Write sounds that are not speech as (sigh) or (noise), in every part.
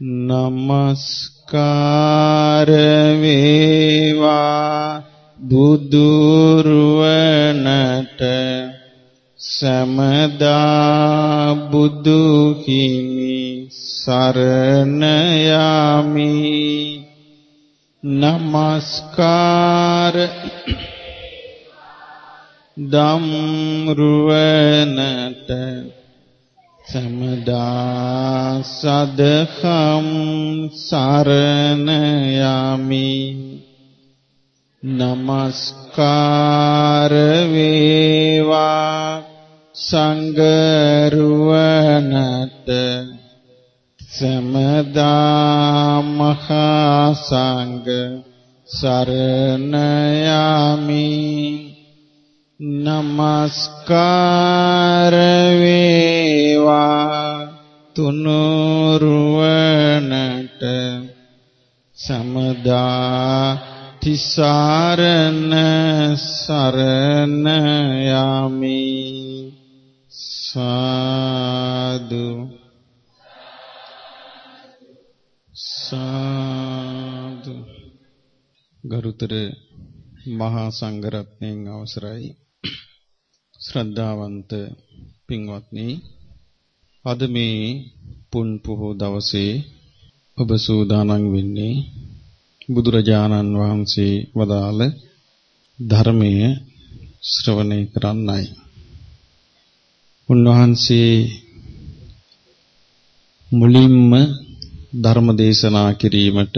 නමස්කාර වේවා. බුදුරුවනට සමදා බුදු හිමි සරණ යමි. නමස්කාර (coughs) දම්රුවනට සමදා සදහම් සරණ යමි නමස්කාර වේවා සංගරුවනට සමදා මහා සංඝ සරණ යමි නමස්කාර වේවා. තුනුරුවනට සමදා තිසරණ සරණ යමි. සාදු. සාදු. ගරුතර මහා සංඝරත්නයන් අවසරයි. ශ්‍රද්ධාවන්ත පින්වත්නි අද මේ පුන් පොහොව දවසේ ඔබ සූදානම් වෙන්නේ බුදුරජාණන් වහන්සේ වදාළ ධර්මය ශ්‍රවණය කරන්නයි. උන්වහන්සේ මුලින්ම ධර්ම දේශනා කිරීමට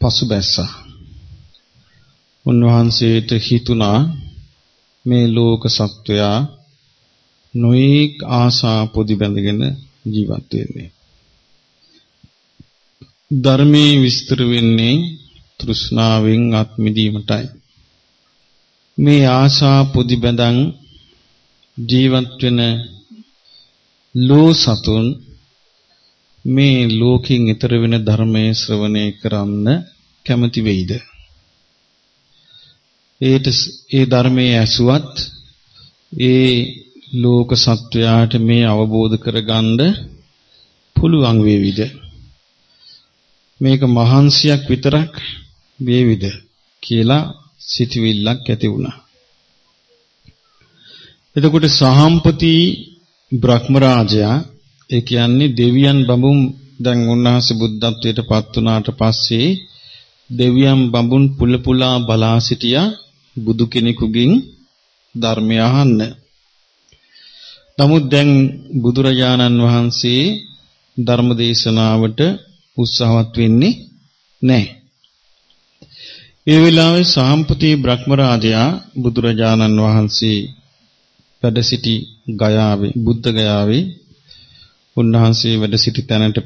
පසුබැස්සා. උන්වහන්සේට හිතුණා මේ ලෝක සත්වයා නොඑක් ආසා පොදි බැඳගෙන ජීවත් වෙන්නේ. ධර්මයේ විස්තර වෙන්නේ තෘෂ්ණාවෙන් අත් මිදීමටයි. මේ ආශා පොදි බඳන් ජීවත් වෙන ලෝ සතුන් මේ ලෝකෙන් ඈතර වෙන ධර්මයේ ශ්‍රවණය කරන්න කැමති වෙයිද? ඒට ඒ ධර්මයේ ඇසුවත් ඒ ලෝක සත්වයාට මේ අවබෝධ කරගන්න පුළුවන් වේවිද? මේක මහන්සියක් විතරක් වේවිද කියලා සිතවිල්ලක් ඇති වුණා. එතකොට සහම්පති බ්‍රහ්මරාජයා ඒ කියන්නේ දෙවියන් බඹුන් දැන් උන්වහන්සේ බුද්ධත්වයට පත් වුණාට පස්සේ දෙවියන් බඹුන් පුල පුලා බලා සිටියා බුදු කෙනෙකුගෙන් ධර්මය අහන්න. නමුත් දැන් බුදුරජාණන් වහන්සේ ධර්ම දේශනාවට උත්සාහවත් වෙන්නේ නැහැ. ඒ වෙලාවේ සාම්පති බ්‍රහ්මරාජයා බුදුරජාණන් වහන්සේ වැඩ සිටි ගයාවේ බුද්ධ ගයාවේ උන්වහන්සේ වැඩ සිටි තැනට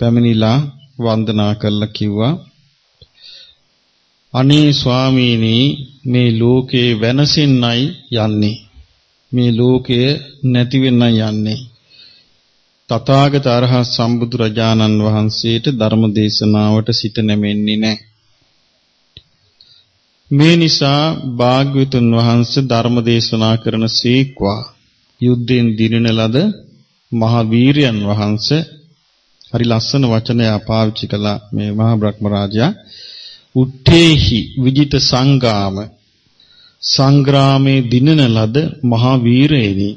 පැමිණිලා වන්දනා කරලා කිව්වා අනේ ස්වාමීනි මේ ලෝකේ වෙනසින්නයි යන්නේ. මේ ලෝකය නැති වෙන්නයි යන්නේ. තථාගත අරහත් සම්බුදු රජාණන් වහන්සේට ධර්ම දේශනාවට සිත නැමෙන්නේ නැහැ. මේ නිසා භාග්‍යවතුන් වහන්සේ ධර්ම දේශනා කරන සීක්වා යුද්ධෙන් දිනන ලද මහ වීරයන් වහන්සේ හරි ලස්සන වචනය පාවිච්චි කළා මේ මහා බ්‍රහ්ම රාජයා උත්තේහි විජිත සංගාම සංග්‍රාමේ දිනන ලද මහා වීරයෙනි.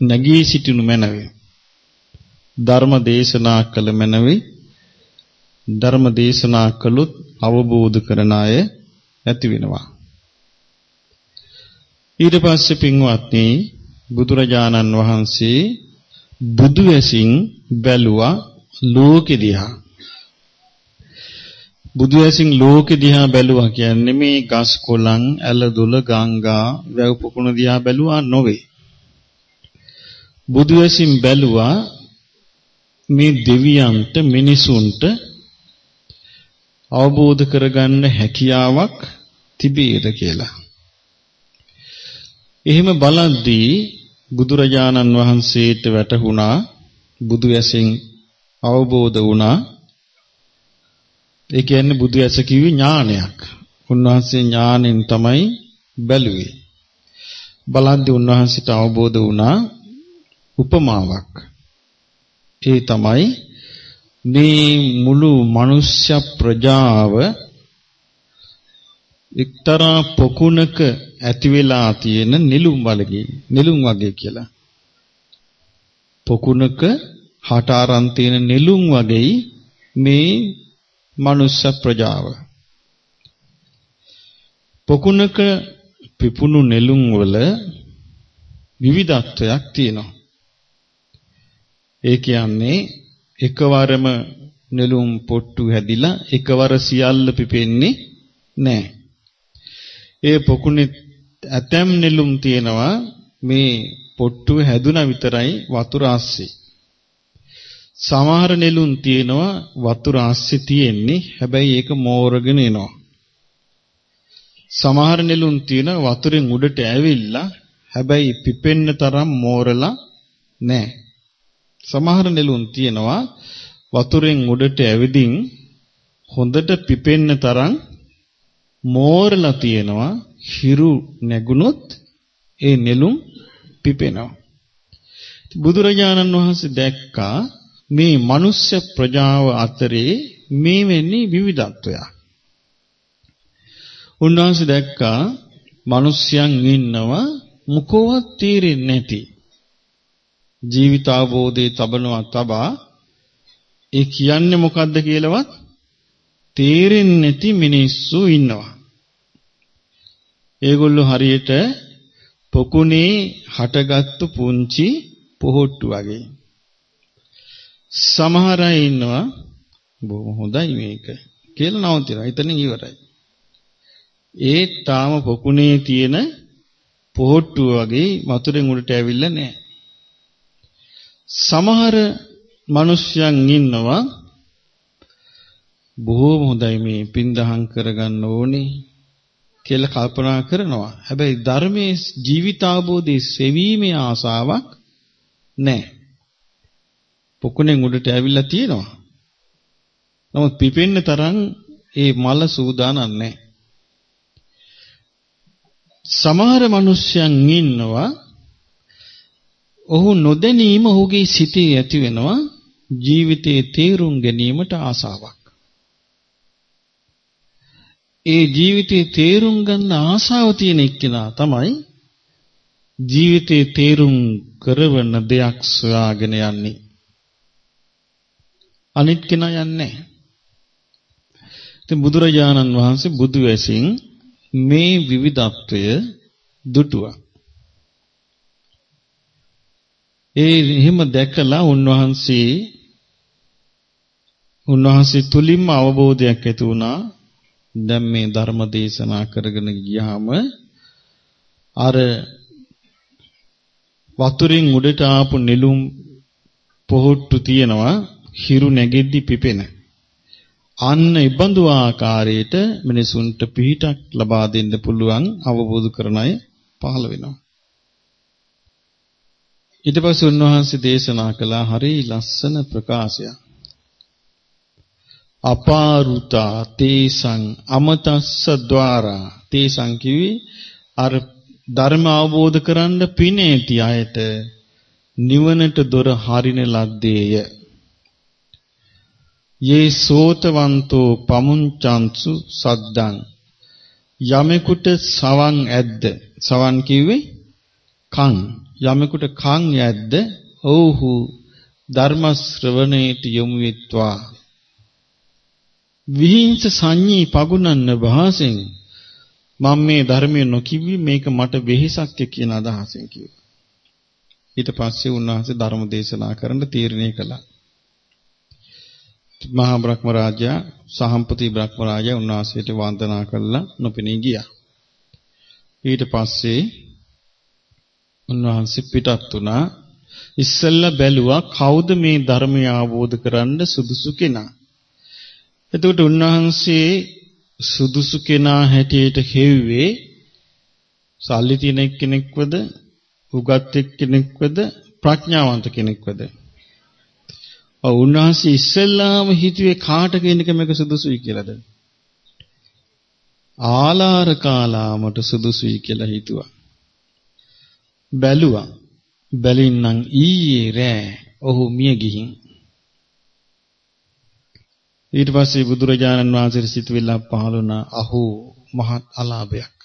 නැගී සිටිනු මැනවේ. ධර්ම දේශනා කළ මැනවි. ධර්ම දේශනා කළොත් අවබෝධ කරන අය ඇති වෙනවා. ඊට පස්සේ පින්වත්නි බුදුරජාණන් වහන්සේ බුදු ඇසින් බැලුවා ලෝකෙ දිහා. බුදු ඇසින් ලෝකෙ දිහා බැලුවා කියන්නේ මේ ගස් කොළන් ඇලදොල ගංගා වැව් පොකුණ දිහා බැලුවා නොවේ බුදු ඇසින් බැලුවා මේ දෙවියන්ට මිනිසුන්ට අවබෝධ කරගන්න හැකියාවක් තිබේද කියලා. එහෙම බලද්දී බුදුරජාණන් වහන්සේට වැටහුණා බුදු ඇසින් අවබෝධ වුණා ඒ කියන්නේ බුදු ඇස කිව්වේ ඥානයක්. උන්වහන්සේ ඥාණයෙන් තමයි බැලුවේ. බලද්දී උන්වහන්සේට අවබෝධ වුණා උපමාවක්. ඒ තමයි මේ මුළු මනුෂ්‍ය ප්‍රජාව එක්තරා පොකුණක ඇති වෙලා තියෙන නිලුම් වලගේ නිලුම් වගේ කියලා. පොකුණක හට aran තියෙන නිලුම් වගේ මේ මනුෂ්‍ය ප්‍රජාව. පොකුණක පිපුණු නෙළුම් වල විවිධත්වයක් තියෙනවා. ඒ කියන්නේ එකවරම නෙළුම් පොට්ටු හැදිලා එකවර සියල්ල පිපෙන්නේ නැහැ. ඒ පොකුණේ ඇතැම් නෙළුම් තියෙනවා මේ පොට්ටුව හැදුනා විතරයි වතුර ආස්සේ. සමහර නෙළුම් තියෙනවා වතුර ආස්සේ තියෙන්නේ හැබැයි ඒක මෝරගෙන එනවා. සමහර නෙළුම් තියෙන වතුරෙන් උඩට ඇවිල්ලා හැබැයි පිපෙන්න තරම් මෝරලා නැහැ. සමහර නෙළුම් තියෙනවා වතුරෙන් උඩට ඇවිදින් හොඳට පිපෙන්න තරම් මෝරලා තියෙනවා හිරු නැගුණොත් ඒ නෙළුම් පිපෙනවා බුදුරජාණන් වහන්සේ දැක්කා මේ මිනිස්්‍ය ප්‍රජාව අතරේ මේ වෙන්නේ විවිධත්වයක් උන්වහන්සේ දැක්කා මිනිස්යන් ඉන්නවා මුකවත් තීරෙන්නේ නැති ජීවිතාවබෝධයේ තබනවා තබා ඒ කියන්නේ මොකද්ද කියලාවත් තේරෙන්නේ නැති මිනිස්සු ඉන්නවා. ඒගොල්ලෝ හරියට පොකුණේ හටගත්තු පුංචි පොහොට්ටු වගේ. සමහර අය ඉන්නවා බොහොම හොඳයි මේක කියලා නවතිනවා. එතනින් ඉවරයි. ඒ තාම පොකුණේ තියෙන පොහොට්ටුව වගේ වතුරෙන් උඩට ඇවිල්ලා නැහැ. සමහර මිනිස්යන් ඉන්නවා බොහෝම හොඳයි මේ පින්දහම් කරගන්න ඕනේ කියලා කල්පනා කරනවා. හැබැයි ධර්මයේ ජීවිතාවබෝධයේ සෙවීමේ ආසාවක් නැහැ. පොකුණෙන් උඩට ඇවිල්ලා තියෙනවා. නමුත් පිපෙන්න තරම් ඒ මල සූදානම් නැහැ. සමහර මිනිස්යන් ඉන්නවා ඔහු නොදැනීම ඔහුගේ සිතේ ඇති වෙනවා ජීවිතයේ තේරුම් ගැනීමට ආසාවක්. ඒ ජීවිතේ තේරුම් ගන්න ආසාව තියෙන එක්කෙනා තමයි ජීවිතේ තේරුම් කරවන දෙයක් සොයාගෙන යන්නේ. අනිත් කෙනා යන්නේ. ඉතින් බුදුරජාණන් වහන්සේ බුදු වැසින් මේ විවිධත්වය දුටුවා. ඒ එහෙම දැකලා උන්වහන්සේ උන්වහන්සේ තුලින්ම අවබෝධයක් ඇති වුණා. දැන් මේ ධර්ම දේශනා කරගෙන ගියාම අර වතුරින් උඩට ආපු නෙළුම් පොහොට්ටු තියෙනවා. හිරු නැගෙද්දි පිපෙන අන්න ඉබඳු ආකාරයට මිනිසුන්ට පිහිටක් ලබා දෙන්න පුළුවන් අවබෝධ කරන අය පහළ වෙනවා ඊට පස්සේ උන්වහන්සේ දේශනා කළා හරි ලස්සන ප්‍රකාශයක්. අපාරුතා තේසං අමතස්ස ద్వාරා තේසං කිවි අර ධර්ම අවබෝධ කරන්න පිනේති අයට නිවනට දොර හරින ලද්දේය. යේ සෝතවන්තෝ පමුංචන්සු සද්දං. යමෙකුට සවන් ඇද්ද? සවන් කිව්වේ කන්. යමෙකුට කන් යැද්ද ඔව්හු ධර්ම ශ්‍රවණේට යොමු වෙත්වා. විහිංස සංඤී පගුණන්න භාසෙන් මම මේ ධර්මය නොකිව්වි මේක මට වෙහෙසක් කියන අදහසෙන් කිව්වා. ඊට පස්සේ උන්වහන්සේ ධර්ම දේශනා කරන්න තීරණය කළා. මහා බ්‍රහ්ම රාජයා සහම්පති බ්‍රහ්ම රාජයා උන්වහන්සේට වන්දනා කළා නොපෙනී ගියා ඊට පස්සේ උන්වහන්සේ පිටත් වුණා. ඉස්සෙල්ලා බැලුවා කවුද මේ ධර්මය අවබෝධ කරන්න සුදුසු කෙනා. එතකොට උන්වහන්සේ සුදුසු කෙනා හැටියට හෙව්වේ සල්ලි තියෙන කෙනෙක්වද උගත් කෙනෙක්වද ප්‍රඥාවන්ත කෙනෙක්වද ඔව් උන්වහන්සේ ඉස්සෙල්ලාම හිතුවේ කාට කෙනෙක් මේක සුදුසුයි කියලාද ආලාර කාලාමට සුදුසුයි කියලා හිතුවා බැලුවා. බැලින්නම් ඊයේ රෑ ඔහු මිය ගිහින් ඊට පස්සේ බුදුරජාණන් වහන්සේ සිතුවිල්ල පහළ වුණා අහෝ මහත් අලාභයක්.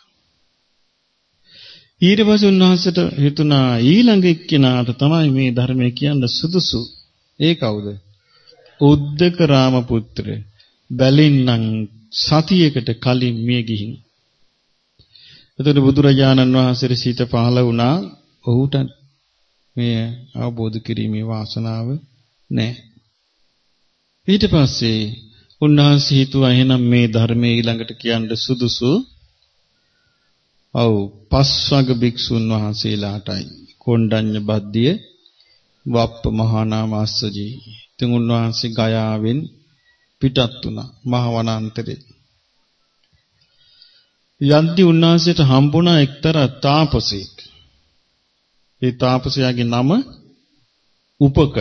ඊට පස්සේ උන්වහන්සේට හිතුණා ඊළඟ එක්කෙනාට තමයි මේ ධර්මය කියන්න සුදුසු. ඒ කවුද? උද්දක රාමපුත්‍ර. බැලින්නම් සතියකට කලින් මිය ගිහින්. එතකොට බුදුරජාණන් වහන්සේට සිත පහළ වුණා ඔහුට මේ අවබෝධ කිරීමේ වාසනාව නැහැ. ඊට පස්සේ උන්වහන්සේ හිතුවා එහෙනම් මේ ධර්මයේ ඊළඟට කියන්න සුදුසු ඔව් පස්වග භික්ෂුන් වහන්සේලාටයි කොණ්ඩඤ්ඤ බද්දිය වප්ප මහානාමස්සජී ඉතින් උන්වහන්සේ ගයාවෙන් පිටත් වුණා මහ වනාන්තරේ යන්ති උන්වහන්සේට හම්බුණා එක්තරා තාපසෙක් ඒ තාපසයාගේ නම උපක.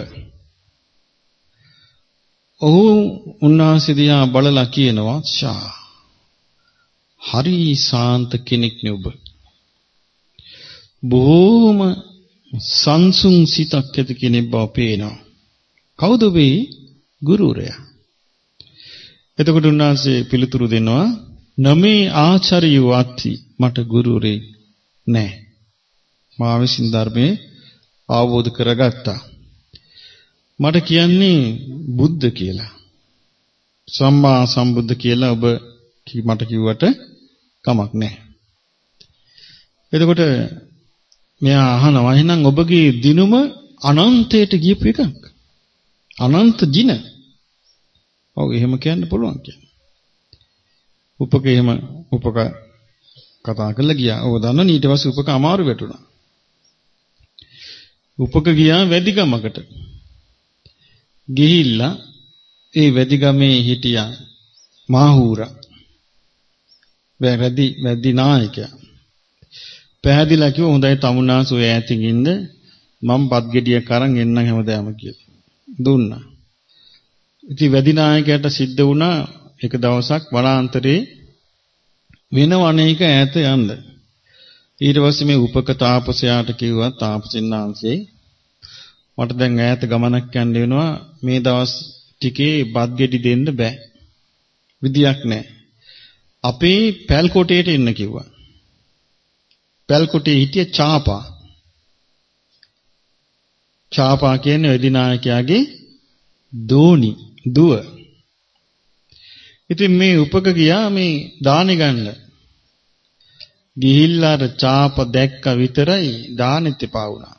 ඔහු උන්වහන්සේ දිහා බලලා කියනවා ෂා හරි සාන්ත කෙනෙක් නේ ඔබ. බොහෝම සංසුන් සිතක් ඇති කෙනෙක් බව පේනවා කවුද ඔබේ ගුරුවරයා එතකොට උන්වහන්සේ පිළිතුරු දෙනවා නමේ ආචාර්යෝ අත්ති මට ගුරුවරේ නැහැ මා විසින් ධර්මයේ අවබෝධ කරගත්තා මට කියන්නේ බුද්ධ කියලා. සම්මා සම්බුද්ධ කියලා ඔබ මට කිව්වට කමක් නැහැ. එතකොට මෙයා අහනවා එහෙනම් ඔබගේ දිනුම අනන්තයට ගියපු එකක්. අනන්ත දින. ඔව් එහෙම කියන්න පුළුවන් කියන්නේ. උපක එහෙම උපක කතා කරලා ගියා. ඔබ දන්නවනේ ඊට පස්සේ උපක අමාරු වැටුණා. උපක ගියා වැඩිගමකට. ගිහිල්ලා ඒ වැදිගමේ හිටියා මාහූරා. වැරදි වැදි නායකයා. පැහැදිලා කිව්ව හොඳයි තමුන්නාසු ඈතින් ඉන්න මම පත් ගෙඩියක් අරන් එන්නම් හැමදාම කියලා. දුන්නා. ඉතින් වැදි නායකයාට සිද්ධ වුණා එක දවසක් වනාන්තරේ වෙන වනයක ඈත යන්න. ඊට පස්සේ මේ උපක තාපසයාට කිව්වා තාපසින්නාංශේ මට දැන් ඈත ගමනක් යන්න වෙනවා මේ දවස් ටිකේ බත් ගෙඩි දෙන්න බෑ. විදියක් නැහැ. අපේ පැල් කොටේට එන්න කිව්වා. පැල් කොටේ හිටිය චාපා. චාපා කියන්නේ වෙදිනායකයාගේ දෝනි දුව. ඉතින් මේ උපක ගියා මේ දානි ගන්න. ගිහිල්ලා අර චාප දැක්ක විතරයි දානෙත් එපා වුණා.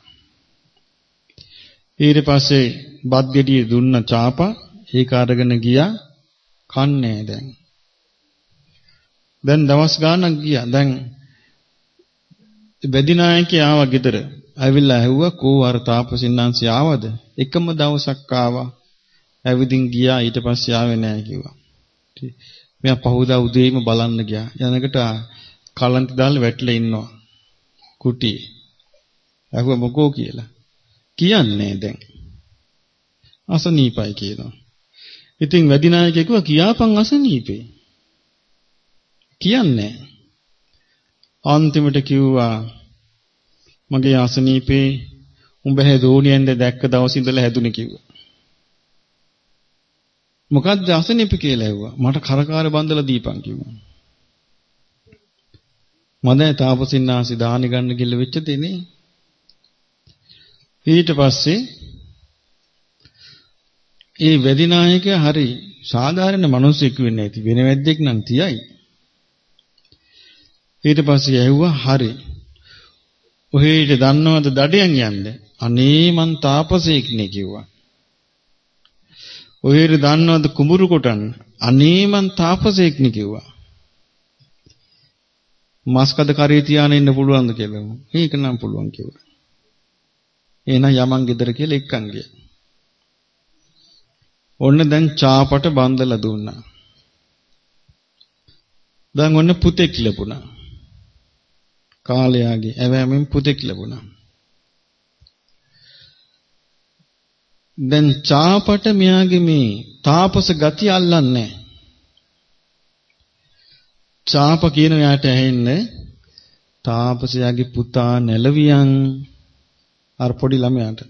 ඊට පස්සේ බත් ගෙඩිය දුන්න චාපා ඒක අරගෙන ගියා කන්නේ දැන්. දැන් දවස් ගාණක් ගියා. දැන් බෙදිනායකයා ආවා ගෙදර. ඇවිල්ලා ඇහුවා කෝ අර තාපසින්නාන්සි ආවද? එකම දවසක් ආවා. ඇවිදින් ගියා ඊට පස්සේ ආවේ නැහැ කිව්වා. මෙයා පහුදා උදේම බලන්න ගියා. යනකට කලන්ති දාලා වැටලා ඉන්නවා. කුටි. ඇහුවා මොකෝ කියලා. කියන්නේ දැන්. අසනීපයි කියනවා. ඉතින් වැඩිනායකයෙක් කිව්වා කියාපන් අසනීපේ. කියන්නේ. අන්තිමට කිව්වා මගේ අසනීපේ උඹ හැදෝනියෙන්ද දැක්ක දවස් ඉඳලා හැදුනේ කිව්වා. මොකද්ද අසනීප කියලා ඇහුවා. මට කරකාර බන්දලා දීපන් කිව්වා. මම තාපසින්නාසි දානි ගන්න ගිල්ල වෙච්ච දෙනේ. ඊට පස්සේ ඒ වෙදිනායකයා හරි සාධාරණ මිනිසෙක් වෙන්නේ නැති වෙන වැද්දෙක් නම් තියයි. ඊට පස්සේ ඇහුවා හරි. ඔහෙට දන්නවද දඩයන් යන්න? අනේ මං තාපසෙක් නේ කිව්වා. ඔහෙට දන්නවද කුඹුරු කොටන්න? අනේ මං තාපසෙක් නේ කිව්වා. මස්කද කරේ තියාගෙන ඉන්න පුළුවන්ද කියලා. ඒක නම් පුළුවන් කිව්වා. එහෙනම් යමන් ගෙදර කියලා එක්කන් ගියා. ඔන්න දැන් චාපට බන්දලා දුන්නා. දැන් ඔන්න පුතෙක් ලැබුණා. කාලයාගේ ඇවෑමෙන් පුතෙක් ලැබුණා. දැන් චාපට මෙයාගේ මේ තාපස ගති අල්ලන්නේ චාප කියන එයාට ඇහෙන්නේ තාපසයාගේ පුතා නැලවියන් අර පොඩි ළමයාට.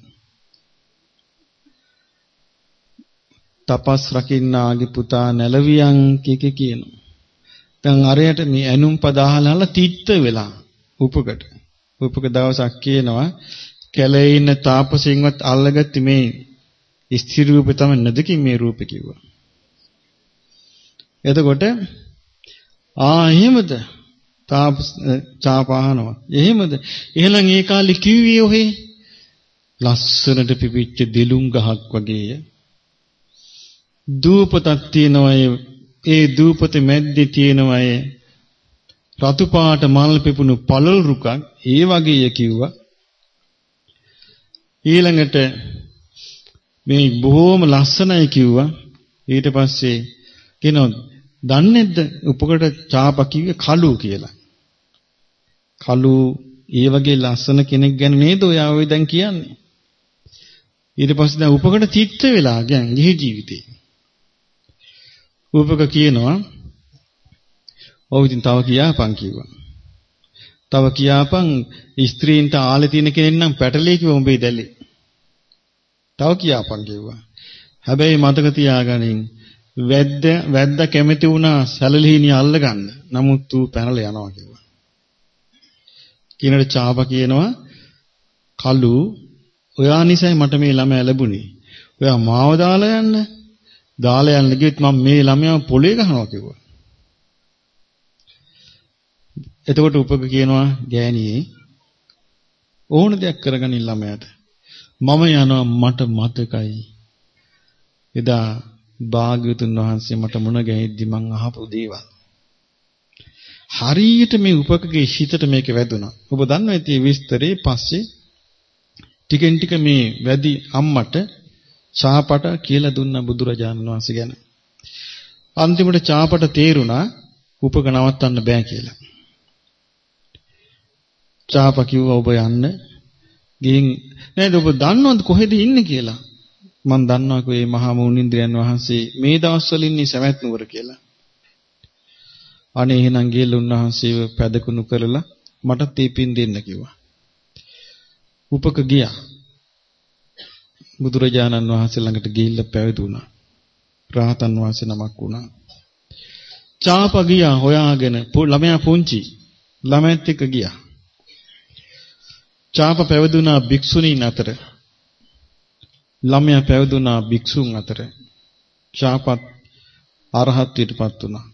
තපස් රකින්නාගේ පුතා නැලවියන් කික කියනවා. දැන් අරයට මේ ඇනුම් පද අහලා තිත්ත වෙලා උපකට. උපක දවසක් කියනවා කැලේ ඉන්න තාපසින්වත් අල්ලගත්ති මේ ස්ථිර රූපේ තමයි නැදකින් මේ රූපේ කිව්වා. එතකොට ආ එහෙමද? තාප චාපාහනවා. එහෙමද? එහෙනම් ඒ කාලේ කිව්වේ ඔහේ ලස්සනට පිපිච්ච දිලුම් ගහක් වගේය. දූපතක් තියෙනවා ඒ දූපත මැද්දේ තියෙනවා රතු පාට මල් පිපුණු පළල් රුකක් ඒ වගේය කිව්වා. ඊළඟට මේ බොහොම ලස්සනයි කිව්වා. ඊට පස්සේ කියනවා දන්නේ නැද්ද උපකට චාප කිව්වේ කළු කියලා. කළු ඒ වගේ ලස්සන කෙනෙක් ගැන නේද ඔයා ඔය දැන් කියන්නේ. ඊට පස්සේ දැන් උපකට තිත්ත වෙලා ගියන් ගිහි ජීවිතේ. උපක කියනවා ඔව් ඉතින් තව කියාපන් කිව්වා. තව කියාපන් ස්ත්‍රීන්ට ආලේ තියෙන කෙනෙක් නම් පැටලී කිව්ව උඹේ දැලේ. තව කියාපන් කිව්වා. හැබැයි මතක තියාගනින් වැද්ද වැද්ද කැමති වුණා සැලලිහිණිය අල්ලගන්න. නමුත් ඌ පැනලා යනවා කිව්වා. කිනට චාප කියනවා කලු ඔයා නිසයි මට මේ ළමයා ලැබුණේ. ඔයා මාව දාලා යන්න. දාලා යන්න ගියත් මම මේ ළමයා පොලේ ගහනවා කිව්වා. එතකොට උපක කියනවා ගෑණියේ ඕන දෙයක් කරගනින් ළමයාට. මම යනවා මට මතකයි. එදා භාග්‍යවතුන් වහන්සේ මට මුණ ගැහිද්දි මං අහපු දේවල්. හරියට මේ උපකගේ හිතට මේක වැදුනා. ඔබ දන්නවා ඉතින් විස්තරේ පස්සේ ටිකෙන් ටික මේ වැඩි අම්මට චාපට කියලා දුන්න බුදුරජාණන් වහන්සේ ගැන. අන්තිමට චාපට තේරුණා උපක නවත්තන්න බෑ කියලා. චාප කිව්වා ඔබ යන්න. ගිහින් නේද ඔබ දන්නවද කොහෙද ඉන්නේ කියලා? මම දන්නවා කෝ මේ මහා මුනින්ද්‍රයන් වහන්සේ මේ දවස්වල ඉන්නේ සවැත් නුවර කියලා. අනේ එහෙනම් ගිහලා උන්වහන්සේව පැදකුණු කරලා මට තීපින් දෙන්න කිව්වා. උපක ගියා. බුදුරජාණන් වහන්සේ ළඟට ගිහිල්ලා පැවිදි වුණා. රාහතන් වහන්සේ නමක් වුණා. චාප ගියා හොයාගෙන ළමයා පුංචි ළමයිත් එක්ක ගියා. චාප පැවිදුණා භික්ෂුණීන් අතර. ළමයා පැවිදුණා භික්ෂුන් අතර. චාපත් අරහත්ත්වයටපත් වුණා.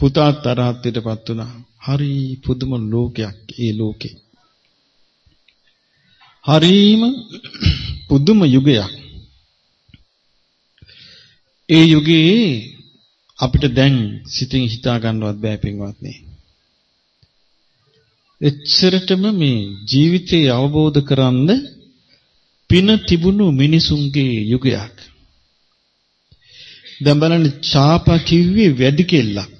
පුතාත් අරහත්ත්වයටපත් වුණා. හරි පුදුම ලෝකයක් ඒ ලෝකේ. හරීම පුදුම යුගයක්. ඒ යුගයේ අපිට දැන් සිතින් හිතා ගන්නවත් බෑ පින්වත්නි. එච්චරටම මේ ජීවිතය අවබෝධ කරන්ද පින තිබුණු මිනිසුන්ගේ යුගයක්. දැන් බලන්න ඡාපා කිව්වේ වැඩි කෙල්ලක්.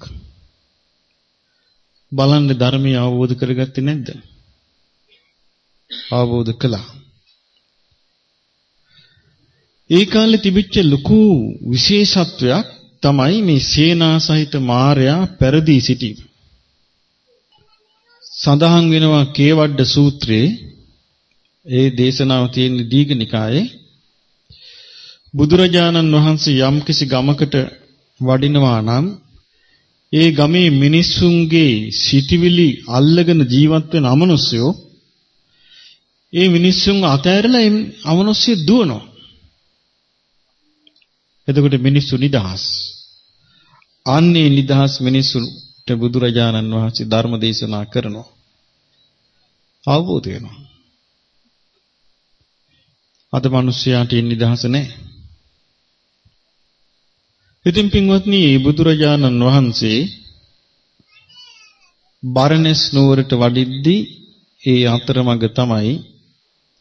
බලන්න ධර්මය අවබෝධ කරගත්තේ නැද්ද? අවබෝධ කළා. ඒ කාලේ තිබිච්ච ලොකු විශේෂත්වයක් තමයි මේ සේනා සහිත මාර්යා පෙරදී සිටීම. සඳහන් වෙනවා කේවඩ සූත්‍රයේ ඒ දේශනාව තියෙන දීඝනිකායේ බුදුරජාණන් වහන්සේ යම්කිසි ගමකට වඩිනවා නම් ඒ ගමේ මිනිස්සුන්ගේ සිටිවිලි අල්ලගෙන ජීවත් වෙන අමනුෂ්‍යෝ ඒ මිනිස්සුන් අතෑරලා අමනුෂ්‍ය දුවනවා. එතකොට මිනිස්සු නිදහස්. අන්නේ නිදහස් මිනිස්සුන්ට බුදුරජාණන් වහන්සේ ධර්ම දේශනා කරනවා. අවබෝධ වෙනවා. අද මිනිස්යාට නිදහස නැහැ. ඉතින් පින්වත්නි බුදුරජාණන් වහන්සේ බරණස් නුවරට වඩිද්දී ඒ අතරමඟ තමයි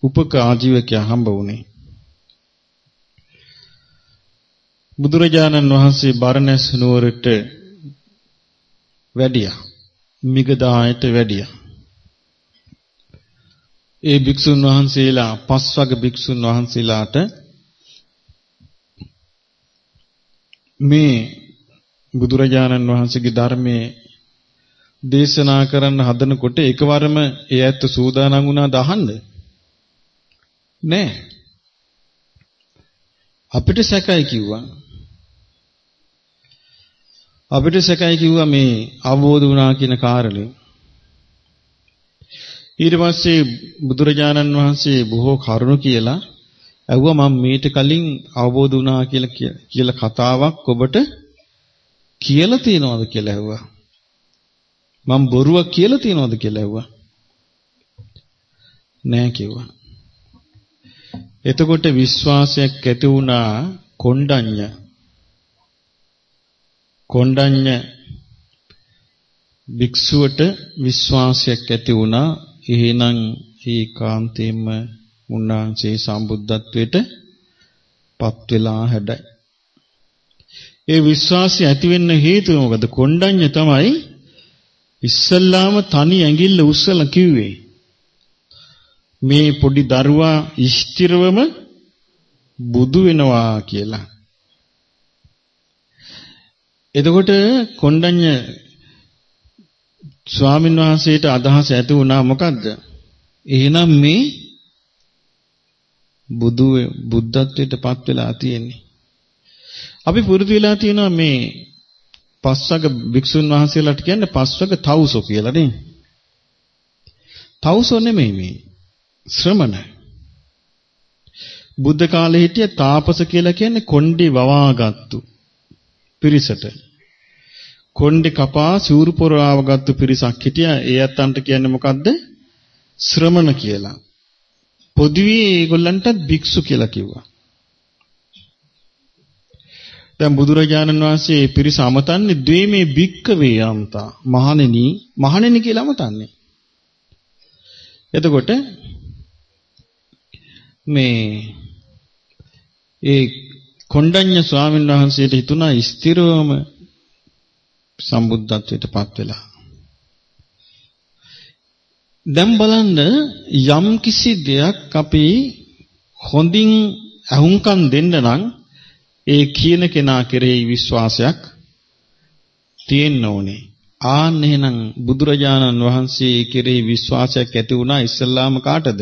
උපක ආජීවකයා හම්බ වුණේ. බුදුරජාණන් වහන්සේ බරණැස් නුවරට වැඩියා. මිගදායට වැඩියා. ඒ භික්ෂුන් වහන්සේලා පස්වග භික්ෂුන් වහන්සේලාට මේ බුදුරජාණන් වහන්සේගේ ධර්මයේ දේශනා කරන්න හදනකොට එකවරම ඒ ඇත්ත සූදානම් වුණාද අහන්න? නෑ. අපිට සැකයි කිව්වා. අපිට සැකයි කිව්වා මේ අවබෝධ වුණා කියන කාරණේ. ඊට පස්සේ බුදුරජාණන් වහන්සේ බොහෝ කරුණු කියලා ඇහුවා මම මීට කලින් අවබෝධ වුණා කියලා කියලා කතාවක් ඔබට කියලා තියනවද කියලා ඇහුවා. මම බොරුවක් කියලා තියනවද කියලා ඇහුවා. නෑ කිව්වා. එතකොට විශ්වාසයක් ඇති වුණා කොණ්ඩඤ්ඤ කොණ්ඩඤ්ඤ භික්ෂුවට විශ්වාසයක් ඇති වුණා එහෙනම් ඒකාන්තයෙන්ම උන්වහන්සේ සම්බුද්ධත්වයට පත් වෙලා හැඩයි. ඒ විශ්වාසය ඇති වෙන්න හේතුව මොකද? කොණ්ඩඤ්ඤ තමයි ඉස්සල්ලාම තනි ඇඟිල්ල උස්සලා කිව්වේ. මේ පොඩි දරුවා ඉෂ්ටිරවම බුදු වෙනවා කියලා. එතකොට කොණ්ඩඤ්ඤ ස්වාමීන් වහන්සේට අදහස ඇති වුණා මොකද්ද? එහෙනම් මේ බුදු බුද්ධත්වයට පත් වෙලා තියෙන්නේ. අපි පුරුදු වෙලා තියෙනවා මේ පස්වග භික්ෂුන් වහන්සේලාට කියන්නේ පස්වග තවුසෝ කියලා නේ. තවුසෝ නෙමෙයි මේ ශ්‍රමණ. බුද්ධ කාලේ හිටිය තාපස කියලා කියන්නේ කොණ්ඩේ වවාගත්තු පිරිසට. කොණ්ඩේ කපා සූරු පොරාවගත්තු පිරිසක් හිටියා. ඒ අතන්ට කියන්නේ මොකද්ද? ශ්‍රමණ කියලා. පොදුවේ ඒගොල්ලන්ටත් භික්ෂු කියලා කිව්වා. දැන් බුදුරජාණන් වහන්සේ පිරිස අමතන්නේ ද්වේමේ භික්කවේ යන්තා මහණෙනි මහණෙනි කියලා අමතන්නේ. එතකොට මේ ඒ කොණ්ඩඤ්ඤ ස්වාමීන් වහන්සේට හිතුණා ස්ථිරවම සම්බුද්ධත්වයට පත් වෙලා. දැන් බලන්න යම් කිසි දෙයක් අපි හොඳින් අහුම්කම් දෙන්න නම් ඒ කියන කෙනා කෙරෙහි විශ්වාසයක් තියෙන්න ඕනේ. ආන්න එහෙනම් බුදුරජාණන් වහන්සේ කෙරෙහි විශ්වාසයක් ඇති වුණා ඉස්සල්ලාම කාටද?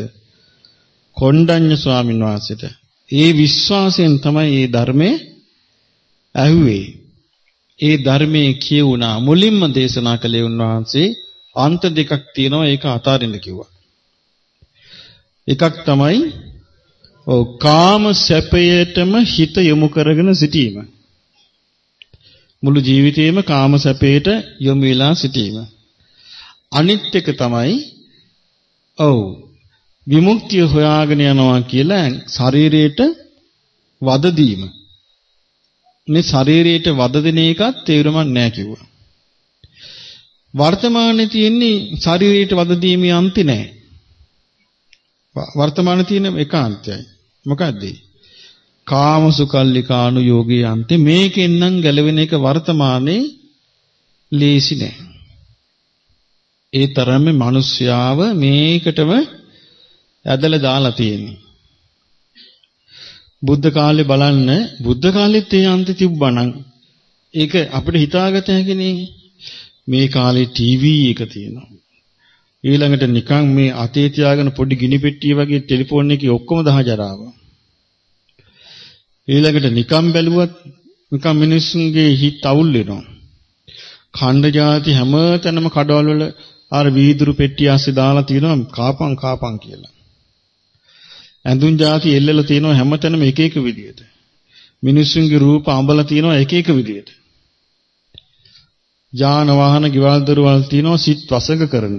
කොණ්ඩඤ්ඤ ස්වාමීන් වහන්සේට. ඒ විශ්වාසයෙන් තමයි මේ ධර්මයේ ඇහුවේ. ඒ ධර්මයේ කියුණා මුලින්ම දේශනා කළේ උන්වහන්සේ අන්ත දෙකක් තියෙනවා ඒක අතාරින්න කිව්වා. එකක් තමයි ඔව් කාම සැපයටම හිත යොමු කරගෙන සිටීම. මුළු ජීවිතේම කාම සැපයට යොමු වෙලා සිටීම. අනිත් එක තමයි ඔව් විමුක්තිය හොයාගෙන යනවා කියලා ශරීරයට වද දීම. මේ ශරීරයට වද දෙන එකත් තේරුමක් නැහැ කිව්වා. වර්තමානයේ තියෙන්නේ ශරීරයට වද දීමේ අන්ති නැහැ. වර්තමානයේ තියෙන ඒකාන්තයයි. මොකද්ද? කාමසුකල්ලිකානු යෝගී අන්ති මේකෙන් නම් ගැලවෙන එක වර්තමානයේ ලේසි නෑ. ඒ තරම්ම මිනිස්යාව මේකටම ඇදලා දාලා තියෙන්නේ. බුද්ධ කාලේ බලන්න බුද්ධ කාලෙත් ඒ අන්ති තිබ්බනම් ඒක අපිට හිතාගත හැකිනේ මේ කාලේ ටීවී එක තියෙනවා. ඊළඟට නිකන් මේ අතේ තියාගෙන පොඩි ගිනි පෙට්ටිය වගේ ටෙලිෆෝන් එකේ ඔක්කොම දහජරාව ඊළඟට නිකන් බැලුවත් නිකන් මිනිස්සුන්ගේ හිත අවුල් වෙනවා. ඛණ්ඩ ಜಾති හැමතැනම කඩවල වල අර වීදුරු පෙට්ටිය ASCII දාලා තියෙනවා කාපන් කාපන් කියලා. ඇඳුම් ಜಾති එල්ලලා තියෙනවා හැමතැනම එක එක විදියට. මිනිස්සුන්ගේ රූප අඹලා තියෙනවා එක එක විදියට. යාන වාහන ගෙවල් දොරවල් තියෙනවා සිත් වසඟ කරන.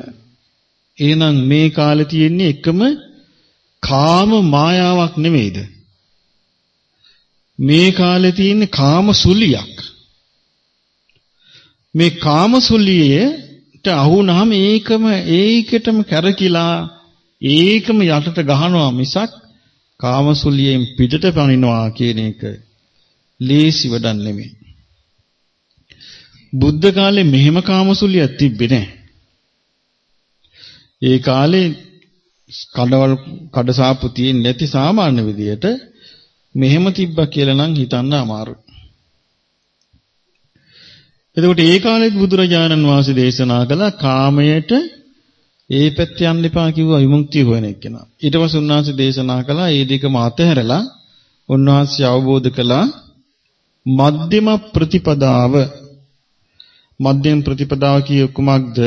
එහෙනම් මේ කාලේ තියෙන්නේ එකම කාම මායාවක් නෙමෙයිද? මේ කාලේ තියෙන්නේ කාම සුලියක්. මේ කාම සුලියට අහුනහම ඒකම ඒකටම කැරකිලා ඒකම යටට ගහනවා මිසක් කාමසුලියෙන් පිටට පනිනවා කියන එක ලේසි වැඩක් නෙමෙයි. බුද්ධ කාලේ මෙහෙම කාමසුලියක් තිබ්බේ නැහැ. ඒ කාලේ කඩවල් කඩසාප්පු තියෙන්නේ නැති සාමාන්‍ය විදියට මෙහෙම තිබ්බා කියලා නම් හිතන්න අමාරුයි. එතකොට ඒ කාලෙත් බුදුරජාණන් වහන්සේ දේශනා කළ කාමයට ඒ පැත්ත යන්න එපා කිව්වා විමුක්තිය හොයන එක්කෙනා. ඊට පස්සේ උන්වහන්සේ දේශනා කළා මේ දෙකම අතහැරලා උන්වහන්සේ අවබෝධ කළා මධ්‍යම ප්‍රතිපදාව. මධ්‍යම ප්‍රතිපදාව කිය කුමක්ද?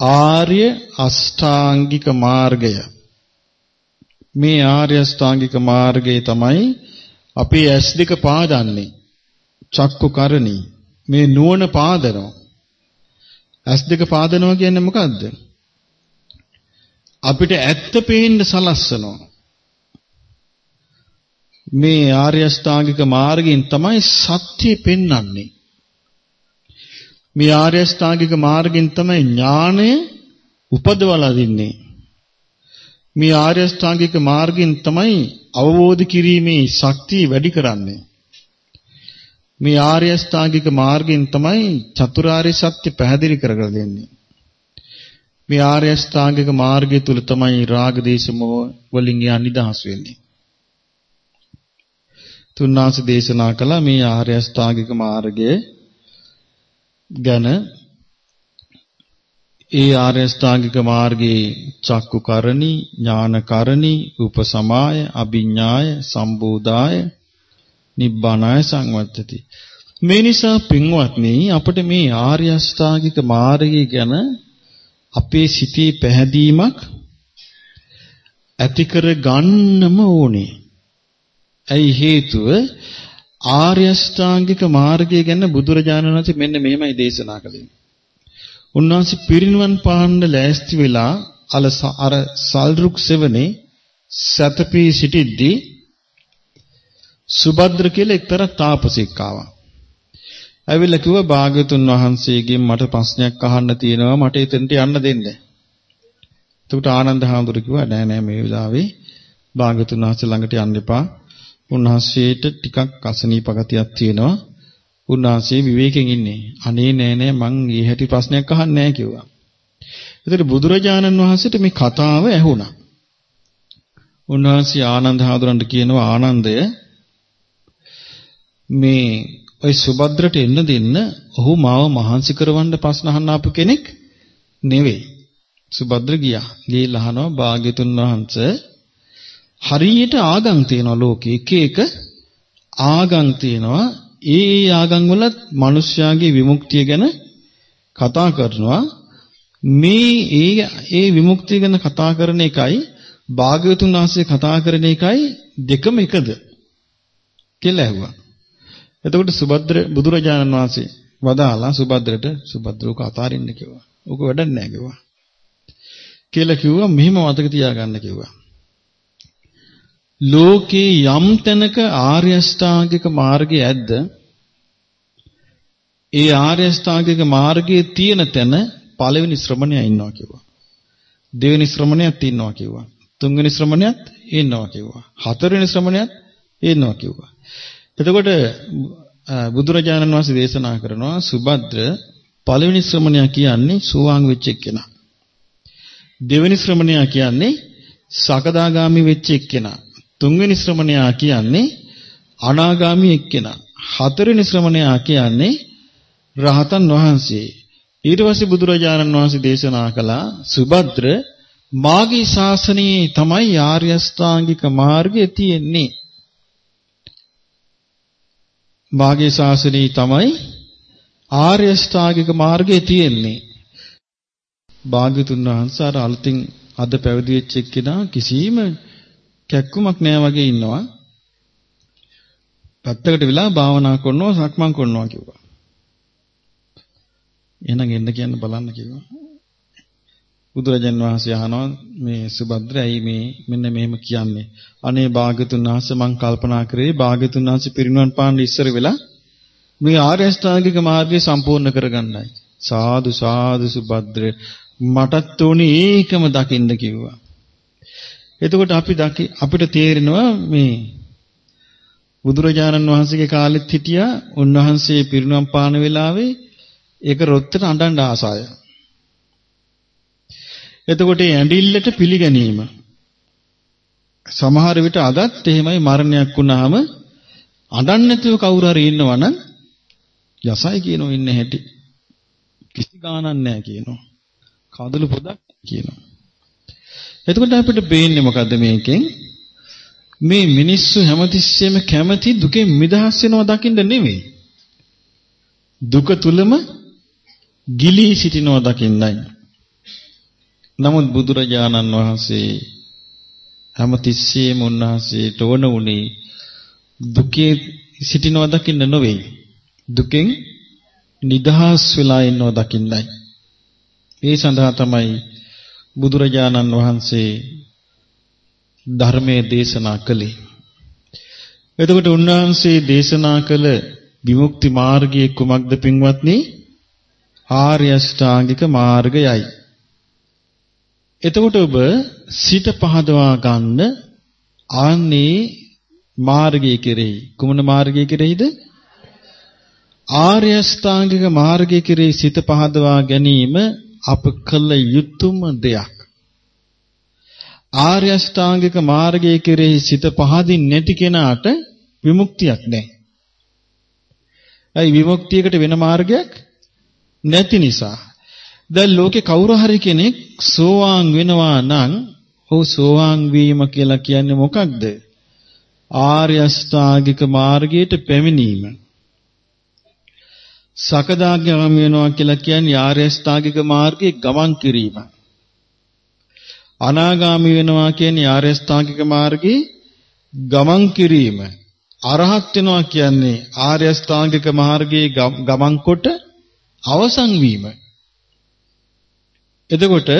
ආර්ය අෂ්ටාංගික මාර්ගය. මේ ආර්ය අෂ්ටාංගික මාර්ගය තමයි අපේ ඇස් දෙක පාදන්නේ. චක්කු කරණී. මේ නුවණ පාදනවා. ඇස් දෙක පාදනවා කියන්නේ මොකද්ද? අපිට ඇත්ත පේන්න සලස්සනවා මේ ආර්ය අෂ්ටාංගික මාර්ගයෙන් තමයි සත්‍ය පෙන්වන්නේ. මේ ආර්ය අෂ්ටාංගික මාර්ගයෙන් තමයි ඥානය උපදවලා දෙන්නේ. මේ ආර්ය අෂ්ටාංගික මාර්ගයෙන් තමයි අවබෝධ කිරීමේ ශක්තිය වැඩි කරන්නේ. මේ ආර්ය අෂ්ටාංගික මාර්ගයෙන් තමයි චතුරාර්ය සත්‍ය පැහැදිලි කරගෙන දෙන්නේ. මේ ආර්ය අෂ්ටාංගික මාර්ගය තුල තමයි රාග දේශ මොහ වලින් යනිදහස් වෙන්නේ. තුන්වහන්සේ දේශනා කළ මේ ආර්ය අෂ්ටාංගික මාර්ගය ගැන ඒ ආර්ය අෂ්ටාංගික මාර්ගයේ චක්කුකරණී ඥානකරණී උපසමාය අභිඥාය සම්බෝධාය නිබ්බානාය සංවත්තති මේ නිසා පින්වත්නි අපිට මේ ආර්ය අෂ්ටාංගික මාර්ගය ගැන අපේ සිතේ පැහැදීමක් ඇති කර ගන්නම ඕනේ ඇයි හේතුව ආර්ය අෂ්ටාංගික මාර්ගය ගැන බුදුරජාණන් වහන්සේ මෙන්න මෙහෙමයි දේශනා කළේ. උන්වහන්සේ පිරිනිවන් පාන්න ලෑස්ති වෙලා අල අර සල්රුක් සෙවනේ සතපී සිටිද්දී සුභද්‍ර කියලා එක්තරා තාපසෙක් ආවා. ඇවිල්ලා කිව්වා භාග්‍යතුන් වහන්සේගෙන් මට ප්‍රශ්නයක් අහන්න තියෙනවා මට එතනට යන්න දෙන්න. එතකොට ආනන්ද හාමුදුරුවෝ කිව්වා නෑ නෑ මේ වෙලාවේ භාග්‍යතුන් වහන්සේ ළඟට යන්න එපා. උන්වහන්සේට ටිකක් අසනීප ගතියක් තියෙනවා. උන්වහන්සේ විවේකයෙන් ඉන්නේ. අනේ නෑ නෑ මං ඊ හැටි ප්‍රශ්නයක් අහන්නේ නෑ කිව්වා. ඒතර බුදුරජාණන් වහන්සේට මේ කතාව ඇහුණා. උන්වහන්සේ ආනන්ද හාමුදුරන්ට කියනවා ආනන්දය මේ ඔය සුභද්‍රට එන්න දෙන්න ඔහු මාව මහන්සි කරවන්න ප්‍රශ්න අහන්න ආපු කෙනෙක් නෙවෙයි. සුභද්‍ර ගියා. ගිහිල්ලා අහනවා භාග්‍යතුන් වහන්සේ හරියට ආගම් තියෙනවා ලෝකේ එක එක ආගම් තියෙනවා ඒ ඒ ආගම් වලත් මිනිස්යාගේ විමුක්තිය ගැන කතා කරනවා මේ ඒ ඒ විමුක්තිය ගැන කතා කරන එකයි භාග්‍යවතුන් වහන්සේ කතා කරන එකයි දෙකම එකද කියලා ඇහුවා. එතකොට සුභද්‍ර බුදුරජාණන් වහන්සේ වදාලා සුභද්‍රට සුභද්‍රව කතාරින්න කිව්වා. ඕක වැඩක් නෑ කිව්වා. කියලා කිව්වා මෙහිම මතක තියාගන්න කිව්වා. ලෝකේ යම් තැනක ආර්ය අෂ්ටාංගික මාර්ගය ඇද්ද? ඒ ආර්ය අෂ්ටාංගික මාර්ගයේ තියෙන තැන පළවෙනි ශ්‍රමණයා ඉන්නවා කිව්වා. දෙවෙනි ශ්‍රමණයාත් ඉන්නවා කිව්වා. තුන්වෙනි ශ්‍රමණයාත් ඉන්නවා කිව්වා. හතරවෙනි ශ්‍රමණයාත් ඉන්නවා කිව්වා. එතකොට බුදුරජාණන් වහන්සේ දේශනා කරනවා සුභද්‍ර පළවෙනි ශ්‍රමණයා කියන්නේ සෝවාන් වෙච්ච එක්කෙනා. දෙවෙනි ශ්‍රමණයා කියන්නේ සකදාගාමි වෙච්ච එක්කෙනා. තුන්වෙනි ශ්‍රමණයා කියන්නේ අනාගාමි එක්කෙනා. හතරවෙනි ශ්‍රමණයා කියන්නේ රහතන් වහන්සේ. ඊට පස්සේ බුදුරජාණන් වහන්සේ දේශනා කළා සුභද්‍ර මාගේ ශාසනයේ තමයි ආර්ය අෂ්ටාංගික මාර්ගය තියෙන්නේ. මාගේ ශාසනයේ තමයි ආර්ය අෂ්ටාංගික මාර්ගය තියෙන්නේ. භාග්‍යතුන් වහන්සේ අර අලුතින් අද පැවිදි වෙච්ච එක්කෙනා කිසිම කැක්කුමක් නෑ වගේ ඉන්නවා. පැත්තකට වෙලා භාවනා කරනවා සක්මන් කරනවා කිව්වා. එහෙනම් එන්න කියන්න බලන්න කිව්වා. බුදුරජාන් වහන්සේ අහනවා මේ සුභද්‍ර ඇයි මේ මෙන්න මෙහෙම කියන්නේ. අනේ භාග්‍යතුන් වහන්සේ මං කල්පනා කරේ භාග්‍යතුන් වහන්සේ පිරිනුවන් පාන්න ඉස්සර වෙලා මේ ආර්ය අෂ්ටාංගික මාර්ගය සම්පූර්ණ කරගන්නයි. සාදු සාදු සුභද්‍ර මටත් උනේ ඒකම දකින්න කිව්වා. එතකොට අපි අපිට තේරෙනවා මේ බුදුරජාණන් වහන්සේගේ කාලෙත් හිටියා උන්වහන්සේ පිරිනුවම් පාන වෙලාවේ ඒක රොත්තට අඬන්න ආසාය. එතකොට ඇඬිල්ලට පිළිගැනීම සමහර විට අදත් එහෙමයි මරණයක් වුණාම අඬන්නේ නැතුව කවුරු හරි ඉන්නවනම් යසයි කියනෝ ඉන්න හැටි කිසි ගාණක් නැහැ කියනවා. කඳුළු පොදක් කියනවා. එතකොට අපිට පේන්නේ මොකද්ද මේකෙන්? මේ මිනිස්සු හැමතිස්සෙම කැමති දුකෙන් මිදහස් වෙනවා දකින්න නෙමෙයි. දුක තුලම ගිලී සිටිනවා දකින්නයි. නමුත් බුදුරජාණන් වහන්සේ හැමතිස්සෙම උන්වහන්සේට ඕන උනේ දුකේ සිටිනවා දකින්න නොවේ. දුකෙන් නිදහස් වෙලා ඉන්නවා දකින්නයි. ඒ සඳහා තමයි බුදුරජාණන් වහන්සේ ධර්මයේ දේශනා කළේ. එතකොට උන්වහන්සේ දේශනා කළ විමුක්ති මාර්ගයේ කුමක්ද පින්වත්නි? ආර්ය අෂ්ටාංගික මාර්ගයයි. එතකොට ඔබ සිත පහදවා ගන්න ආන්නේ මාර්ගය කෙරෙහි කුමන මාර්ගය කෙරෙහිද? ආර්ය අෂ්ටාංගික මාර්ගය කෙරෙහි සිත පහදවා ගැනීම අප කළ යුතුම දෙයක්. ආර්ය අෂ්ටාංගික මාර්ගය කෙරෙහි සිත පහදින් නැති කෙනාට විමුක්තියක් නැහැ. ඇයි විමුක්තියකට වෙන මාර්ගයක් නැති නිසා. දැන් ලෝකේ කවුරු හරි කෙනෙක් සෝවාන් වෙනවා නම් ඔහු සෝවාන් වීම කියලා කියන්නේ මොකක්ද? ආර්ය අෂ්ටාංගික මාර්ගයට පැමිණීම. සකදාගාමී වෙනවා කියලා කියන්නේ ආර්ය අෂ්ටාංගික මාර්ගයේ ගමන් කිරීම. අනාගාමී වෙනවා කියන්නේ ආර්ය අෂ්ටාංගික මාර්ගයේ ගමන් කිරීම. අරහත් වෙනවා කියන්නේ ආර්ය අෂ්ටාංගික මාර්ගයේ ගමන් කොට අවසන් වීම. එතකොට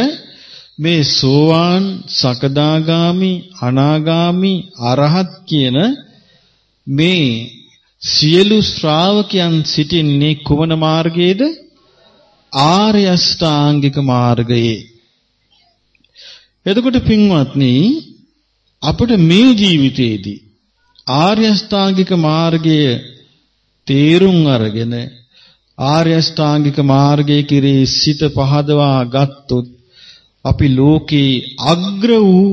මේ සෝවාන් සකදාගාමි අනාගාමි අරහත් කියන මේ සියලු ශ්‍රාවකයන් සිටින්නේ කුමන මාර්ගයේද? ආර්ය අෂ්ටාංගික මාර්ගයේ. එතකොට පින්වත්නි අපිට මේ ජීවිතයේදී ආර්ය අෂ්ටාංගික මාර්ගය තේරුම් අරගෙන ආර්ය අෂ්ටාංගික මාර්ගයේ කිරී සිත පහදවා ගත්තොත් අපි ලෝකේ අග්‍ර වූ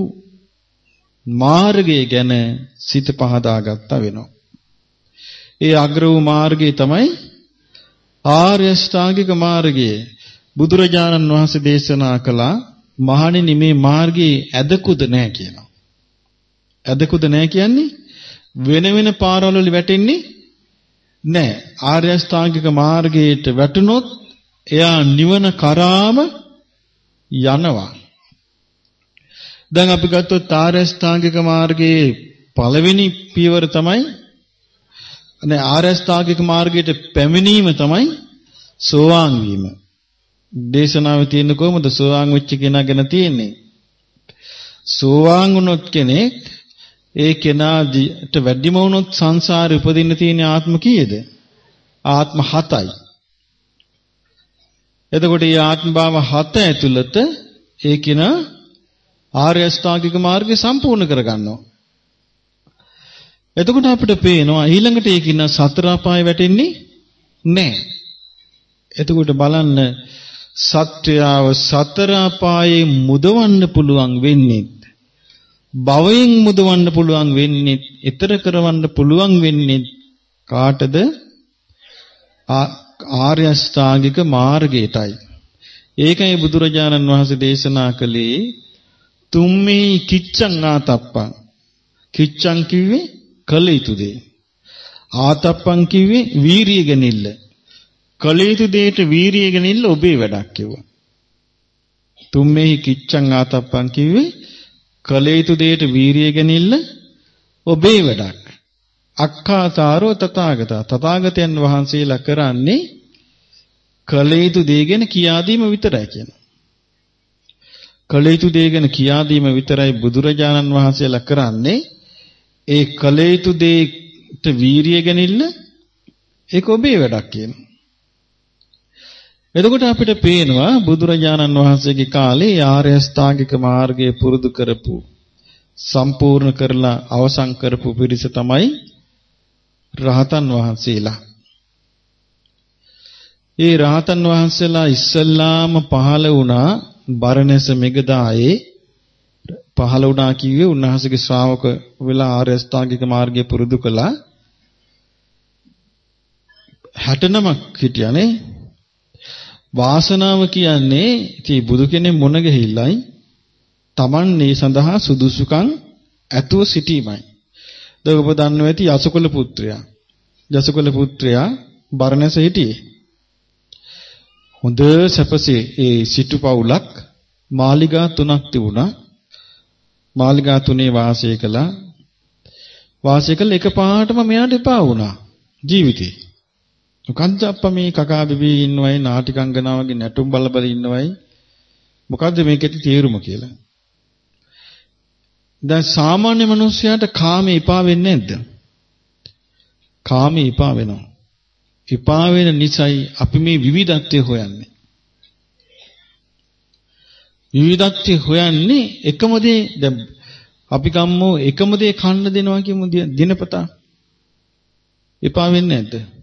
මාර්ගය ගැන සිත පහදා ගත්තා වෙනවා. ඒ අග්‍ර වූ මාර්ගය තමයි ආර්ය අෂ්ටාංගික මාර්ගය. බුදුරජාණන් වහන්සේ දේශනා කළා මහණෙනි මේ මාර්ගයේ ඇදකුද නැහැ කියනවා. ඇදකුද නැහැ කියන්නේ වෙන වෙන පාරවල වල වැටෙන්නේ නැහැ. ආර්ය අෂ්ටාංගික මාර්ගයට වැටුනොත් එයා නිවන කරාම යනවා. දැන් අපි ගත්තොත් ආර්ය අෂ්ටාංගික මාර්ගයේ පළවෙනි පියවර තමයි අනේ ආර්ය අෂ්ටාංගික මාර්ගයට පැමිණීම තමයි සෝවාන් වීම. දේශනාවේ තියෙන කොහොමද සෝවාන් වෙච්ච කෙනා ගැන තියෙන්නේ? සෝවාන් වුණොත් කෙනෙක් ඒ කෙනාට වැඩිම වුණොත් සංසාරේ උපදින්න තියෙන ආත්ම කීයද? ආත්ම 7යි. එතකොට මේ ආත්ම භාව 7 ඇතුළත ඒ කෙනා ආර්ය අෂ්ටාංගික මාර්ගය සම්පූර්ණ කරගන්නවා. එතකොට අපිට පේනවා ඊළඟට ඒ කෙනා සතර අපාය වැටෙන්නේ නැහැ. එතකොට බලන්න සත්‍යයව සතර අපායේ මුදවන්න පුළුවන් වෙන්නේ භවයෙන් මුදවන්න පුළුවන් වෙන්නේ ඊතර කරවන්න පුළුවන් වෙන්නේ කාටද? ආර්ය අෂ්ටාංගික මාර්ගයටයි. ඒකයි බුදුරජාණන් වහන්සේ දේශනා කළේ තුම්මේ කිච්ඡං ආතප්පං. කිච්ඡං කිව්වේ කල යුතු දේ. ආතප්පං කිව්වේ වීරිය ගනිල්ල. කල යුතු දෙයට වීරිය ගනිල්ල ඔබේ වැඩක් කිව්වා. තුම්මෙහි කිච්ඡං ආතප්පං කිව්වේ කල යුතු දෙයට වීරිය ගනිල්ල ඔබේ වැඩක්. අක්ඛාතාරෝ තථාගත තථාගතයන් වහන්සේලා කරන්නේ කල යුතු දේ ගැන කියා දීම විතරයි කියනවා. කල යුතු දේ ගැන කියා දීම විතරයි බුදුරජාණන් වහන්සේලා කරන්නේ. ඒ කල යුතු දෙයට වීරිය ගනිල්ල ඒක ඔබේ වැඩක් කියනවා. එතකොට අපිට පේනවා බුදුරජාණන් වහන්සේගේ කාලේ ආර්ය අෂ්ටාංගික මාර්ගය පුරුදු කරපු සම්පූර්ණ කරලා අවසන් කරපු පිරිස තමයි රහතන් වහන්සේලා. ඒ රහතන් වහන්සේලා ඉස්සල්ලාම පහළ වුණා බරණැස මෙගදායේ පහළ වුණා කිව්වේ උන්වහන්සේගේ ශ්‍රාවක වෙලා ආර්ය අෂ්ටාංගික මාර්ගය පුරුදු කළා 69ක් හිටියානේ වාසනාව කියන්නේ ඉතින් බුදු කෙනෙක් මොන ගෙහිල්ලයි Taman මේ සඳහා සුදුසුකම් ඇතුව සිටීමයි. දැන් ඔබ දන්නවා ඇති යසකුල පුත්‍රයා. යසකුල පුත්‍රයා බරණැස හිටියේ. හොඳ සැපසේ ඒ සිටු පවුලක් මාලිගා තුනක් තිබුණා. මාලිගා තුනේ වාසය කළා. වාසය කළ එකපාරටම මෙයාට එපා වුණා ජීවිතේ. මොකද්ද අප්පා මේ කකා බිබී ඉන්නවයි නාටිකංගනාවගේ නැටුම් බල බල ඉන්නවයි මොකද්ද මේකේ තේරුම කියලා. දැන් සාමාන්‍ය මිනිස්සයාට කාමේ ඉපා වෙන්නේ නැද්ද? කාමේ ඉපා වෙනවා. ඉපා වෙන නිසයි අපි මේ විවිධත්වය හොයන්නේ. විවිධත්වය හොයන්නේ එකම දේ දැන් අපි කම්මෝ එකම දේ කන්න දෙනවා කියමු දිනපතා. එපා වෙන්නේ නැද්ද?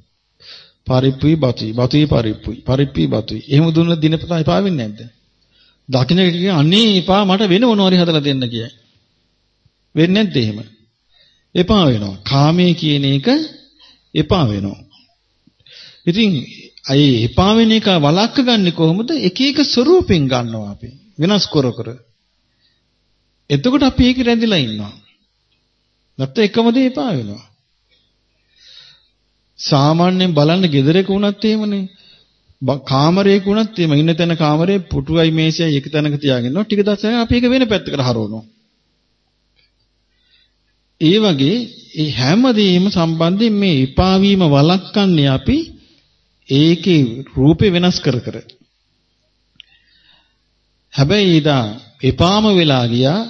පරිප්පුයි බතුයි බතුයි පරිප්පුයි පරිප්පුයි බතුයි. එහෙම දුන්න දිනපතා එපා වෙන්නේ නැද්ද? දකින්න කිය අනේ එපා මට වෙන මොනවාරි හදලා දෙන්න කියයි. වෙන්නේ නැද්ද එහෙම? එපා වෙනවා. කාමයේ කියන එක එපා වෙනවා. ඉතින් අය එපා වෙන එක වළක්ක ගන්න කොහොමද? එක එක ස්වරූපෙන් ගන්නවා අපි. වෙනස් කර කර. එතකොට අපි ඒක රැඳිලා ඉන්නවා. නැත්නම් එකම දේ එපා වෙනවා. සාමාන්‍යයෙන් බලන්න ගෙදරක වුණත් එහෙමනේ. කාමරයක වුණත් එහෙම ඉන්න තැන කාමරේ පුටුවයි මේසයයි එක තැනක තියාගෙන ඉන්නවා. ටික දවසක් අපි ඒක වෙන පැත්තකට හරවනවා. ඒ වගේ ඒ හැමදේම සම්බන්ධයෙන් මේ එපා වීම වළක්වන්නේ අපි ඒකේ රූපේ වෙනස් කර කර. හැබැයි ඉදා එපාම වෙලා ගියා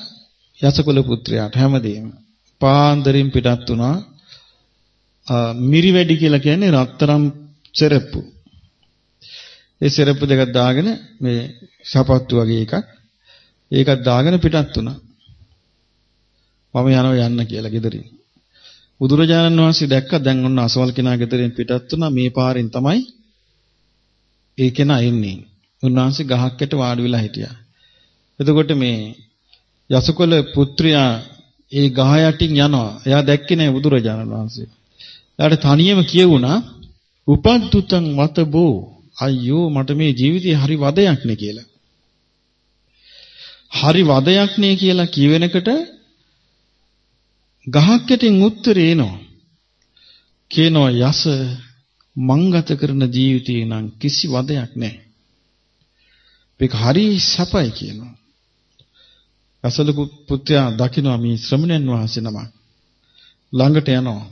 යසකුල පුත්‍රයාට හැමදේම. පාන්දරින් පිටත් වුණා. මිරිවැඩි කියලා කියන්නේ රත්තරම් සෙරප්පු. ඒ සෙරප්පු දෙකක් දාගෙන මේ සපත්තු වගේ එකක් ඒකක් දාගෙන පිටත් වුණා. මම යනවා යන්න කියලා ගෙදරින්. බුදුරජාණන් වහන්සේ දැක්ක දැන් ඔන්න අසවල් කෙනා ගෙදරින් පිටත් වුණා මේ පාරෙන් තමයි ඒ කෙනා එන්නේ. උන්වහන්සේ ගහක් යට වාඩි වෙලා හිටියා. එතකොට මේ යසකොල පුත්‍රයා ඒ ගහ යටින් යනවා. එයා දැක්කේ නෑ බුදුරජාණන් වහන්සේ. එයාට තනියම කියවුණා උපද්දුතං වතබෝ අයියෝ මට මේ ජීවිතේ හරි වදයක් නේ කියලා. හරි වදයක් නේ කියලා කියවෙනකොට ගහක් යටින් උත්තරේ එනවා. කියනවා යස මං ගත කරන ජීවිතේ නම් කිසි වදයක් නැහැ. මේක හරි සපයි කියනවා. අසලු පුත්‍රයා දකිනවා මේ ශ්‍රමණයන් වහන්සේ නම ළඟට යනවා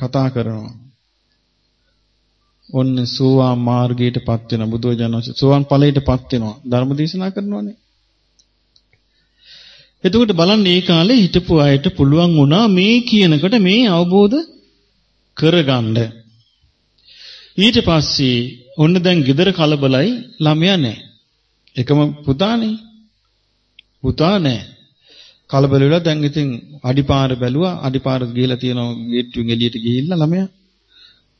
කතා කරනවා. ඔන්න සෝවාන් මාර්ගයටපත් වෙන බුදුරජාණන් වහන්සේ සෝවාන් ඵලයටපත් වෙනවා ධර්ම දේශනා කරනවානේ. එතකොට බලන්න මේ කාලේ හිටපු අයට පුළුවන් වුණා මේ කියනකොට මේ අවබෝධ කරගන්න. ඊට පස්සේ ඔන්න දැන් gedara කලබලයි ළමයා නැහැ. එකම පුතානේ. පුතා නැහැ. කලබල වෙලා දැන් ඉතින් අඩිපාර බැලුවා අඩිපාර ගිහලා තියෙනවා ගේට්ටුවෙන් එළියට ගිහිල්ලා ළමයා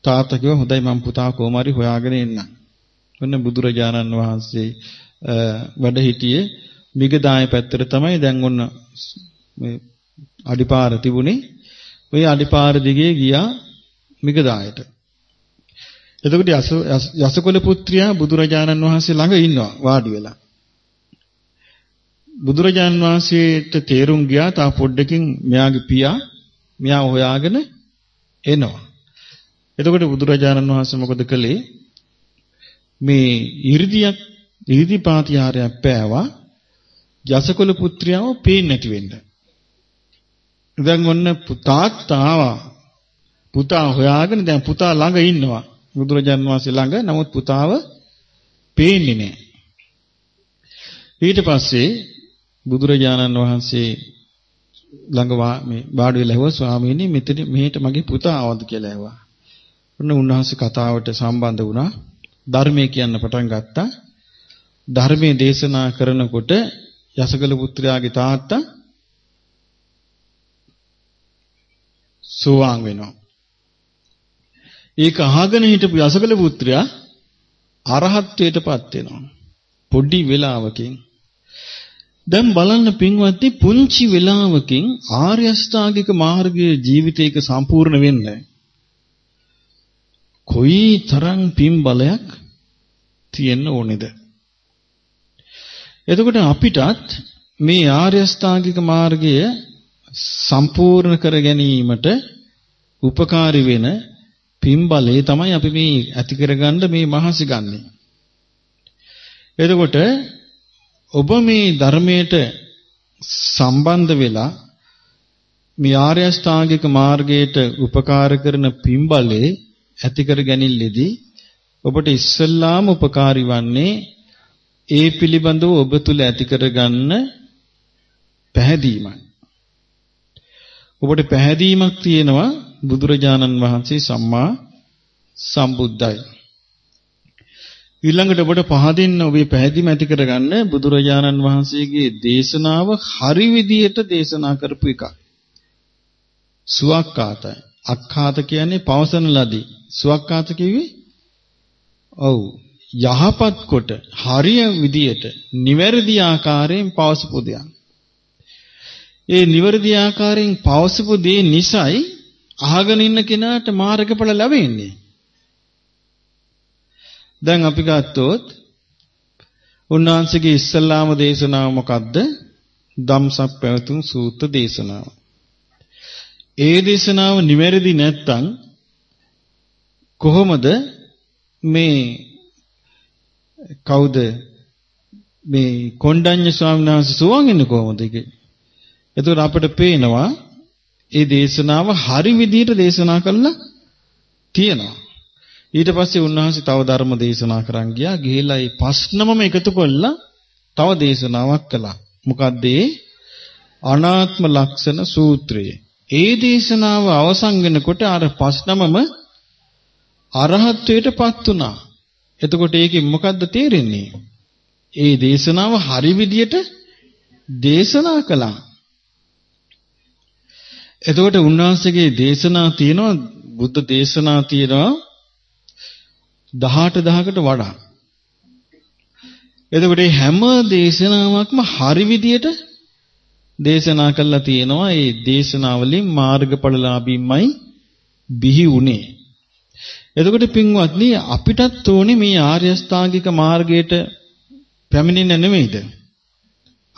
තාත්තා කිව්වා හොඳයි මම පුතා කොහොම හරි හොයාගෙන එන්නම්. ඔන්න බුදුරජාණන් වහන්සේ වැඩ හිටියේ මිගදාය පැත්තට තමයි දැන් ඔන්න මේ අඩිපාර තිබුණේ. ওই අඩිපාර දිගේ ගියා මිගදායට. එතකොට යසකොල පුත්‍රයා බුදුරජාණන් වහන්සේ ළඟ ඉන්නවා වාඩි වෙලා. බුදුරජාන් වහන්සේට තේරුම් ගියා තා පොඩ්ඩකින් මෙයාගේ පියා මෙයා හොයාගෙන එනවා. එතකොට බුදුරජාණන් වහන්සේ මොකද කළේ? මේ 이르දියක් 이르දිපාතිහාරයක් පෑවා යසකොල පුත්‍රයාව පේන්නේ නැති වෙන්න. දැන් ඔන්න තාත්තා ආවා. පුතා හොයාගෙන දැන් පුතා ළඟ ඉන්නවා. බුදුරජාණන් වහන්සේ ළඟ. නමුත් පුතාව පේන්නේ නැහැ. ඊට පස්සේ බුදුරජාණන් වහන්සේ ළඟ මේ වාඩි වෙලා ඇහුවා ස්වාමීනි මෙතන මෙහෙට මගේ පුතා ආවද කියලා ඇහුවා. ඔන්න උන්වහන්සේ කතාවට සම්බන්ධ වුණා. ධර්මයේ කියන්න පටන් ගත්තා. ධර්මයේ දේශනා කරනකොට යසකල පුත්‍රයාගේ තාත්තා සෝවාන් වෙනවා. ඒක අහගෙන හිටපු යසකල පුත්‍රයා අරහත්ත්වයටපත් වෙනවා. පොඩි වෙලාවකින් දැන් බලන්න පින්වත්නි පුංචි වෙලාවකින් ආර්ය අෂ්ටාංගික මාර්ගයේ ජීවිතයක සම්පූර්ණ වෙන්න කොයි තරම් පින් බලයක් තියෙන්න ඕනේද එතකොට අපිටත් මේ ආර්ය අෂ්ටාංගික මාර්ගය සම්පූර්ණ කර ගැනීමට උපකාරී වෙන පින්බලේ තමයි අපි මේ ඇති කරගන්න මේ මහසි ගන්නෙ. එතකොට ඔබ මේ ධර්මයට සම්බන්ධ වෙලා මේ ආර්ය අෂ්ටාංගික මාර්ගයට උපකාර කරන පින්බලේ ඇති කර ගැනීමෙදී ඔබට ඉස්සල්ලාම උපකාරී වන්නේ ඒ පිළිබඳව ඔබ තුල ඇති කරගන්න පැහැදීමයි. ඔබට පැහැදීමක් තියෙනවා බුදුරජාණන් වහන්සේ සම්මා සම්බුද්දයි. ඊළඟට ඔබට පහදින්න ඔබේ පැහැදිලිම ඇති කරගන්න බුදුරජාණන් වහන්සේගේ දේශනාව හරි විදියට දේශනා කරපු එකක්. සුවක්කාතයි. අක්ඛාත කියන්නේ පවසන ලදී. සුවක්කාත කිව්වේ? ඔව්. යහපත් කොට හරිය විදියට නිවැරදි ආකාරයෙන් පවසපු දෙයක්. ඒ නිවැරදි ආකාරයෙන් පවසපු දේ නිසයි අහගෙන ඉන්න කෙනාට මාර්ගඵල ලැබෙන්නේ. දැන් අපි ගත්තොත් උන්වහන්සේගේ ඉස්සල්ලාම දේශනාව මොකද්ද? ධම්සක් පැවතුම් සූත්‍ර දේශනාව. ඒ දේශනාව නිවැරදි නැත්තම් කොහොමද මේ කවුද මේ කොණ්ඩඤ්ඤ ස්වාමීන් වහන්සේ සුවන් ඉන්නේ කොහොමද ඒකේ? එතකොට අපිට පේනවා ඒ දේශනාව හරි විදිහට දේශනා කළා තියෙනවා. ඊට පස්සේ උන්වහන්සේ තව ධර්ම දේශනා කරන් ගියා. ගිහිලා ඒ ප්‍රශ්නමම එකතු කළා තව දේශනාවක් කළා. මොකද්ද ඒ? අනාත්ම ලක්ෂණ සූත්‍රය. ඒ දේශනාව අවසන් වෙනකොට අර ප්‍රශ්නමම අරහත්ත්වයටපත් වුණා. එතකොට ඒකෙන් මොකද්ද තේරෙන්නේ? ඒ දේශනාව හරි විදියට දේශනා කළා. එතකොට උන්වහන්සේගේ දේශනා තියෙනවා බුද්ධ දේශනා තියෙනවා 18000කට වඩා. එතකොට මේ හැම දේශනාවක්ම හරි විදියට දේශනා කළා තියෙනවා. ඒ දේශනාවලින් මාර්ගඵලලාභීමයි බිහි උනේ. එතකොට පින්වත්නි අපිටත් ඕනේ මේ ආර්ය අෂ්ටාංගික මාර්ගයට පැමිණෙන්න නෙමෙයිද?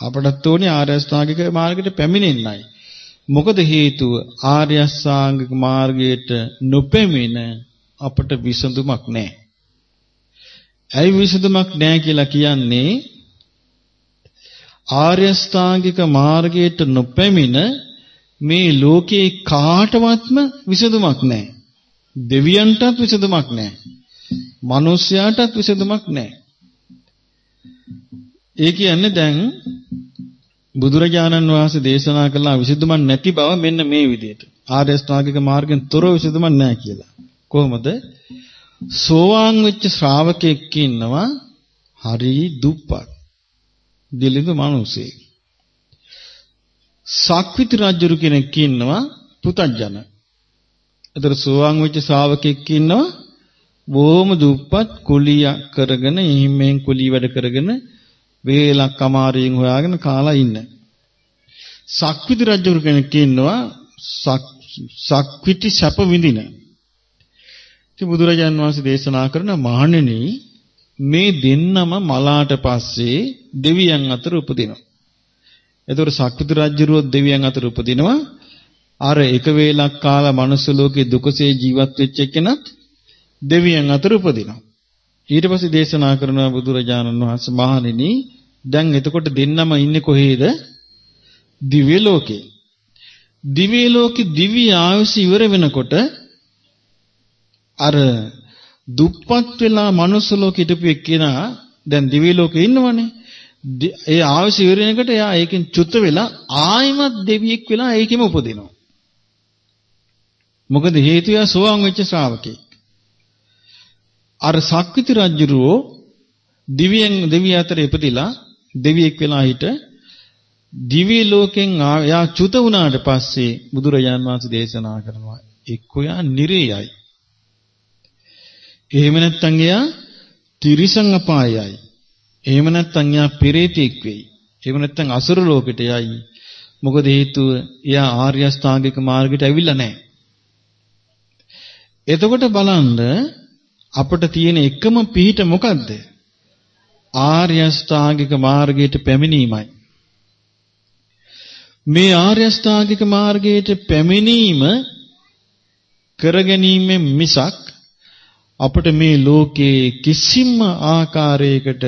අපටත් ඕනේ ආර්ය අෂ්ටාංගික මාර්ගයට පැමිණෙන්නයි. මොකද හේතුව ආර්ය අෂ්ටාංගික මාර්ගයට නොපැමිණ අපට විසඳුමක් නැහැ. ඇයි විසඳුමක් නැහැ කියලා කියන්නේ ආර්ය ශ්‍රාංගික මාර්ගයට නොපැමිණ මේ ලෝකේ කාටවත්ම විසඳුමක් නැහැ. දෙවියන්ටත් විසඳුමක් නැහැ. මිනිස්යාටත් විසඳුමක් නැහැ. ඒ කියන්නේ දැන් බුදුරජාණන් වහන්සේ දේශනා කළ විසඳුමක් නැති බව මෙන්න මේ විදිහට. ආර්ය ශ්‍රාංගික මාර්ගෙන් තොරව විසඳුමක් නැහැ කියලා. කොහොමද? සෝවාන් වෙච්ච ශ්‍රාවකෙක් ඉන්නවා හරි දුප්පත්. දිලිඳු මිනිසෙක්. සක්විති රජුරු කෙනෙක් ඉන්නවා පුතඥන. ඒතර සෝවාන් වෙච්ච ශ්‍රාවකෙක් ඉන්නවා බොහොම දුප්පත් කුලිය කරගෙන එහිමෙන් කුලිය වැඩ කරගෙන වේලක් අමාරියෙන් හොයාගෙන කාලා ඉන්න. සක්විති රජුරු කෙනෙක් ඉන්නවා සක්විති සැප විඳින. ඉතින් බුදුරජාන් වහන්සේ දේශනා කරන මහණෙනි මේ දෙන්නම මලාට පස්සේ දෙවියන් අතර උපදිනවා. එතකොට සක්විති රජුරුව දෙවියන් අතර උපදිනවා. අර එක වේලක් කාලා මනුස්ස ලෝකේ දුකසේ ජීවත් වෙච්ච කෙනත් දෙවියන් අතර උපදිනවා. ඊට පස්සේ දේශනා කරන බුදුරජාණන් වහන්සේ මහණෙනි දැන් එතකොට දෙන්නම ඉන්නේ කොහේද? දිව්‍ය ලෝකේ. දිව්‍ය ලෝකේ දිව්‍ය ආයුෂ ඉවර වෙනකොට අර දුප්පත් වෙලා මනුස්ස ලෝකෙ හිටපු එක්කෙනා දැන් දිව්‍ය ලෝකේ ඉන්නවනේ. ඒ ආවශ්‍ය ඉවරනකට එයා ඒකෙන් චුත වෙලා ආයිමත් දෙවියෙක් වෙලා ඒකෙම උපදිනවා. මොකද හේතුව සෝවාන් වෙච්ච ශ්‍රාවකෙක්. අර සක්විති රජුරෝ දිව්‍යයන් දෙවිය අතර ඉපදිලා දෙවියෙක් වෙලා හිට දිව්‍ය ලෝකෙන් එයා චුත වුණාට පස්සේ බුදුරජාන් වහන්සේ දේශනා කරනවා එක්කෝ යා නිරේයයි එහෙම නැත්නම් එයා තිරිසන් අපායයි. එහෙම නැත්නම් එයා පෙරේතෙක් වෙයි. එහෙම නැත්නම් අසුර ලෝකෙට යයි. මොකද හේතුව එයා ආර්ය අෂ්ටාංගික මාර්ගයට ඇවිල්ලා නැහැ. එතකොට බලන්න අපිට තියෙන එකම පිහිට මොකද්ද? ආර්ය අෂ්ටාංගික මාර්ගයට පැමිණීමයි. මේ ආර්ය අෂ්ටාංගික මාර්ගයට පැමිණීම කරගැනීමෙන් මිසක් අපිට මේ ලෝකේ කිසිම ආකාරයකට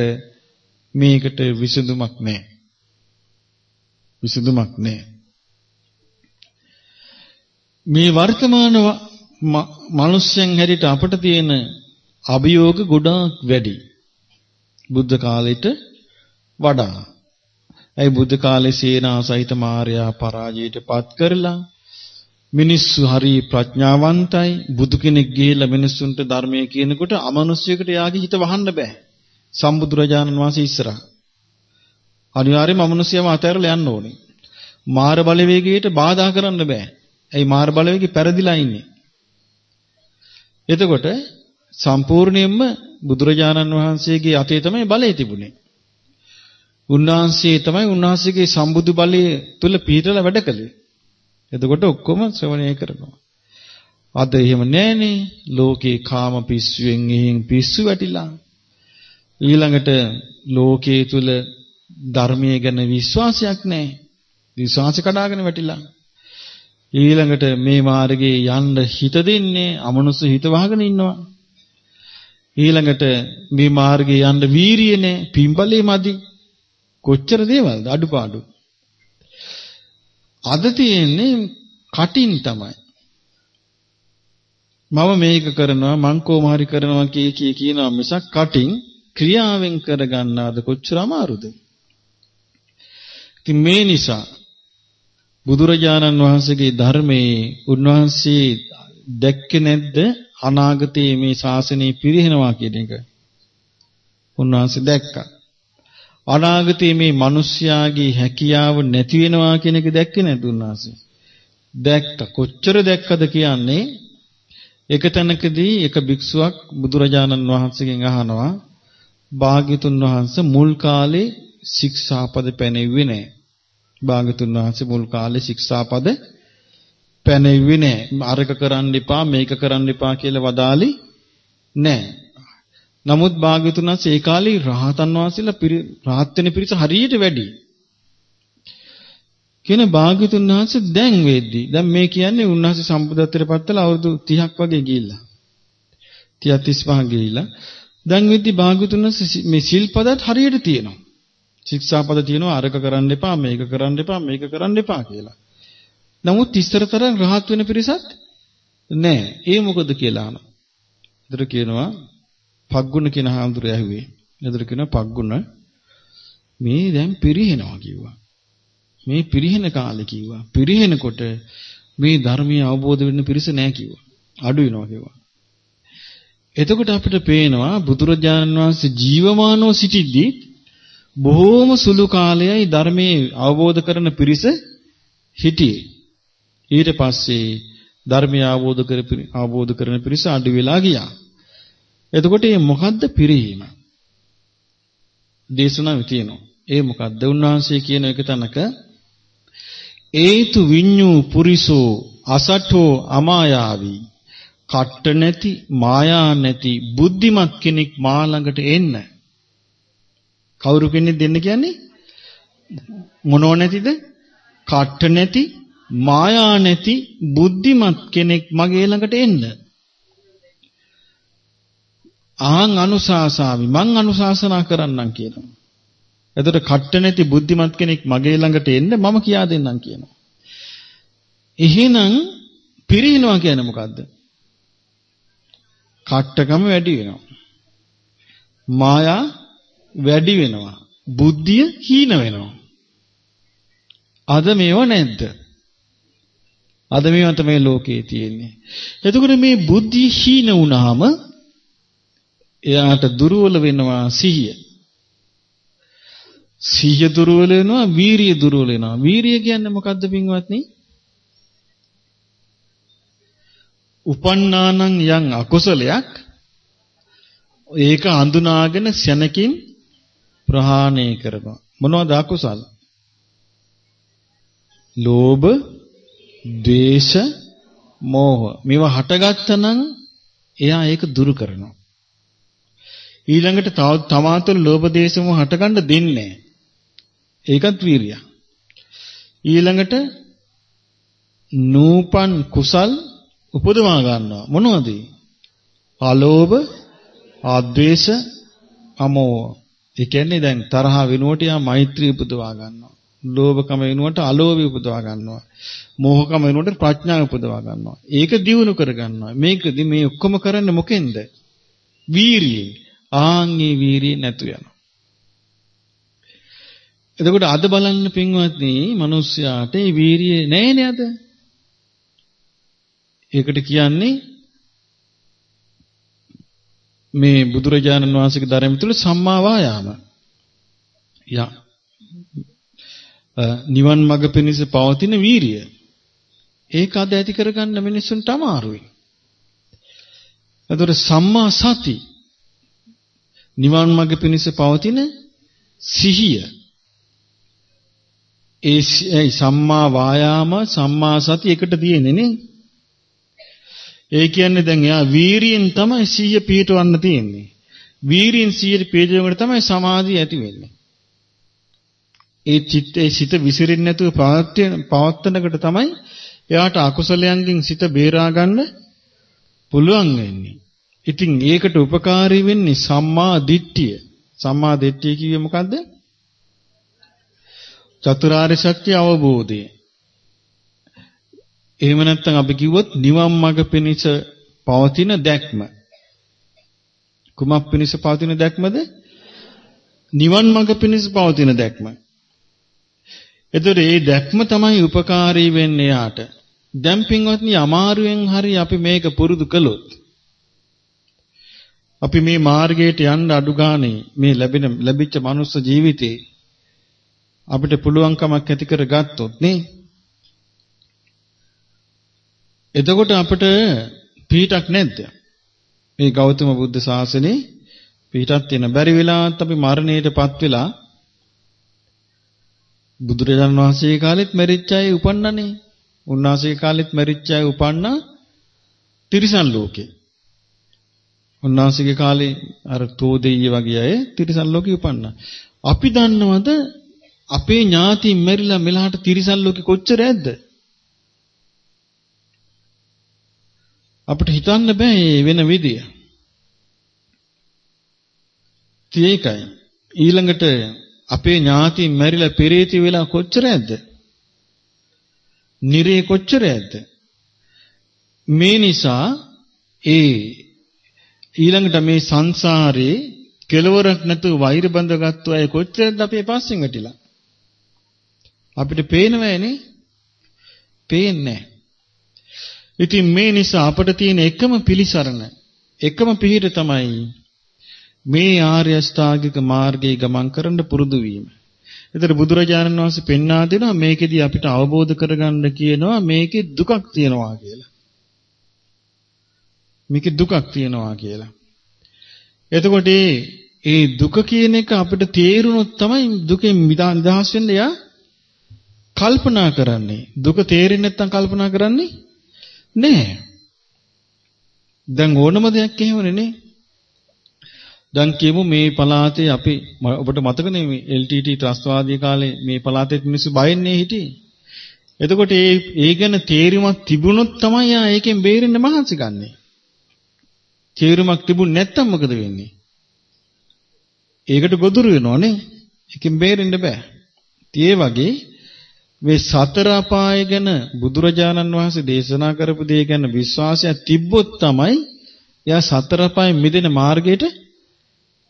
මේකට විසඳුමක් නැහැ. විසඳුමක් නැහැ. මේ වර්තමාන මිනිස්යන් හැටියට අපට තියෙන අභියෝග ගොඩාක් වැඩි. බුද්ධ කාලෙට වඩා. ඒ බුද්ධ කාලේ සේනා සහිත මාර්යා පරාජයට පත් කරලා මිනිස්සු හරි ප්‍රඥාවන්තයි බුදු කෙනෙක් ගිහිල්ලා මිනිස්සුන්ට ධර්මයේ කියනකොට අමනුෂ්‍යයකට යාගේ හිත වහන්න බෑ. සම්බුදුරජාණන් වහන්සේ ඉස්සරහා. අනිවාර්යයෙන්ම අමනුෂ්‍යයම අතහැරලා යන්න ඕනේ. මාර බලවේගයට බාධා කරන්න බෑ. ඒ මාර බලවේගي පෙරදිලා ඉන්නේ. එතකොට සම්පූර්ණයෙන්ම බුදුරජාණන් වහන්සේගේ අතේ තමයි බලය තිබුණේ. උන්වහන්සේ තමයි උන්වහන්සේගේ සම්බුදු බලය තුල පිහිටලා වැඩ කළේ. එතකොට ඔක්කොම ශ්‍රවණය කරනවා. අද එහෙම නැහනේ. ලෝකේ කාම පිස්සුවෙන් එහෙන් පිස්සු වැටිලා. ඊළඟට ලෝකයේ තුල ධර්මයේ ගැන විශ්වාසයක් නැහැ. විශ්වාස කඩාගෙන වැටිලා. ඊළඟට මේ මාර්ගයේ යන්න හිත දෙන්නේ අමනුස්ස හිත වහගෙන ඉන්නවා. ඊළඟට මේ මාර්ගයේ යන්න වීරිය නැහැ, පිම්බලේ මදි. කොච්චර දේවල්ද අඩුපාඩු. අද තියෙන්නේ කටින් තමයි. මම මේක කරනවා මං කොහොම හරි කරනවා කී කී කියනවා මිසක් කටින් ක්‍රියාවෙන් කරගන්නාද කොච්චර අමාරුද? ඉතින් මේ නිසා බුදුරජාණන් වහන්සේගේ ධර්මයේ උන්වහන්සේ දැක්කේ නැද්ද අනාගතයේ මේ ශාසනය පිරිහෙනවා කියන එක? උන්වහන්සේ දැක්කා. අනාගතයේ මේ මිනිස්යාගේ හැකියාව නැති වෙනවා කියන එක දැක්කේ නැද්ද උන්වහන්සේ? දැක්ක. කොච්චර දැක්කද කියන්නේ එක තැනකදී එක භික්ෂුවක් බුදුරජාණන් වහන්සේගෙන් අහනවා භාග්‍යතුන් වහන්සේ මුල් කාලේ ශික්ෂාපද පැනෙව්වේ නැහැ. භාගතුන් වහන්සේ මුල් කාලේ ශික්ෂාපද පැනෙව්වේ නැහැ. අරක කරන්න එපා මේක කරන්න එපා කියලා වදාලි නැහැ. නමුත් භාග්‍යතුන් වහන්සේ ඒ කාලේ රහතන් වහන්සේලා රහත් වෙන පිරිස හරියට වැඩි. කියන භාග්‍යතුන් වහන්සේ දැන් වෙද්දි දැන් මේ කියන්නේ උන්වහන්සේ සම්බුදත්වයට පත්වලා අවුරුදු 30ක් වගේ ගිහිල්ලා 30 35 ගිහිල්ලා දැන් වෙද්දි භාග්‍යතුන් වහන්සේ මේ සිල්පදත් හරියට තියෙනවා ශික්ෂාපද තියෙනවා අරක කරන්න එපා මේක කරන්න එපා මේක කරන්න එපා කියලා. නමුත් ඉස්තරතර රහත් වෙන පිරිසක් නැහැ. ඒ මොකද කියලා අහනවා. ඒතර කියනවා පග්ගුණ කියන හාමුදුරුවෝ ඇහුවේ. ඒතර කියනවා පග්ගුණ මේ දැන් පිරිහෙනවා කිව්වා. මේ පිරිහෙන කාලේ කිව්වා. පිරිහෙනකොට මේ ධර්මීය අවබෝධ වෙන්න පිරිස නැහැ කිව්වා. අඩු වෙනවා කිව්වා. එතකොට අපිට පේනවා බුදුරජාණන් වහන්සේ ජීවමානව සිටිද්දී බොහෝම සුළු කාලයයි ධර්මයේ අවබෝධ කරන පිරිස හිටියේ. ඊට පස්සේ ධර්මය අවබෝධ කර අවබෝධ කරන පිරිස අඩු වෙලා ගියා. එතකොට මේ මොකද්ද පිරීම? දේශනාවේ තියෙනවා. ඒ මොකද්ද? උන්වහන්සේ කියන එක තනක ඒතු විඤ්ඤු පුරිසෝ අසට්ඨෝ අමායාවි කට්ට නැති මායා නැති බුද්ධිමත් කෙනෙක් මා ළඟට එන්න කවුරු කෙනෙක් දෙන්න කියන්නේ? මොනෝ නැතිද? කට්ට නැති, මායා නැති, බුද්ධිමත් කෙනෙක් මගේ ළඟට එන්න. ආන් අනුශාසාවි මං අනුශාසනා කරන්නම් කියනවා. එතකොට කට්ට නැති බුද්ධිමත් කෙනෙක් මගේ ළඟට එන්න මම කියා දෙන්නම් කියනවා. එහෙනම් පිරිනනවා කියන්නේ මොකද්ද? කට්ටකම වැඩි වෙනවා. මායා වැඩි වෙනවා. බුද්ධිය හීන වෙනවා. අද මේව නැද්ද? අද මේව තමයි ලෝකේ තියෙන්නේ. එතකොට මේ බුද්ධිය හීන වුණාම එයාට දුර්වල වෙනවා සිහිය. සිහිය දුර්වල වෙනවා, වීරිය දුර්වල වෙනවා. වීරිය කියන්නේ මොකද්ද පින්වත්නි? උපන්නානං යම් අකුසලයක් ඒක අඳුනාගෙන සැනකින් ප්‍රහාණය කරනවා. මොනවද අකුසල්? ලෝභ, ද්වේෂ, මෝහ. මේවා හටගත්තනම් එයා ඒක දුරු කරනවා. ඊළඟට තව තමාතුල ලෝභ, ද්වේෂ, මෝහ හටගන්න දෙන්නේ ඒකත් වීරිය. ඊළඟට නූපන් කුසල් උපදවා ගන්නවා. මොනවද? අලෝභ, ආද්වේෂ, අමෝහ. ඒ කියන්නේ දැන් තරහ වෙනුවට යා මෛත්‍රී උපදවා ගන්නවා. ලෝභකම වෙනුවට අලෝභය උපදවා ගන්නවා. මෝහකම වෙනුවට ප්‍රඥාව උපදවා ගන්නවා. ඒක දියුණු කර ගන්නවා. මේකදි මේ ඔක්කොම කරන්නේ මොකෙන්ද? වීරියෙන්. ආන්ගේ වීරිය නැතු යනවා. එතකොට අද බලන්න පින්වත්නි, මිනිස්යාට මේ වීරිය නැහැ නේද? ඒකට කියන්නේ මේ බුදුරජාණන් වහන්සේගේ ධර්මය තුල සම්මා වායාම. යා නිවන් මඟ පිණිස පවතින වීරිය. ඒක අද ඇති කරගන්න මිනිස්සුන්ට අමාරුයි. එතකොට සම්මා සති නිවන් මඟ පිණිස පවතින සිහිය. ඒ සම්මා වායාම සම්මා සති එකට තියෙන්නේ නේ. ඒ කියන්නේ දැන් එයා වීරියෙන් තමයි සිහිය පිහිටවන්න තියෙන්නේ. වීරියෙන් සිහිය පිහිටවනකොට තමයි සමාධිය ඇති වෙන්නේ. ඒ චිත්තේ සිත විසිරෙන්නේ නැතුව පවත්වනකොට තමයි එයාට අකුසලයන්ගෙන් සිත බේරා ගන්න පුළුවන් වෙන්නේ. ඉතින් ඒකට උපකාරී වෙන්නේ සම්මා දිට්ඨිය. සම්මා දිට්ඨිය කිව්වේ මොකද්ද? චතුරාර්ය සත්‍ය අවබෝධය. එහෙම නැත්නම් අපි කිව්වොත් නිවන් මඟ පිණිස පවතින දැක්ම. කුමක් පිණිස පවතින දැක්මද? නිවන් මඟ පිණිස පවතින දැක්ම. එතකොට මේ දැක්ම තමයි ಉಪකාරී වෙන්නේ යාට. දැන් පින්වත්නි අමාරුවෙන් හරි අපි මේක පුරුදු කළොත් අපි මේ මාර්ගයට යන්න අඩු ගානේ මේ ලැබෙන ලැබිච්ච මනුස්ස ජීවිතේ අපිට පුළුවන්කමක් ඇති කරගත්තොත් නේ එතකොට අපිට පීඩක් නැද්ද? මේ ගෞතම බුද්ධ ශාසනේ පීඩක් තියෙන බැරි වෙලාවත් අපි මරණයටපත් වෙලා බුදුරජාණන් වහන්සේගේ කාලෙත් මැරිච්ච අය උපන්නනේ. උන්වහන්සේගේ කාලෙත් මැරිච්ච අය උපන්නා තිරිසන් ලෝකේ. උන්වහන්සේගේ කාලේ අර තෝදෙయ్య වගේ අය තිරිසන් ලෝකේ උපන්නා. අපි දන්නවද අපේ ඥාති මැරිලා මෙලහට තිරිසන් ලෝකේ කොච්චර ඇද්ද? අපිට හිතන්න බෑ වෙන විදිය. ඒකයි. ඊළඟට අපේ ඥාති මැරිලා පෙරේති වෙලා කොච්චර ඇද්ද? නිරේ කොච්චර ඇද්ද? මේ නිසා ඒ ඊළඟට මේ සංසාරේ කෙලවරක් නැතුව වෛර බඳගත්තු අය කොච්චරද අපේ පස්සෙන් වැටිලා? අපිට පේනවෑනේ? පේන්නේ ඉතින් මේ නිසා අපට තියෙන එකම පිළිසරණ එකම පිහිට තමයි මේ ආර්ය අෂ්ටාංගික මාර්ගයේ ගමන් කරන්න පුරුදු වීම. ඒතර බුදුරජාණන් වහන්සේ පෙන්වා දෙනවා මේකෙදි අපිට අවබෝධ කරගන්න කියනවා මේකේ දුකක් තියෙනවා කියලා. මේකේ දුකක් තියෙනවා කියලා. එතකොට ඒ දුක කියන එක අපිට තේරුනොත් තමයි දුකෙන් නිදහස් වෙන්න යා කල්පනා කරන්නේ. දුක තේරෙන්නේ නැත්නම් කල්පනා කරන්නේ නැහැ. දැන් ඕනම දෙයක් එහෙමනේ නේ. දැන් කියමු මේ පළාතේ අපි ඔබට මතකනේ මේ LTT ත්‍රස්තවාදී කාලේ මේ පළාතේ මිනිස්සු බයෙන්නේ හිටියේ. එතකොට ඒ ඒ ගැන තේරුමක් තිබුණොත් තමයි යා ඒකෙන් බේරෙන්න මහන්සි ගන්නෙ. තේරුමක් තිබුණ නැත්තම් මොකද වෙන්නේ? ඒකට ගොදුරු වෙනවනේ. ඒකෙන් බේරෙන්න බෑ. ඒ වගේ මේ සතර අපාය ගැන බුදුරජාණන් වහන්සේ දේශනා කරපු දේ ගැන විශ්වාසයක් තිබ්බොත් තමයි එයා සතර අපායෙන් මිදෙන මාර්ගයට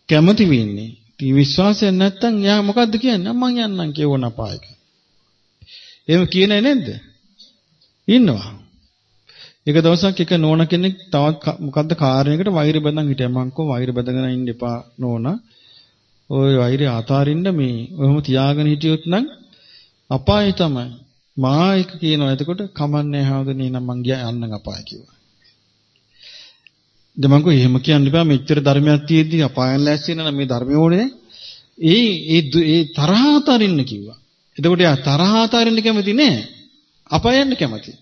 කැමති වෙන්නේ. ඉතින් විශ්වාසයක් නැත්තම් එයා මොකද්ද කියන්නේ? මං යන්නම් කියවන අපායක. එහෙම කියන්නේ නැද්ද? ඉන්නවා. එක දවසක් එක නෝන කෙනෙක් තවත් මොකද්ද කාරණයකට වෛර බඳන් හිටියා. මං කෝ වෛර බඳගෙන ඉන්න එපා නෝනා. ඔය වෛරය අතාරින්න මේ ඔහොම තියාගෙන හිටියොත් නම් අපාය තමයි. මා එක කියනවා. එතකොට කමන්නේ හවුදනේ නම් මං ගියා යන්න අපාය කිව්වා. දැන් මං කිව්වා එහෙම කියන්න එපා. මෙච්චර ධර්මයක් තියෙද්දි අපායන් ලෑස්ති වෙනා නම් මේ ධර්මය ඕනේ. ඒ ඒ ඒ තරහ අතරින්න කිව්වා. එතකොට යා තරහ අතරින්න කැමති නෑ. අපායන්න කැමති.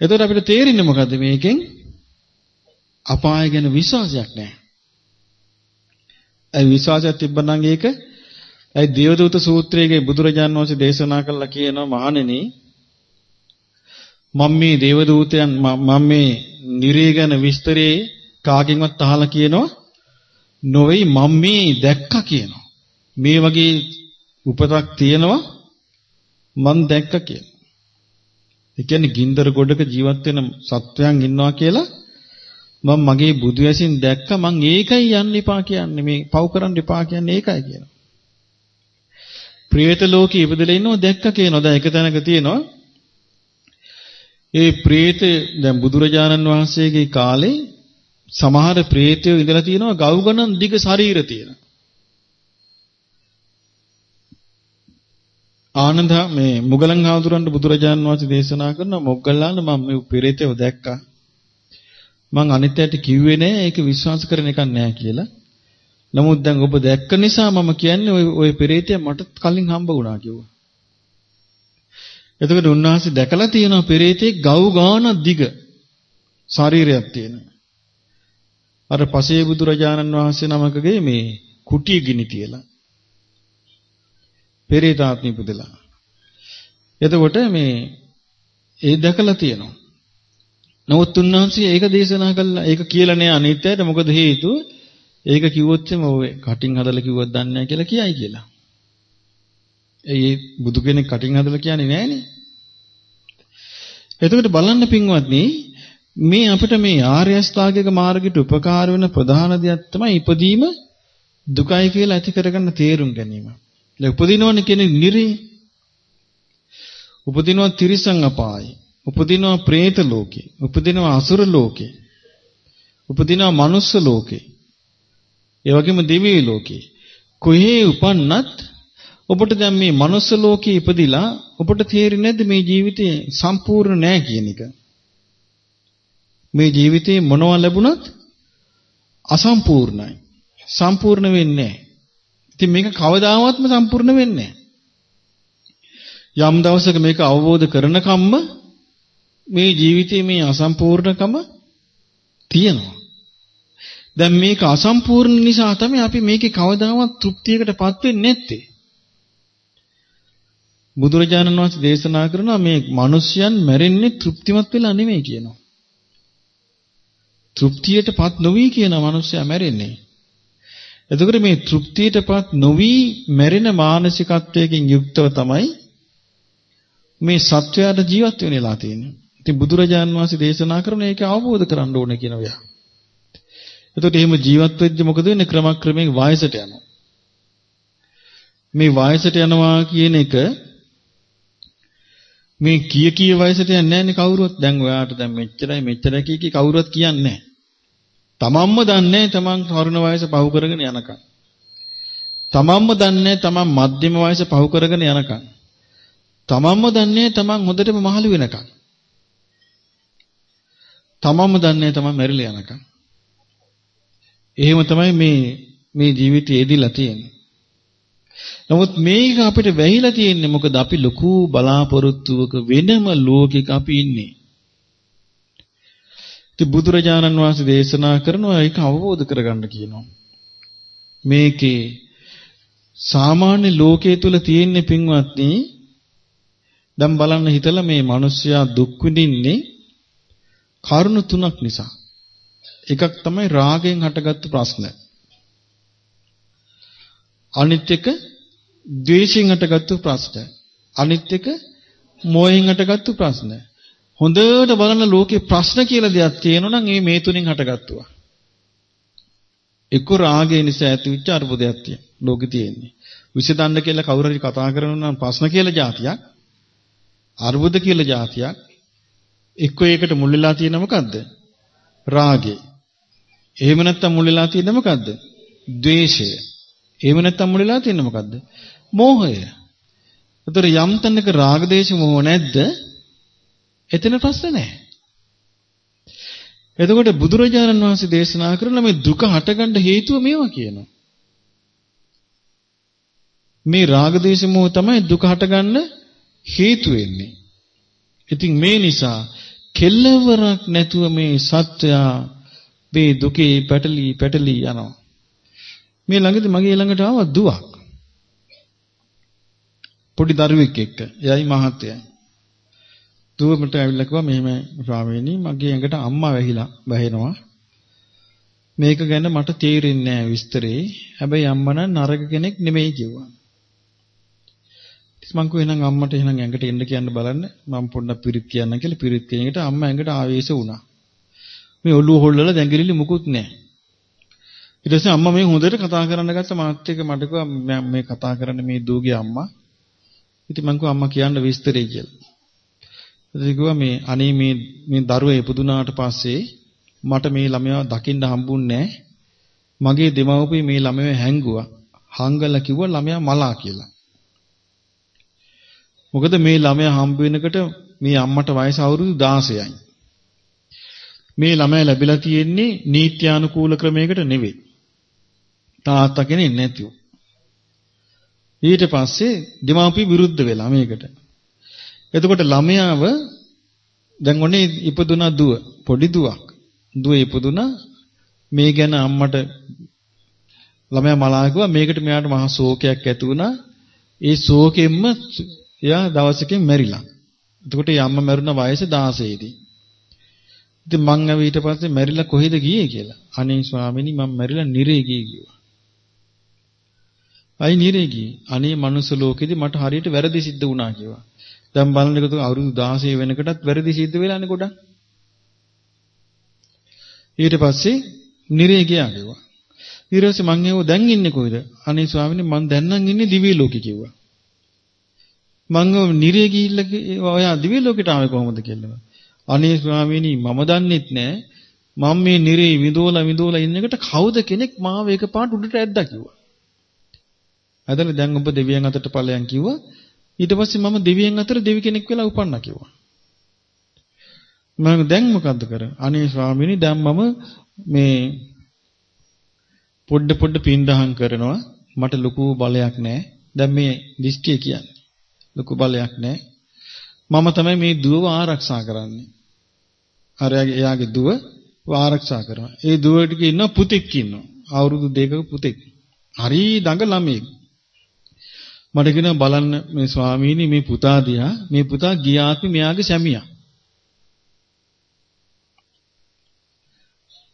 එතකොට අපිට තේරෙන්නේ මොකද්ද මේකෙන්? අපාය ගැන විශ්වාසයක් නැහැ. ඒ විශ්වාසයක් තිබ්බනම් ඒක ඒ දේවදූත සූත්‍රයේ බුදුරජාන් වහන්සේ දේශනා කළා කියනවා මහණෙනි මම මේ දේවදූතයන් මම මේ නිරේගන විස්තරේ කාගෙන්වත් අහලා කියනවා නොවේ මම මේ දැක්කා කියනවා මේ වගේ උපතක් තියෙනවා මම දැක්කා කියලා. ඒ කියන්නේ ගින්දර ගොඩක ජීවත් වෙන සත්වයන් ඉන්නවා කියලා මම මගේ බුදු ඇසින් දැක්ක මං ඒකයි යන්න එපා කියන්නේ මේ පව් කරන්න එපා කියන්නේ ඒකයි කියනවා. ප්‍රේත ලෝකේ ඉපදලා ඉන්නව දැක්ක කියනවා. දැන් එක තැනක තියෙනවා. ඒ ප්‍රේත දැන් බුදුරජාණන් වහන්සේගේ කාලේ සමහර ප්‍රේතයෝ ඉඳලා තියෙනවා ගව් ගණන් දිග ශරීර තියෙන. ආනන්ද මේ මුගලන් හාමුදුරන්ට බුදුරජාණන් වහන්සේ දේශනා කරන මොග්ගල්ලාන මම මේ ප්‍රේතයව දැක්කා. මං අනිත්‍යයට කිව්වේ නෑ ඒක විශ්වාස කරන එකක් නෑ කියලා. නමුත් දැන් ඔබ දැක්ක නිසා මම කියන්නේ ওই ওই පෙරේතය මට කලින් හම්බ වුණා කිව්වා. එතකොට උන්වහන්සේ දැකලා තියෙනවා පෙරේතේ ගව් ගානක් දිග ශරීරයක් තියෙන. අර පසේ බුදුරජාණන් වහන්සේ නමකගේ මේ කුටිය ගිනි තියලා. පෙරේතාත්මි පුදලා. එතකොට මේ ඒ දැකලා තියෙනවා. නමුත් උන්වහන්සේ ඒක දේශනා කළා. ඒක කියලා නෑ අනිත්‍යයට. මොකද හේතුව ඒක කිව්වොත් එම ඔය කටින් හදලා කිව්වත් දන්නේ නැහැ කියලා කියයි කියලා. ඒ බුදු කෙනෙක් කටින් හදලා කියන්නේ නෑනේ. එතකොට බලන්න පින්වත්නි මේ අපිට මේ ආර්ය අෂ්ටාංගික මාර්ගයට උපකාර වෙන ප්‍රධාන දෙයක් තමයි ඉපදීම දුකයි කියලා ඇති කරගන්න තේරුම් ගැනීම. දැන් උපදිනවනේ කෙනෙක් නිරේ. උපදිනවා තිරිසං අපායේ. උපදිනවා പ്രേත ලෝකේ. උපදිනවා අසුර ලෝකේ. උපදිනවා මනුස්ස ලෝකේ. ඒ වගේම දිව්‍ය ලෝකේ. කොහේ උපන්නත් ඔබට දැන් මේ මනුස්ස ලෝකේ ඉපදිලා ඔබට තේරෙන්නේ නැද්ද මේ ජීවිතේ සම්පූර්ණ නෑ කියන එක? මේ ජීවිතේ මොනවා ලැබුණත් අසම්පූර්ණයි. සම්පූර්ණ වෙන්නේ නෑ. ඉතින් මේක කවදාවත්ම සම්පූර්ණ වෙන්නේ නෑ. යම් දවසක මේක අවබෝධ කරනකම්ම මේ ජීවිතයේ මේ අසම්පූර්ණකම තියෙනවා. දැන් මේක අසම්පූර්ණ නිසා තමයි අපි මේකේ කවදාවත් තෘප්තියකටපත් වෙන්නේ නැත්තේ. බුදුරජාණන් වහන්සේ දේශනා කරනවා මේ මිනිස්යන් මැරෙන්නේ තෘප්තිමත් වෙලා නෙමෙයි කියනවා. තෘප්තියටපත් නොවි කියන මිනිස්සයා මැරෙන්නේ. එතකොට මේ තෘප්තියටපත් නොවි මැරෙන මානසිකත්වයකින් යුක්තව තමයි මේ සත්වයාට ජීවත් වෙන්නලා තියෙන්නේ. ඉතින් බුදුරජාන් වහන්සේ දේශනා කරන එක අවබෝධ කරගන්න ඕනේ කියන ඔයා. එතකොට එහෙම ජීවත් වෙද්දි මොකද වෙන්නේ ක්‍රමක්‍රමයෙන් වයසට යනවා. මේ වයසට යනවා කියන එක මේ කීය කීය වයසට යන්නේ නැන්නේ කවුරුවත් දැන් ඔයාට දැන් මෙච්චරයි මෙච්චරයි කී කී කවුරුවත් කියන්නේ නැහැ. තමන්ම දන්නේ තමන් තරුණ වයස පහු කරගෙන යනකම්. තමන්ම දන්නේ තමන් මධ්‍යම වයස පහු කරගෙන යනකම්. තමන්ම දන්නේ තමන් හොඳටම මහලු වෙනකම්. තමන්ම දන්නේ තමන් මැරිලා යනකම්. එහෙම තමයි මේ මේ ජීවිතය එදිලා තියෙන්නේ. නමුත් මේක අපිට වැහිලා තියෙන්නේ මොකද අපි ලොකු බලාපොරොත්තුවක වෙනම ලෝකයක අපි ඉන්නේ. ඉතින් බුදුරජාණන් වහන්සේ දේශනා කරනවා ඒක අවබෝධ කරගන්න කියනවා. මේකේ සාමාන්‍ය ලෝකයේ තුල තියෙන පින්වත්නි දැන් බලන්න හිතලා මේ මිනිස්සයා දුක් විඳින්නේ කරුණු තුනක් නිසා. එකක් තමයි රාගයෙන් හටගත්තු ප්‍රශ්න. අනිත් එක ද්වේෂයෙන් හටගත්තු ප්‍රශ්න. අනිත් එක මෝහයෙන් හටගත්තු ප්‍රශ්න. හොඳට බලන්න ලෝකේ ප්‍රශ්න කියලා දෙයක් තියෙනවා නම් ඒ මේ තුنين හටගත්තුවා. එක්ක රාගය නිසා ඇතිවෙච්ච අර්බුදයක් තියෙනවා. ලෝකේ තියෙන්නේ. විසඳන්න කියලා කවුරු හරි කතා කරනවා නම් ප්‍රශ්න කියලා જાතියක්, අර්බුද කියලා જાතියක්, එක්ක ඒකට මුල් වෙලා තියෙන මොකද්ද? රාගය. එහෙම නැත්තම් මුල් වෙලා තියෙන මොකද්ද? ද්වේෂය. එහෙම නැත්තම් මුල් වෙලා තියෙන මොකද්ද? මෝහය. ඒතර යම් තැනක රාග දේශ මොහ නැද්ද? එතන ප්‍රශ්න නැහැ. එතකොට බුදුරජාණන් වහන්සේ දේශනා කරන මේ දුක හටගන්න හේතුව මේවා කියනවා. මේ රාග දේශ මොහ තමයි දුක හටගන්න හේතු වෙන්නේ. ඉතින් මේ නිසා කෙල්ලවරක් නැතුව මේ සත්වයා මේ දුකේ පැටලි පැටලි යනවා. මේ ළඟදී මගේ ළඟට ආවා දුවක්. පොඩි දරුවෙක් එක්ක. එයයි මහත්තයයි. දුවමට ඇවිල්ලා කිව්වා මෙහෙම ස්වාමීනි මගේ ඇඟට අම්මා වැහිලා වැහෙනවා. මේක ගැන මට තේරෙන්නේ නැහැ විස්තරේ. හැබැයි අම්මා නම් නරක කෙනෙක් නෙමෙයි කිව්වා. මං කිව්වා එහෙනම් අම්මට එහෙනම් ඇඟට එන්න කියන්න බලන්න. මම පොඩ්ඩක් පිරිත් කියන්න කියලා පිරිත් කියන එකට අම්මා ඇඟට ආවේශ වුණා. මේ ඔළුව හොල්ලලා දැඟලිලි මුකුත් නැහැ. ඊට පස්සේ අම්මා මේ හොඳට කතා කරන්න ගත්ත මාත් එක්ක මට කිව්වා මේ කතා කරන්න මේ දූගේ අම්මා. ඉතින් මං කිව්වා අම්මා කියන්න විස්තරේ කියලා. ඉතින් කිව්වා මේ අනේ මේ මේ දරුවා ඉපදුනාට පස්සේ මට මේ ළමයා දකින්න හම්බුන්නේ මගේ දෙමව්පිය මේ ළමයා හැංගුවා. හංගලා කිව්වා ළමයා මලා කියලා. මොකද මේ ළමයා හම්බ වෙනකොට මේ අම්මට වයස අවුරුදු 16යි. මේ ළමයා ලැබිලා තියෙන්නේ නීත්‍යානුකූල ක්‍රමයකට නෙවෙයි. තාත්තා කෙනෙක් නැතිව. ඊට පස්සේ දෙමාපිය විරුද්ධ වෙලා මේකට. එතකොට ළමයාව දැන් ඔන්නේ ඉපදුනා දුව පොඩි දුවක්. දුව ඉපදුනා මේ ගැන අම්මට ළමයා මලා කිව්වා මේකට මෙයාට මහා ශෝකයක් ඇති වුණා. ඒ ශෝකෙම්ම එයා දවසකින් මැරිලා. එතකොට ඒ අම්මා මැරුණ වයස 16 දී. ඉතින් මං ඇවි ඊට පස්සේ මැරිලා කොහෙද ගියේ කියලා. අනේ ස්වාමීනි මම මැරිලා නිරේ ගියේ කිව්වා. අයි නිරේ ගියේ. අනේ මනුස්ස ලෝකෙදි මට හරියට වැරදි සිද්ධ වුණා කිව්වා. දැන් බලන්නකො අවුරුදු 16 වෙනකටත් වැරදි සිද්ධ වෙලානේ ගොඩක්. ඊට පස්සේ නිරේ ගියා කිව්වා. ඊට පස්සේ මං ඇහුවා දැන් ඉන්නේ කොහෙද? අනේ ස්වාමීනි මං දැන් නම් ඉන්නේ දිව්‍ය ලෝකේ කිව්වා. මං නිරේ ගිහිල්ලා ඔයා දිව්‍ය ලෝකෙට ආවේ කොහොමද කියලා. අනේ ස්වාමීනි මම දන්නෙත් නෑ. මම මේ නිරේ විඳෝලා විඳෝලා ඉන්න එකට කවුද කෙනෙක් මාව එකපාරට උඩට ඇද්දා කිව්වා. ඇදලා දැන් ඔබ දෙවියන් අතට ඵලයන් කිව්වා. ඊට පස්සේ මම දෙවියන් අතර දෙවි කෙනෙක් වෙලා උපන්නා කිව්වා. මම දැන් මොකද්ද කරන්නේ? අනේ ස්වාමීනි දැන් මම මේ පොඩ පොඩ පින්දහම් කරනවා. මට ලොකු බලයක් නැහැ. දැන් මේ දිස්ත්‍රිය කියන්නේ. ලොකු බලයක් නැහැ. මම තමයි මේ දුවව ආරක්ෂා කරන්නේ. අර එයාගේ දුව ආරක්ෂා කරනවා. ඒ දුවට ඉන්න පුතෙක් ඉන්නවා. අවුරුදු දෙකක පුතෙක්. හරි දඟ ළමෙක්. මට කියනවා බලන්න මේ ස්වාමීනි මේ පුතා දිහා මේ පුතා ගිය ආත්මේ මෙයාගේ සැමියා.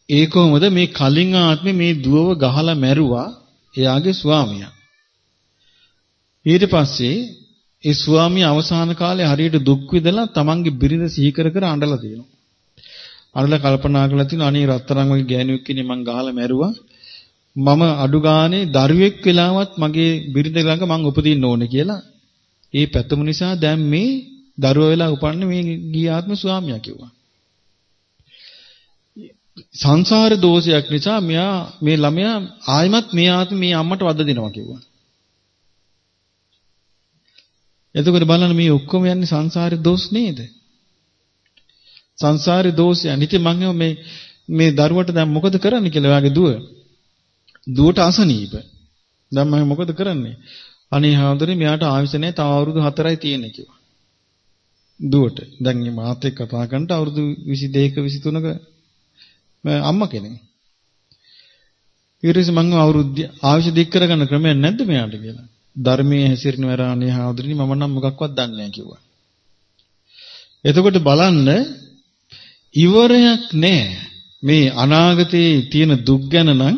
ඒ කොහොමද මේ කලින් ආත්මේ මේ දුවව ගහලා මැරුවා එයාගේ ස්වාමියා. ඊට පස්සේ ඒ ස්වාමියා අවසාන කාලේ හරියට දුක් විඳලා තමන්ගේ බිරිඳ සිහි කර කර අඬලා තියෙනවා. අඬලා කල්පනා කරලා තියෙනවා අනේ රත්තරන් වගේ ගෑණියෙක් ඉන්නේ මං ගහලා මැරුවා. මම අඩු ගානේ දරුවෙක් වෙලාවත් මගේ බිරිඳ ළඟ මං උපදින්න ඕනේ කියලා. ඒ පැතුම නිසා දැන් මේ දරුවා වෙලා උපන්නේ මේ ගිය ආත්ම ස්වාමියා කිව්වා. සංසාර දෝෂයක් නිසා මෙයා මේ ළමයා ආයිමත් මේ ආත්ම මේ අම්මට වද දෙනවා කිව්වා. එතකොට බලන්න මේ ඔක්කොම යන්නේ සංසාරේ දෝෂ නේද? සංසාරේ දෝෂයන්. ඉතින් මම මේ මේ දරුවට දැන් මොකද කරන්න කියලා ඔයාගේ දුව. දුවට අසනීප. දැන් මම මොකද කරන්නේ? අනේ හාමුදුරනේ මෙයාට ආයුෂ නැහැ තව අවුරුදු 4යි තියෙන්නේ කිව්වා. දුවට. දැන් මේ මාත් එක්ක කතා කරනට අවුරුදු 22ක 23ක අම්මා කෙනෙක්. ඊට පස්සේ මම අවුරුද්ද ආයුෂ දික් කරගන්න ක්‍රමයක් නැද්ද මෙයාට කියලා. ධර්මයේ හැසිරෙන වරාණේ හාමුදුරනි මම නම් මොකක්වත් දන්නේ නැහැ කිව්වා. එතකොට බලන්න ඉවරයක් නැහැ. මේ අනාගතයේ තියෙන දුක් ගැන නම්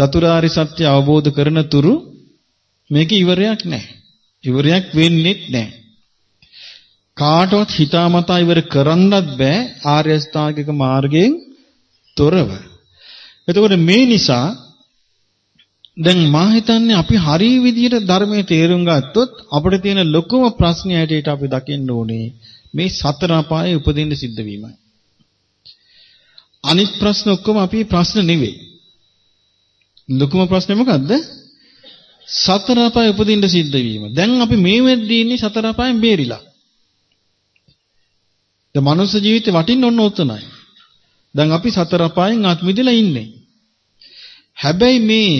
චතුරාරි සත්‍ය අවබෝධ කරන තුරු මේක ඉවරයක් නැහැ. ඉවරයක් වෙන්නේ නැහැ. කාටවත් හිතාමතා ඉවර කරන්නත් බෑ ආර්ය අෂ්ටාංගික මාර්ගයෙන් තොරව. එතකොට මේ නිසා දැන් මා හිතන්නේ අපි හරිය විදිහට ධර්මයේ තේරුම් ගත්තොත් අපිට තියෙන ලොකුම ප්‍රශ්නේ හැටියට අපි දකින්න ඕනේ මේ සතර අපායේ උපදින්න සිද්ධ වීමයි. අනිත් ප්‍රශ්න ඔක්කොම අපි ප්‍රශ්න නෙවෙයි. ලොකුම ප්‍රශ්නේ මොකද්ද? සතර අපායේ උපදින්න සිද්ධ වීම. දැන් අපි මේ වෙද්දී ඉන්නේ සතර අපායෙන් බේරිලා. ද මනුස්ස ජීවිතේ වටින්න ඕන උතනයි. දැන් අපි සතර අපායෙන් අත් මිදලා ඉන්නේ. හැබැයි මේ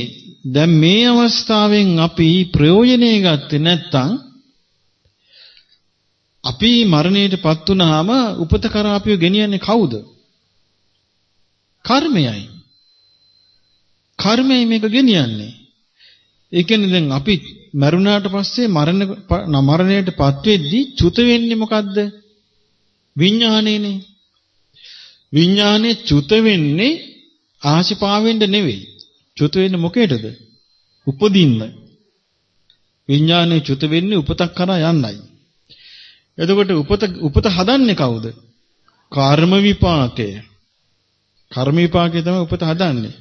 දැන් මේ අවස්ථාවෙන් අපි ප්‍රයෝජනෙ ගත්තේ නැත්නම් අපි මරණයටපත් වුනහම උපත කරා අපිව ගෙනියන්නේ කවුද? කර්මයයි. කර්මයයි මේක ගෙනියන්නේ. ඒ කියන්නේ දැන් අපි මරුණාට පස්සේ මරණ මරණයටපත් වෙද්දී චුත වෙන්නේ මොකද්ද? විඥානේනේ. විඥානේ චුත වෙන්නේ ආශිපාවෙන්න නෙවෙයි. චුත වෙන්නේ මොකේදද? උපදින්න. විඥානේ චුත වෙන්නේ උපතක් කරා යන්නයි. එතකොට උපත උපත හදන්නේ කවුද? කර්ම විපාකය. කර්ම විපාකය තමයි උපත හදන්නේ.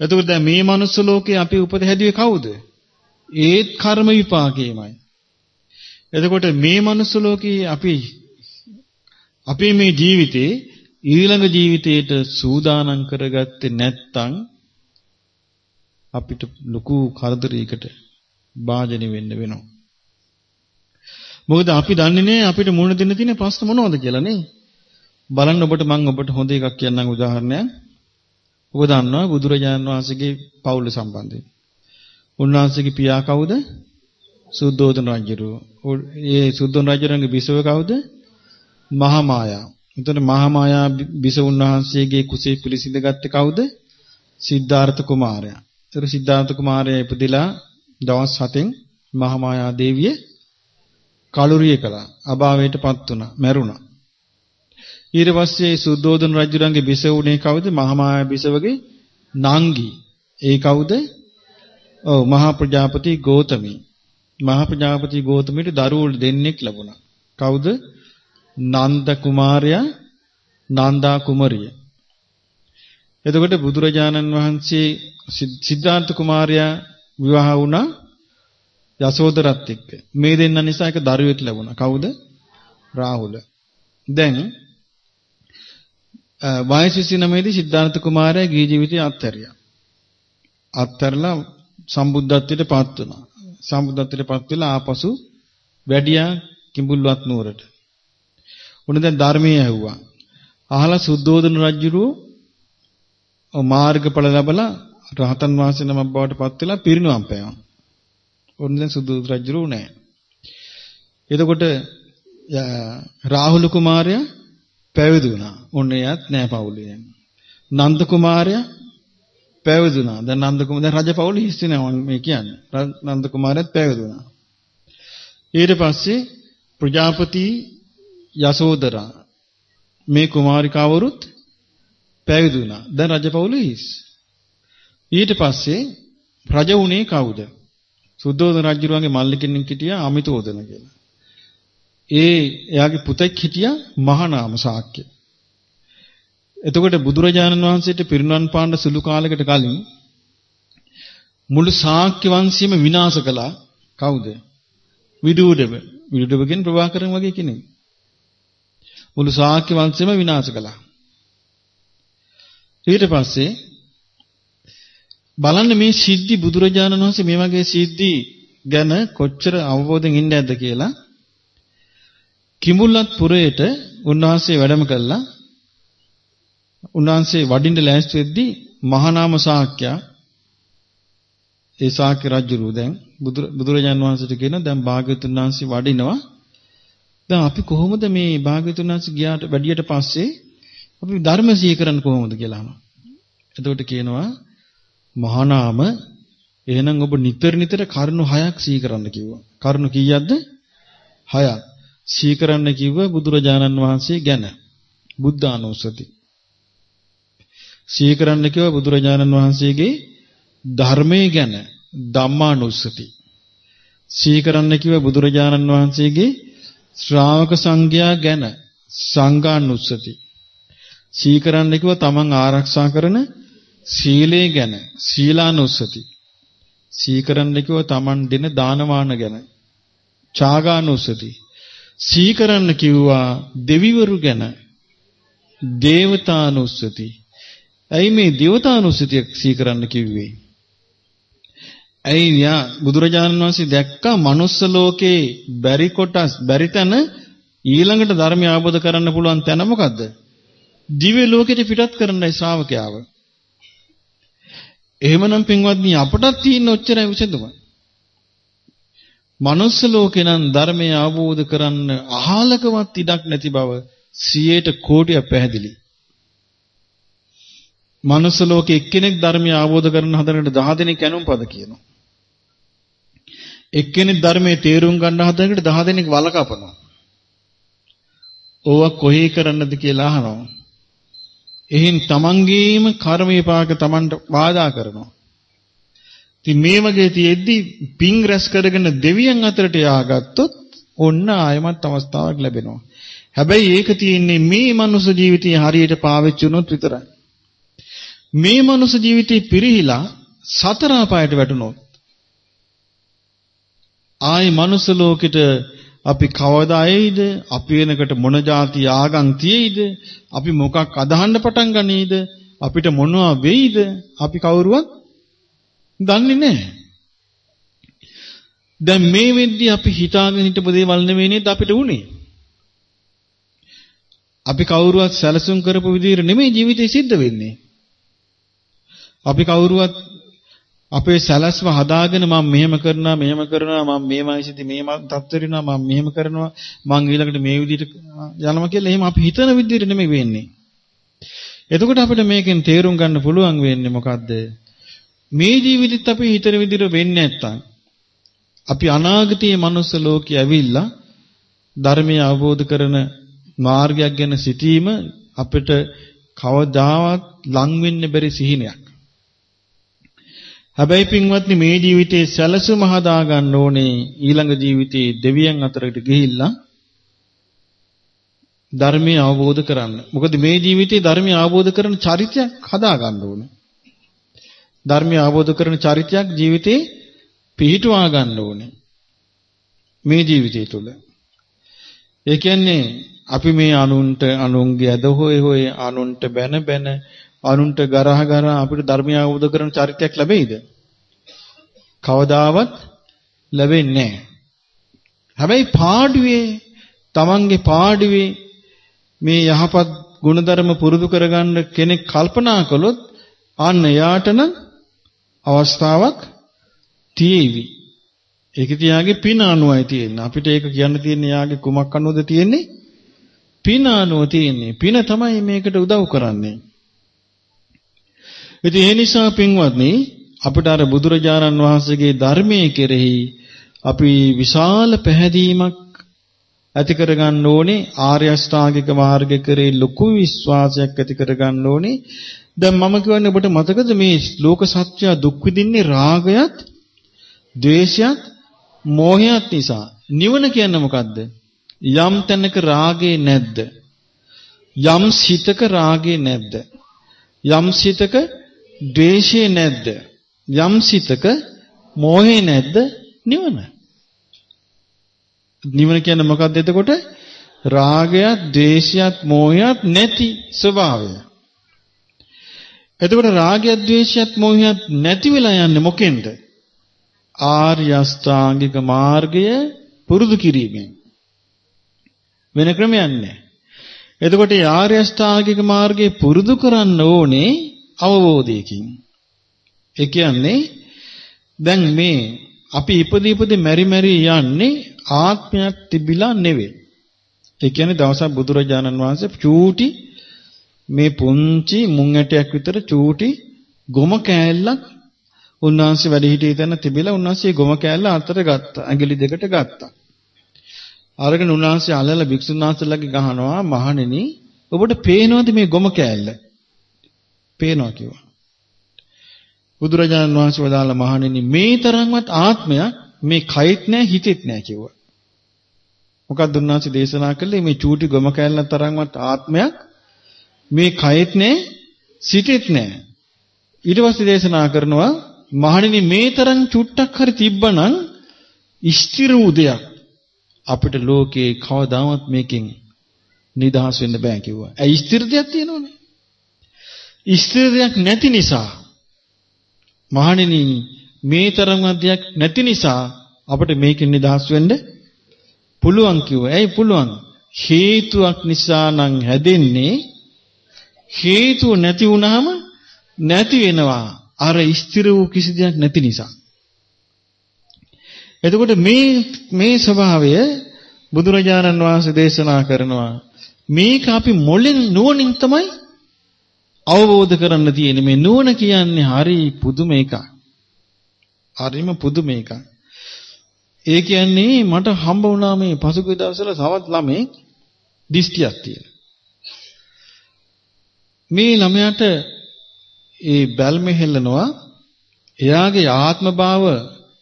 එතකොට දැන් මේ මනුස්ස ලෝකේ අපි උපත හැදුවේ කවුද? ඒත් කර්ම විපාකයමයි. එතකොට මේ මනුස්ස ලෝකේ අපි අපේ මේ ජීවිතේ ඊළඟ ජීවිතයට සූදානම් කරගත්තේ නැත්නම් අපිට ලොකු කරදරයකට භාජනය වෙන්න වෙනවා. මොකද අපි දන්නේ නැහැ අපිට මුණ දෙන්න තියෙන ප්‍රශ්න මොනවද කියලා නේ. බලන්න ඔබට මම ඔබට හොඳ එකක් කියන්නම් උදාහරණයක්. ඔබ දන්නවා බුදුරජාණන් වහන්සේගේ පවුල සම්බන්ධයෙන්. උන්වහන්සේගේ පියා කවුද? සුද්ධෝදන රජුරෝ. ඒ සුද්ධෝදන රජුරන්ගේ බිසව කවුද? මහා මායා. එතකොට මහා මායා බිසව උන්වහන්සේගේ කුසේ පිළිසිඳ ගත්තේ කවුද? සිද්ධාර්ථ කුමාරයා. ඒතර සිද්ධාර්ථ කුමාරයා ඉපදිලා දවස් 7න් මහා මායා දේවිය කලුරිය කළා. අභාවයටපත් වුණා. මැරුණා. ඊට පස්සේ සුද්ධෝදන රජුරන්ගේ බිසවුනේ කවුද? මහාමායා බිසවගේ නංගි. ඒ කවුද? ඔව් මහා ප්‍රජාපති ගෝතමී. මහා ප්‍රජාපති ගෝතමීට දරුවෝ දෙන්නෙක් ලැබුණා. කවුද? නන්ද කුමාරයා නන්දා කුමරිය. එතකොට බුදුරජාණන් වහන්සේ සිද්ධාර්ථ කුමාරයා විවාහ වුණා යසෝදරත් එක්ක. මේ දෙන්න නිසා එක දරුවෙක් ලැබුණා. කවුද? රාහුල. දැන් වයස 29 දී සිද්ධාර්ථ කුමාරයා ගිහි ජීවිතය අත්හැරියා. අත්හැරලා සම්බුද්ධත්වයට පත් වුණා. සම්බුද්ධත්වයට පත් වෙලා ආපසු වැඩියා කිඹුල්වත් නුවරට. උන දැන් ධර්මයේ ඇහුවා. අහලා සුද්ධෝදන රජුරෝ මාර්ගඵල ලැබලා රහතන් වහන්සේ නමක් බවට පත් වෙලා පිරිනුවම් පෑවා. උන් දැන් සුද්ධෝදන රජුරෝ නෑ. එතකොට රාහුල කුමාරයා පැවිදි වුණා. ඔන්න එයත් නෑ පවුලේ. නන්ද කුමාරයා පැවිදි වුණා. දැන් නන්ද කුමාර දැන් රජ පවුල හිස්සි නෑ මේ කියන්නේ. නන්ද කුමාරයාත් පැවිදි වුණා. ඊට පස්සේ ප්‍රජාපති යසෝදරා මේ කුමාරිකාවරුත් පැවිදි වුණා. දැන් රජ පවුල හිස්. ඊට පස්සේ රජ වුණේ කවුද? සුද්ධෝදන රජුගේ මල්ලිකෙනෙක් හිටියා අමිතෝදන කියලා. ඒ එයාගේ පුතෙක් හිටියා මහානාම ශාක්‍ය. එතකොට බුදුරජාණන් වහන්සේට පිරිනුවන් පාන්න සුළු කාලයකට කලින් මුළු ශාක්‍ය වංශයම විනාශ කළා කවුද? විදුඩබ. විදුඩබ කියන්නේ ප්‍රභාකරන් වගේ කෙනෙක්. මුළු ශාක්‍ය වංශයම විනාශ කළා. ඊට පස්සේ බලන්න මේ සිද්ධි බුදුරජාණන් වහන්සේ මේ වගේ සිද්ධි ගැන කොච්චර අවබෝධයෙන් ඉන්නේ නැද්ද කියලා කිඹුල්ලත් පුරයට උන්වහන්සේ වැඩම කළා. උන්වහන්සේ වඩින්න ලෑස්ති වෙද්දී මහානාම ශාක්‍යයා ඒ ශාක්‍ය රජුරු දැන් බුදුරජාන් වහන්සේට කියන දැන් භාග්‍යවතුන් වහන්සේ වඩිනවා. දැන් අපි කොහොමද මේ භාග්‍යවතුන් වහන්සේ ගියාට වැඩියට පස්සේ අපි ධර්ම සීකරන්න කොහොමද කියලා අහනවා. එතකොට කියනවා මහානාම එහෙනම් ඔබ නිතර නිතර කරුණු හයක් සීකරන්න කිව්වා. කරුණු කීයක්ද? හයක්. සීකරන්න කිව්ව බුදුරජාණන් වහන්සේ ගැන බුද්ධානුස්සති. සීකරන්න කිව්ව බුදුරජාණන් වහන්සේගේ ධර්මයේ ගැන ධම්මානුස්සති. සීකරන්න කිව්ව බුදුරජාණන් වහන්සේගේ ශ්‍රාවක සංඝයා ගැන සංඝානුස්සති. සීකරන්න කිව්ව තමන් ආරක්ෂා කරන සීලය ගැන සීලානුස්සති. සීකරන්න කිව්ව තමන් දෙන දානමාන ගැන ඡාගානුස්සති. සීකරන්න කිව්වා දෙවිවරු ගැන දේවතානුස්සති. ඇයි මේ දේවතානුස්සතිය සීකරන්න කිව්වේ? ඇයි යා බුදුරජාණන් වහන්සේ දැක්කා manuss ලෝකේ බැරි කොටස් බැරි තැන ඊළඟට ධර්මය අවබෝධ කරන්න පුළුවන් තැන මොකද්ද? දිව්‍ය ලෝකෙට පිටත් කරන්නයි ශ්‍රාවකයාව. එහෙමනම් පින්වත්නි අපටත් තියෙන ඔච්චරයි විසඳුම. මනුස්ස ලෝකේ නම් ධර්මය අවබෝධ කරන්න අහලකවත් ඉඩක් නැති බව 100ට කෝටියක් පැහැදිලි. මනුස්ස ලෝකේ එක්කෙනෙක් ධර්මය අවබෝධ කරන්න හදනට 10 දෙනෙක් කැනුම් පද කියනවා. එක්කෙනෙක් ධර්මයේ තේරුම් ගන්න හදනකොට 10 දෙනෙක් වල කපනවා. ඕවා කොහේ කරන්නද කියලා අහනවා. එහෙන් තමන්ගේම කර්ම විපාක තමන්ට වාදා කරනවා. ඉතින් මේ වගේ තියෙද්දි පිං රැස් කරගෙන දෙවියන් අතරට යාගත්තොත් ඔන්න ආයමත් අවස්ථාවක් ලැබෙනවා. හැබැයි ඒක තියෙන්නේ මේ මනුස්ස ජීවිතය හරියට පාවිච්චි වුණොත් විතරයි. මේ මනුස්ස ජීවිතේ පිරිහිලා සතර අපායට වැටුණොත් ආයි මනුස්ස ලෝකෙට අපි කවදා එයිද? අපි වෙනකට මොන જાති ආගම් තියෙයිද? අපි මොකක් අදහන්න පටන් ගනීද? අපිට මොනවා වෙයිද? අපි කවුරුවත් දන්නේ නැහැ. දැන් මේ වෙද්දී අපි හිතාගෙන හිටපු දේවල් නෙවෙයි නේද අපිට උනේ. අපි කවුරුවත් සැලසුම් කරපු විදිහට නෙමෙයි ජීවිතේ සිද්ධ වෙන්නේ. අපි කවුරුවත් අපේ සැලැස්ම හදාගෙන මම මෙහෙම කරනවා මෙහෙම කරනවා මම මේමයි සිටි මේම තත්ත්වරිනවා මම මෙහෙම කරනවා මං ඊළඟට මේ විදිහට යනවා කියලා එහෙම අපි හිතන විදිහට නෙමෙයි වෙන්නේ. එතකොට අපිට මේකෙන් තේරුම් ගන්න පුළුවන් වෙන්නේ මොකද්ද? මේ ජීවිතෙත් අපි හිතන විදිහට වෙන්නේ නැත්තම් අපි අනාගතයේ මනුස්ස ලෝකේ ඇවිල්ලා ධර්මය අවබෝධ කරන මාර්ගයක් ගැන සිටීම අපිට කවදාවත් ලං වෙන්න බැරි සිහිනයක්. හැබැයි පින්වත්නි මේ ජීවිතේ සැලසුම හදා ගන්න ඕනේ ඊළඟ ජීවිතේ දෙවියන් අතරට ගිහිල්ලා ධර්මය අවබෝධ කරන්න. මොකද මේ ජීවිතේ ධර්මය අවබෝධ කරන චරිතයක් හදා ගන්න ඕනේ. ධර්මය අවබෝධ කරන චරිතයක් ජීවිතේ පිහිටුවා ගන්න ඕනේ. මේ ජීවිතය තුළ. ඒ කියන්නේ අපි මේ අනුන්ට අනුන්ගේ ඇද හොය හොය අනුන්ට බැන බැන අනුන්ට ගරහ ගරහ අපිට ධර්මය අවබෝධ කරන චරිතයක් ලැබෙයිද? කවදාවත් ලැබෙන්නේ නැහැ. හැබැයි පාඩුවේ තමන්ගේ පාඩුවේ මේ යහපත් ගුණධර්ම පුරුදු කරගන්න කෙනෙක් කල්පනා කළොත් අන්න යාට නම් අවස්ථාවක් තියෙවි. ඒක තියාගේ පින අනුවයි තියෙන්නේ. අපිට ඒක කියන්න තියෙන්නේ යාගේ කුමක් අනුවද තියෙන්නේ? පින අනුව තියෙන්නේ. පින තමයි මේකට උදව් කරන්නේ. ඉතින් ඒ නිසා පින්වත්නි අපිට අර බුදුරජාණන් වහන්සේගේ ධර්මයේ කෙරෙහි අපි විශාල පැහැදීමක් ඇති කරගන්න ඕනේ ආර්ය අෂ්ටාංගික මාර්ගය කරේ ලොකු විශ්වාසයක් ඇති කරගන්න ඕනේ දැන් මම කියන්නේ ඔබට මතකද මේ ලෝක සත්‍ය දුක් විඳින්නේ රාගයත් ද්වේෂයත් මෝහයත් නිසා නිවන කියන්නේ මොකද්ද යම් තැනක රාගේ නැද්ද යම් සිතක රාගේ නැද්ද යම් සිතක ද්වේෂේ නැද්ද? යම් සිතක මෝහේ නැද්ද? නිවන. නිවන කියන්නේ මොකක්ද එතකොට? රාගයත්, ද්වේෂයත්, මෝහයත් නැති ස්වභාවය. එතකොට රාගයත්, ද්වේෂයත්, මෝහයත් නැති වෙලා යන්නේ මොකෙන්ද? ආර්ය අෂ්ටාංගික මාර්ගය පුරුදු කිරීමෙන්. වෙන ක්‍රමයක් නැහැ. එතකොට ආර්ය අෂ්ටාංගික මාර්ගය පුරුදු කරන්න ඕනේ අවබෝධයකින්. ඒ කියන්නේ දැන් මේ අපි ඉපදී ඉපදී මෙරි මෙරි යන්නේ ආත්මයක් තිබිලා නෙවෙයි. ඒ කියන්නේ දවසක් බුදුරජාණන් වහන්සේ චූටි මේ පුංචි මුං ඇටයක් විතර චූටි ගොම කෑල්ලක් උන්වහන්සේ වැඩ හිටියේ තැන තිබිලා උන්වහන්සේ ගොම කෑල්ල අතට ගත්තා. ඇඟිලි දෙකට ගත්තා. අරගෙන උන්වහන්සේ අල්ලලා භික්ෂුන් වහන්සේලාගේ ගහනවා මහණෙනි ඔබට පේනවද මේ ගොම කෑල්ල? පේනවා කිව්වා. බුදුරජාණන් වහන්සේ වදාළ මහණෙනි මේ තරම්වත් ආත්මයක් මේ කයිත් නැහැ හිතෙත් නැහැ කිව්වා. මොකක්ද උන්වහන්සේ දේශනා කළේ මේ චූටි ගොම කැල්ලක් තරම්වත් ආත්මයක් මේ කයිත් නැහැ සිතෙත් නැහැ. ඊට පස්සේ දේශනා කරනවා මහණෙනි මේ තරම් චුට්ටක් හරි තිබ්බනම් ස්ථිර උදයක් අපිට ලෝකේ කවදාවත් මේකෙන් නිදහස් වෙන්න බෑ කිව්වා. ඇයි ස්ථිර දෙයක් තියෙනවනේ? ස්ථිරයක් නැති නිසා මහණෙනි මේ තරම් අධ්‍යයක් නැති නිසා අපිට මේකෙන් නිදහස් වෙන්න පුළුවන් කිව්වා. ඇයි පුළුවන්? හේතුවක් නිසා නම් හැදෙන්නේ හේතුව නැති වුනහම නැති වෙනවා. අර ස්ථිර වූ කිසි දෙයක් නැති නිසා. එතකොට මේ මේ ස්වභාවය බුදුරජාණන් වහන්සේ දේශනා කරනවා. මේක අපි මොළෙන් නුවණින් තමයි අවබෝධ කරන්න තියෙන්නේ මේ නුවණ කියන්නේ හරි පුදුම එකක්. හරිම පුදුම එකක්. ඒ කියන්නේ මට හම්බ වුණා මේ පසුගිය දවස්වල සවත් ළමෙක් දිස්තියක් තියෙන. මේ ළමයාට ඒ බැල්ම හෙල්ලනවා එයාගේ ආත්ම භාව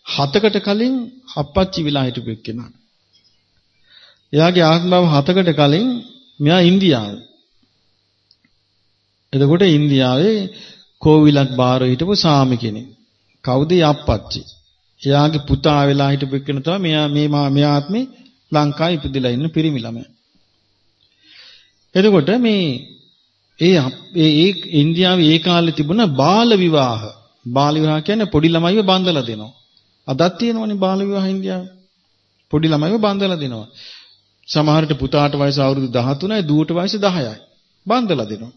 හතකට කලින් අප්පච්චි විලා හිටපු එක්කෙනා. එයාගේ ආත්ම භාව හතකට කලින් මෙයා ඉන්දියාවේ. එතකොට ඉන්දියාවේ කෝවිලක් බාර හිටපු සාමි කෙනෙක්. කවුද අප්පච්චි? එයාගේ පුතා වෙලා හිටපු එක්කෙනා තමයි මෙයා මේ මේ ආත්මේ ලංකාවේ ඉපදිලා ඉන්න පිරිමි ළමයා. එතකොට මේ ඒ ඒ ඉන්දියාවේ ඒ කාලේ තිබුණ බාල විවාහ. බාල විවාහ කියන්නේ පොඩි ළමයිව බඳලා දෙනවා. අදත් තියෙනවනේ බාල විවාහ ඉන්දියාවේ. පොඩි ළමයිව බඳලා දෙනවා. සමහරට පුතාට වයස අවුරුදු 13යි දුවට වයස 10යි. බඳලා දෙනවා.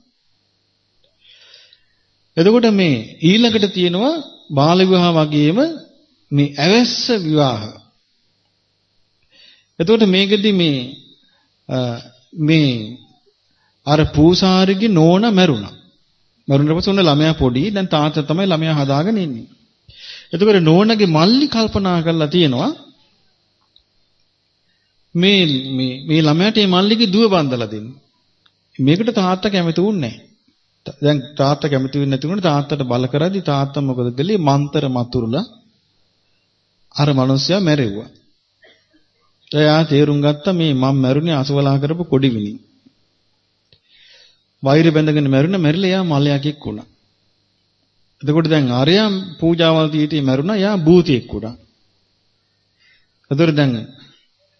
එතකොට මේ ඊළඟට තියෙනවා බාල විවාහ වගේම මේ ඇවැස්ස විවාහ. එතකොට මේකෙදි මේ මේ අර පූසාරිගේ නෝන මැරුණා. මැරුණට පස්සේ උන්න ළමයා පොඩි. දැන් තාත්තා තමයි ළමයා හදාගෙන ඉන්නේ. එතකොට නෝනගේ මල්ලි කල්පනා කරලා තියෙනවා මේ මේ මේ ළමයාට මේ මල්ලිගේ දුව බඳලා දෙන්න. මේකට තාත්තා කැමති වුණේ නැහැ. දැන් තාත්තා කැමති වෙන්නේ නැති වුණා තාත්තට බල කරද්දි තාත්තා මොකද කළේ? මන්තර මතුරුලා අර මිනිස්සයා මැරෙව්වා. එයා තේරුම් ගත්තා මේ මම මැරුණේ අසවලා කරපු කොඩි විනි. වෛර බැඳගෙන මැරුණ මැරිලා එයා මලයකෙක් වුණා. එතකොට දැන් ආර්යා පූජාවල් දීටි මැරුණා එයා භූතියෙක් වුණා. එතකොට දැන්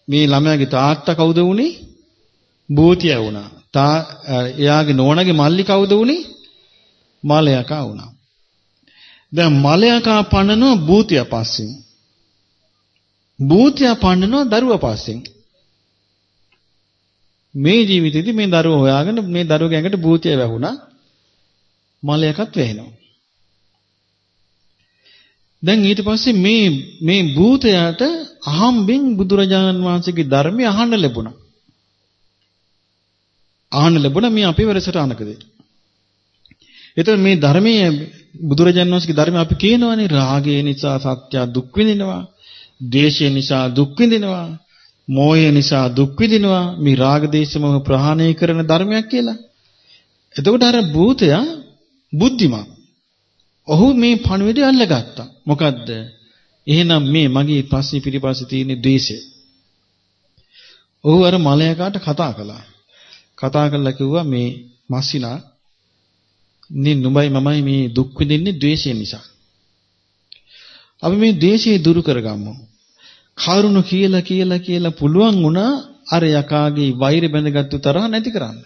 මේ ළමයාගේ තාත්තා කවුද වුනේ? භූතිය වුණා. තා එයාගේ නෝනාගේ මල්ලි කවුද වුනේ? මලයකා වුණා. දැන් මලයකා පන්නනවා භූතිය පස්සෙන්. භූතිය පන්නනවා දරුවා පස්සෙන්. මේ ජීවිතේදී මේ දරුවෝ හොයාගෙන මේ දරුවගේ ඇඟට භූතිය වැහුණා. මලයකත් වැහෙනවා. දැන් ඊට පස්සේ මේ මේ භූතයාට අහම්බෙන් බුදුරජාණන් වහන්සේගේ ධර්මය අහන්න ලැබුණා. අහන්න ලැබුණා මේ අපේ වැඩසටහනකදී. එතකොට මේ ධර්මයේ බුදුරජාණන් වහන්සේගේ ධර්මය අපි කියනවානේ රාගය නිසා සත්‍ය දුක් විඳිනවා, ද්වේෂය නිසා දුක් විඳිනවා, මෝහය නිසා දුක් විඳිනවා මේ රාග දේශ මොහ ප්‍රහාණය කරන ධර්මයක් කියලා. එතකොට අර භූතයා බුද්ධිමත්. ඔහු මේ පණිවිඩය අල්ලගත්තා. මොකද්ද? එහෙනම් මේ මගේ පස්සේ පිටිපස්සේ තියෙන ද්වේෂය. ඔහු අර මලයකාට කතා කළා. කතා කරලා කිව්වා මේ මස්සිනා නේ නුඹයි මමයි මේ දුක් විඳින්නේ ද්වේෂය නිසා. අපි මේ ද්වේෂය දුරු කරගමු. කරුණ කියලා කියලා කියලා පුළුවන් වුණා අර යකාගේ වෛර බැඳගත්තු තරහ නැති කරන්න.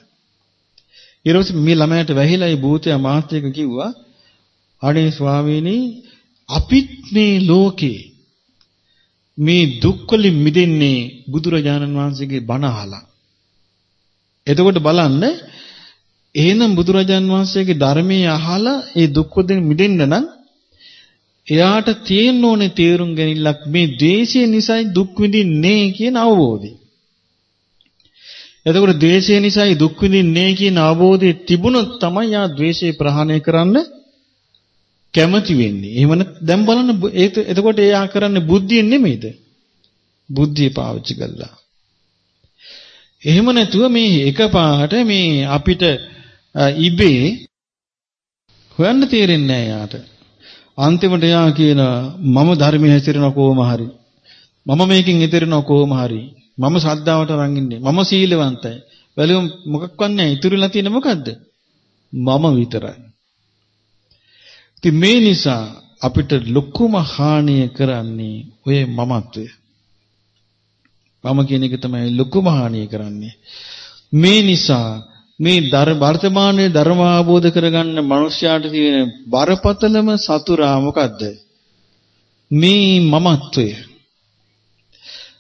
ඊට මේ ළමයාට වැහිලා ඒ භූතයා මාත්‍යක කිව්වා අනේ ස්වාමීනි අපිත් මේ ලෝකේ මේ දුක්වලින් මිදෙන්නේ බුදුරජාණන් වහන්සේගේ බණ අහලා. එතකොට බලන්න එහෙනම් බුදුරජාණන් වහන්සේගේ ධර්මයේ අහලා ඒ දුක්වලින් මිදෙන්න නම් එයාට තියෙන්න ඕනේ තේරුම් ගැනීමක් මේ ද්වේෂය නිසායි දුක් විඳින්නේ කියන අවබෝධය. එතකොට ද්වේෂය නිසායි දුක් විඳින්නේ කියන අවබෝධය තිබුණොත් තමයි යා ද්වේෂය ප්‍රහාණය කරන්න කැමති වෙන්නේ. එහෙම දැන් බලන්න එතකොට එයා කරන්නේ බුද්ධියෙන් නෙමෙයිද? බුද්ධිය පාවිච්චි කළා. එහෙම නැතුව මේ එකපාරට මේ අපිට ඉබේ හොයන්න තේරෙන්නේ නැහැ යාට. අන්තිමට යා කියන මම ධර්මයේ හැසිරෙන කොහොම හරි. මම මේකෙන් ඉතිරෙන කොහොම හරි. මම ශ්‍රද්ධාවට අරන් ඉන්නේ. මම සීලවන්තයි. වැලියු මොකක්වත් නැහැ. ඉතුරුලා තියෙන මොකද්ද? මම විතරයි. ඉතින් මේ නිසා අපිට ලොකුම හානිය කරන්නේ ඔය මමත්වය. මම කියන එක තමයි ලොකුම හානිය කරන්නේ. මේ නිසා මේ වර්තමානයේ ධර්ම අවබෝධ කරගන්න මිනිස්යාට තියෙන බරපතලම සතුරා මොකද්ද? මේ මමත්වය.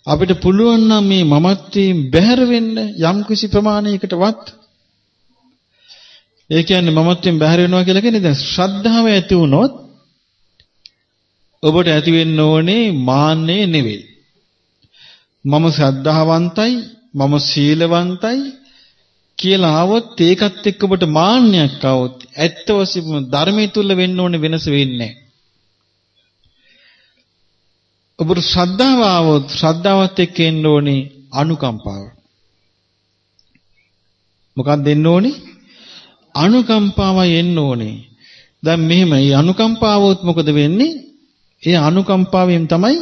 අපිට පුළුවන් නම් මේ මමත්වයෙන් බැහැර වෙන්න යම්කිසි ප්‍රමාණයකටවත් ඒ කියන්නේ මමත්වයෙන් බැහැර වෙනවා කියලා කියන්නේ දැන් ශ්‍රද්ධාව ඇති වුණොත් ඔබට ඇති වෙන්න ඕනේ මාන්නේ නෙවෙයි. මම ශ්‍රද්ධාවන්තයි, මම සීලවන්තයි කියලා આવොත් ඒකත් එක්ක ඔබට මාන්නයක් આવොත් ඇත්ත වශයෙන්ම ධර්මයේ තුල වෙන්න ඕනේ වෙනස වෙන්නේ ඔබට ශ්‍රද්ධාව આવොත් ශ්‍රද්ධාවත් එක්ක එන්න ඕනේ අනුකම්පාව. මොකක්ද එන්න ඕනේ? අනුකම්පාවයි එන්න ඕනේ. දැන් මෙහෙම මේ අනුකම්පාවොත් මොකද වෙන්නේ? ඒ අනුකම්පාවෙන් තමයි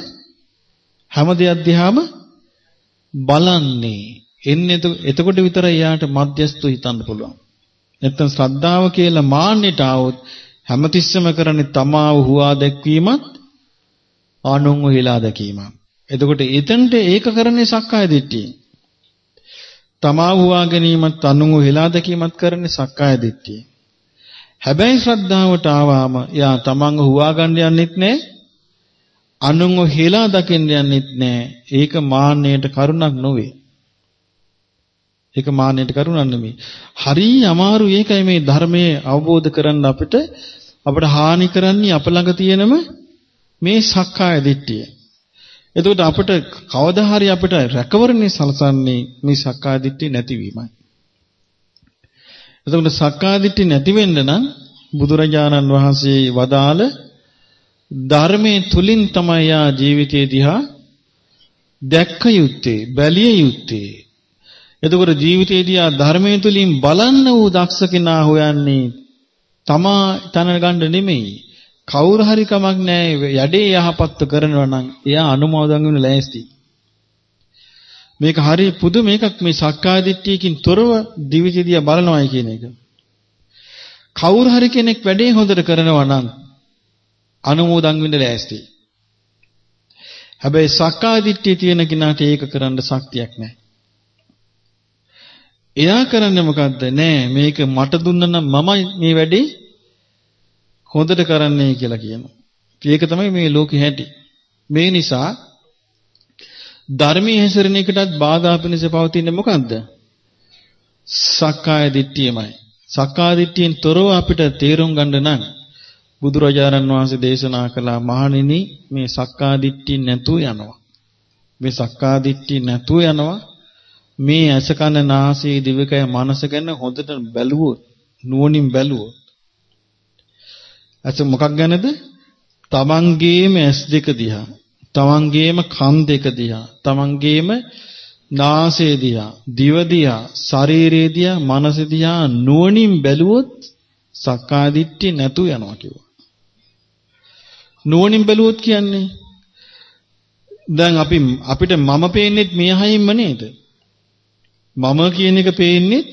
හැම දෙයක් දිහාම බලන්නේ. එන්නේ එතකොට විතරයි යාට මධ්‍යස්තු හිතන්න පුළුවන්. නැත්තම් ශ්‍රද්ධාව කියලා මාන්නයට આવොත් හැමතිස්සම කරන්නේ තමාව හුවා දැක්වීමත් ආනුන්ව හිලා දැකීමත්. එතකොට එතනට ඒක කරන්නේ සක්කාය දිට්ඨිය. තමා හුවා ගැනීමත් අනුන්ව හිලා දැකීමත් කරන්නේ සක්කාය දිට්ඨිය. හැබැයි ශ්‍රද්ධාවට ආවම යා තමන්ව හුවා ගන්න යන්නෙත් නෑ. අනුන්ව හිලා දකින්න යන්නෙත් නෑ. ඒක මාන්නයට කරුණක් නොවේ. ඒක මාන්නයට කරුණක් නෙමෙයි. හරි අමාරු ඒකයි මේ ධර්මයේ අවබෝධ කරන්න අපිට අපිට හානි කරන්නේ අප ළඟ තියෙනම මේ සක්කාය දිට්ඨිය. එතකොට අපිට කවදා හරි අපිට රැකවරණේ සලසන්නේ මේ සක්කාය දිට්ඨිය නැතිවීමයි. එතකොට සක්කාය දිට්ඨිය නැති වෙන්න නම් බුදුරජාණන් වහන්සේ වදාළ ධර්මයේ තුලින් තමයි යා ජීවිතයේ දිහා දැක්ක යුත්තේ බැලිය යුත්තේ එතකොට ජීවිතයේදී ආ ධර්මයේ තුලින් බලන්න වූ දක්ෂ කෙනා හොයන්නේ තමා තන ගන්න නෙමෙයි. කවුරු හරි කමක් නැහැ යඩේ යහපත්ව කරනවා නම් එයා අනුමෝදන් වෙන ලෑස්ති. මේක හරි පුදුම එකක් මේ සක්කාය දිට්ඨියකින් තොරව දිවිසිදිය බලනවායි කියන එක. කවුරු හරි කෙනෙක් වැඩේ හොඳට කරනවා නම් අනුමෝදන් වෙන්න ලෑස්ති. හැබැයි සක්කාය දිට්ඨිය තියෙන කෙනාට ඒක කරන්න ශක්තියක් නැහැ. එයා කරන්නේ මොකද්ද? නෑ මේක මට දුන්නා නම් මමයි මේ වැඩේ හොඳට කරන්නේ කියලා කියනවා. ඒක තමයි මේ ලෝකෙ හැටි. මේ නිසා ධර්මයේ හැසිරෙන එකටත් බාධා පිණිස පවතින්නේ මොකද්ද? සක්කාය දිට්ඨියමයි. සක්කාය දිට්ඨියෙන් තොරව අපිට තේරුම් ගන්න නම් බුදුරජාණන් වහන්සේ දේශනා කළා මහණෙනි මේ සක්කාය දිට්ඨිය නැතුව යනවා. මේ සක්කාය දිට්ඨිය නැතුව යනවා මේ ඇස කන නාසය දිවකය මනස ගැන හොඳට බැලුවොත් නුවණින් බැලුවොත් ඇස මොකක් ගැනද? තමන්ගේම ඇස් දෙක දිහා, තමන්ගේම කන් දෙක දිහා, තමන්ගේම නාසය දිහා, දිව දිහා, ශරීරය දිහා, මනස දිහා නුවණින් බැලුවොත් සක්කාය දිට්ඨිය නැතු යනවා කිව්වා. නුවණින් බැලුවොත් කියන්නේ දැන් අපි අපිට මම පේන්නේ මේ හයින්ම නේද? මම කියන එක පේන්නේත්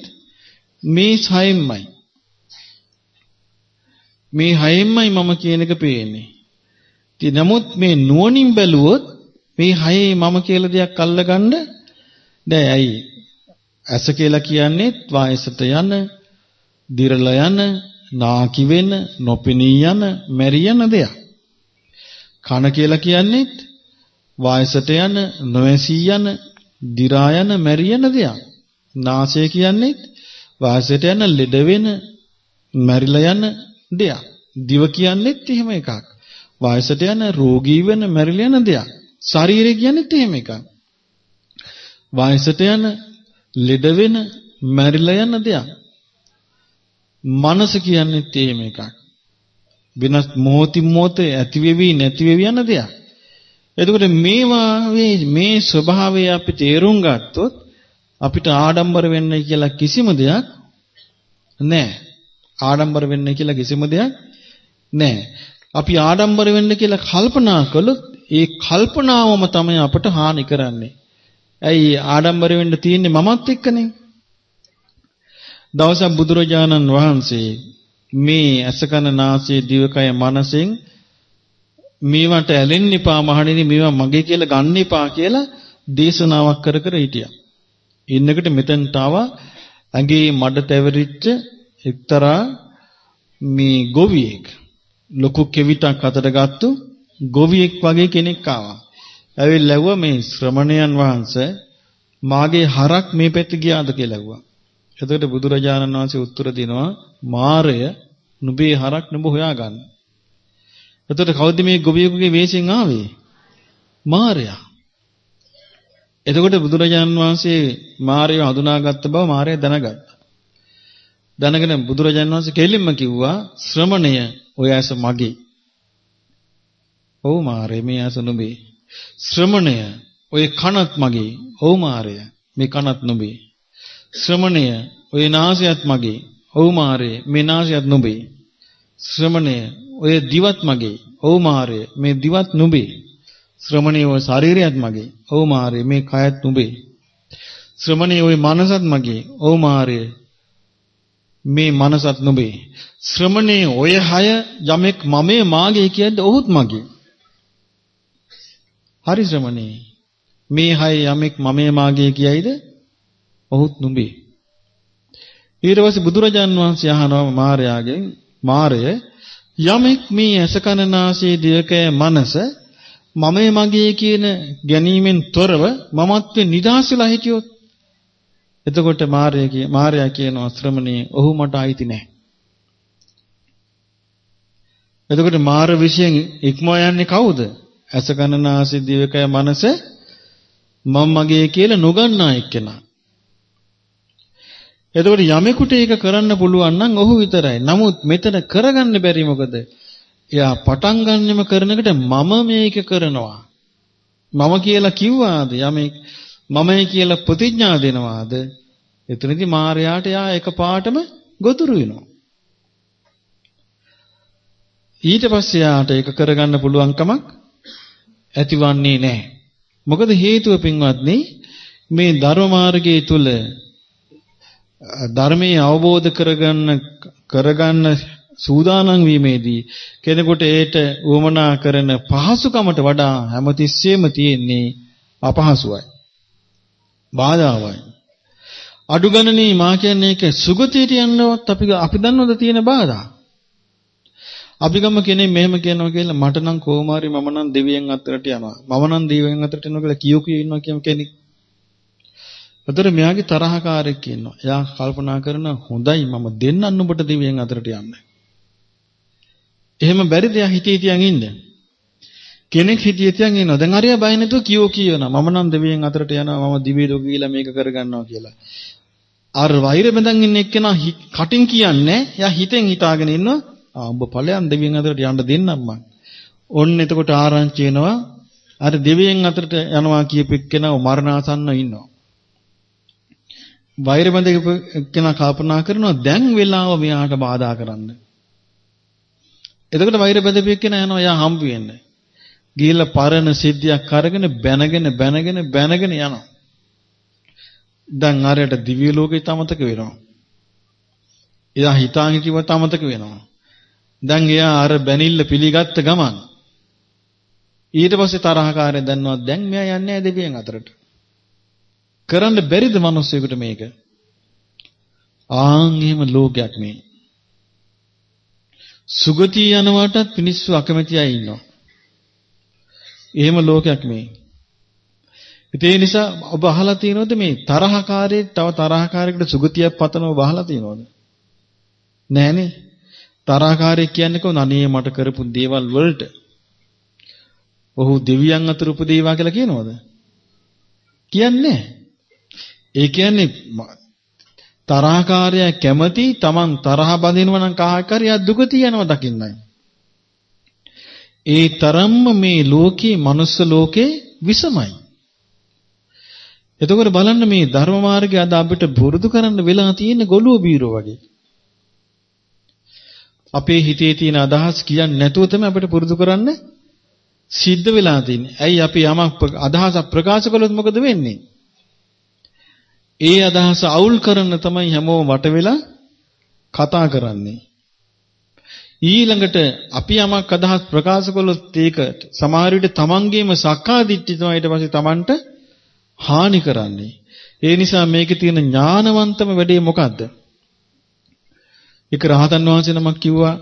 මේ හයෙන්මයි. මේ හයෙන්මයි මම කියන එක පේන්නේ. ඉතින් නමුත් මේ නුවණින් බැලුවොත් මේ හයේ මම කියලා දෙයක් අල්ලගන්න දැන් ඇයි ඇස කියලා කියන්නේ වායසට යන, දිරල යන, නාකි වෙන, නොපෙනී යන, මැරි යන දෙයක්. කන කියලා කියන්නේ වායසට යන, නොඇසී යන, දි รา යන, මැරි යන දෙයක්. නාසය කියන්නේ වාසයට යන ලෙඩ වෙන මැරිලා යන දෙයක්. දිව කියන්නේත් එහෙම එකක්. වායසට යන රෝගී වෙන මැරිලා යන දෙයක්. ශරීරය කියන්නේත් එහෙම එකක්. වායසට යන ලෙඩ වෙන මැරිලා යන දෙයක්. මනස කියන්නේත් එහෙම එකක්. වෙනස් මොහොතින් මොහොත ඇති වෙවි නැති වෙවි යන දෙයක්. එතකොට මේවා මේ ස්වභාවය අපි තේරුම් ගත්තොත් අපිට ආඩම්බර වෙන්න කියලා කිසිම දෙයක් නැහැ. ආඩම්බර වෙන්න කියලා කිසිම දෙයක් නැහැ. අපි ආඩම්බර වෙන්න කියලා කල්පනා කළොත් ඒ කල්පනාවම තමයි අපට හානි කරන්නේ. ඇයි ආඩම්බර වෙන්න තියෙන්නේ මමත් එක්කනේ. දවසක් බුදුරජාණන් වහන්සේ මේ අසකන නාසය දිවකය මනසෙන් මේවට ඇලෙන්න එපා මහණෙනි මේවා මගේ කියලා ගන්න එපා කියලා දේශනාවක් කර කර හිටියා. ඉන්නකට මෙතනට ආවා ඇඟේ මඩ තැවරිච්ච එක්තරා මේ ගොවියෙක් ලොකු කෙවිතක් අතට ගත්තු ගොවියෙක් වගේ කෙනෙක් ආවා. ඇවිල්ලා ඇහුවා මේ ශ්‍රමණයන් වහන්සේ මාගේ හරක් මේ පැත්ත ගියාද කියලා ඇහුවා. එතකොට බුදුරජාණන් වහන්සේ උත්තර දෙනවා මාරය නුඹේ හරක් නුඹ හොයාගන්න. එතකොට කවුද මේ ගොවියෙකුගේ වෙස්යෙන් ආවේ? මාරයා. එතකොට බුදුරජාන් වහන්සේ මාර්යව හඳුනාගත්ත බව මාර්යය දැනගත්තා. දැනගෙන බුදුරජාන් වහන්සේ කෙලින්ම කිව්වා ශ්‍රමණය ඔය ඇස මගේ. ඔව් මාර්ය මේ ඇස නුඹේ. ශ්‍රමණය ඔය කනත් මගේ. ඔව් මාරය. මේ කනත් නුඹේ. ශ්‍රමණය ඔය නාසයත් මගේ. ඔව් මාරය. මේ නාසයත් නුඹේ. ශ්‍රමණය ඔය දිවත් මගේ. ඔව් මාරය. මේ දිවත් නුඹේ. ශ්‍රමණේ ඔය ශරීරයත් මගේ. ඔව් මාරය. මේ කයත් නුඹේ. ශ්‍රමණේ ඔය මනසත් මගේ. ඔව් මාරය. මේ මනසත් නුඹේ. ශ්‍රමණේ ඔය හය යමෙක් මමේ මාගේ කියද්ද ඔහුත් මගේ. හරි ශ්‍රමණේ. මේ හය යමෙක් මමේ මාගේ කියයිද ඔහුත් නුඹේ. ඊට පස්සේ බුදුරජාන් වහන්සේ අහනවා මාරයාගෙන් මාරය යමෙක් මේ ඇස කන නාසය දිවකය මනස මමේ මගේ කියන ගැනීමෙන් තොරව මමත්වේ නිදාස් වෙලා හිටියොත් එතකොට මාර්යා කිය මාර්යා කියනවා ශ්‍රමණේ ඔහු මට අයිති නැහැ. එතකොට මාර විශ්යෙන් ඉක්මව යන්නේ කවුද? ඇස කන නාසය දිවකය මනස මම මගේ කියලා නොගන්නා එක්කෙනා. එතකොට යමෙකුට ඒක කරන්න පුළුවන් නම් ඔහු විතරයි. නමුත් මෙතන කරගන්න බැරි මොකද? එයා පටන් ගන්නෙම කරනකට මම මේක කරනවා. මම කියලා කිව්වාද යමෙක් මමයි කියලා ප්‍රතිඥා දෙනවාද? එතනදී මාර්යාට යා එකපාරටම ගොදුරු වෙනවා. ඊට පස්සේ යාට ඒක කරගන්න පුළුවන් කමක් ඇතිවන්නේ නැහැ. මොකද හේතුව පින්වත්නි මේ ධර්ම මාර්ගයේ තුල ධර්මයේ අවබෝධ කරගන්න කරගන්න සූදානම් වීමේදී කෙනෙකුට ඒට උවමනා කරන පහසුකමට වඩා හැමතිස්සෙම තියෙන්නේ අපහසුයි. බාධාවයි. අඩු ගණනේ මා කියන්නේ ඒක සුගතියට යන්නවත් අපි අපි දන්නවද තියෙන බාධා? අපි ගම කෙනෙක් මෙහෙම කියනවා කියලා මට නම් කොහොමාරි මම නම් දෙවියන් අතරට යනවා. මම නම් දෙවියන් අතරට යනවා කියලා කියෝ කියෝ ඉන්නවා කියන කෙනෙක්. අතර මෙයාගේ තරහකාරයෙක් ඉන්නවා. එයා කල්පනා කරන හොඳයි මම දෙන්නන් ඔබට දෙවියන් අතරට යන්න. එහෙම බැරිද එයා හිතේ තියන් ඉන්න? කෙනෙක් හිතේ තියන් ඉන්නවා. දැන් අරියා බය නැතුව කියෝ කියනවා. මම නම් දෙවියන් අතරට යනවා. මම දිවි ලෝක ගිහිලා මේක කරගන්නවා කියලා. අර වෛර බඳන් ඉන්න එක්කෙනා කටින් කියන්නේ එයා හිතෙන් හිතාගෙන ඉන්නවා. ආ උඹ ඵලයන් දෙවියන් අතරට යන්න දෙන්නම් මං. ඔන්න එතකොට ආරංචි වෙනවා. අර දෙවියන් අතරට යනවා කියපු එක්කෙනා මරණාසන්න ඉන්නවා. වෛර බඳ එක්කෙනා කල්පනා කරනවා දැන් වෙලාව මෙයාට බාධා කරන්න. එතකොට වෛර බඳ එක්කෙනා යනවා එයා හම්බ වෙන්න. ගිහිල්ලා පරණ සිද්ධියක් අරගෙන බැනගෙන බැනගෙන බැනගෙන යනවා. දැන් ආරයට දිව්‍ය ලෝකේ තමතක වෙනවා. එයා හිතාන් හිටියව තමතක වෙනවා. දැන් එයා අර බැනිල්ල පිළිගත්ත ගමන් ඊට පස්සේ තරහකාරය දන්නවා දැන් මෙයා යන්නේ නැහැ දෙවියන් අතරට. කරන්න බැරිද මිනිස්සුෙකුට මේක? ආන් එහෙම ලෝකයක් මේ. සුගතිය යනවටත් මිනිස්සු අකමැති අය ඉන්නවා. එහෙම ලෝකයක් මේ. ඒ නිසා ඔබ අහලා තියෙනවද මේ තරහකාරයෙක් තව තරහකාරයෙකුට සුගතියක් පතනව බහලා තියෙනවද? නෑනේ. තරහකාරයෙක් කියන්නේ කොහොමද? අනේ මට කරපු දේවල් වලට ඔහු දෙවියන් අතර උපදේවා කියලා කියනවද? කියන්නේ ඒ කියන්නේ තරහකාරය කැමති Taman තරහ බඳිනවා නම් කාහක් හරි යා දුගතිය යනවා දකින්නයි. ඒ තරම්ම මේ ලෝකේ මනුස්ස ලෝකේ විසමයි. එතකොට බලන්න මේ ධර්ම මාර්ගය අද අපිට පුරුදු කරන්න වෙලා තියෙන ගොළුව බීරෝ වගේ. අපේ හිතේ තියෙන අදහස් කියන්නේ නැතුව තමයි අපිට පුරුදු කරන්න සිද්ධ වෙලා තියෙන්නේ. ඇයි අපි යමක් අදහසක් ප්‍රකාශ කළොත් මොකද වෙන්නේ? ඒ අදහස අවුල් කරන්න තමයි හැමෝම වට වෙලා කතා කරන්නේ. ඊළඟට අපි යමක් අදහස් ප්‍රකාශ කළොත් ඒක සමහර විට තමන්ගේම සක්කා දිට්ඨිය තමයි ඊට පස්සේ තමන්ට හානි කරන්නේ. ඒ නිසා මේකේ තියෙන ඥානවන්තම වැඩේ මොකද්ද? එක රහතන් වහන්සේ නමක් කිව්වා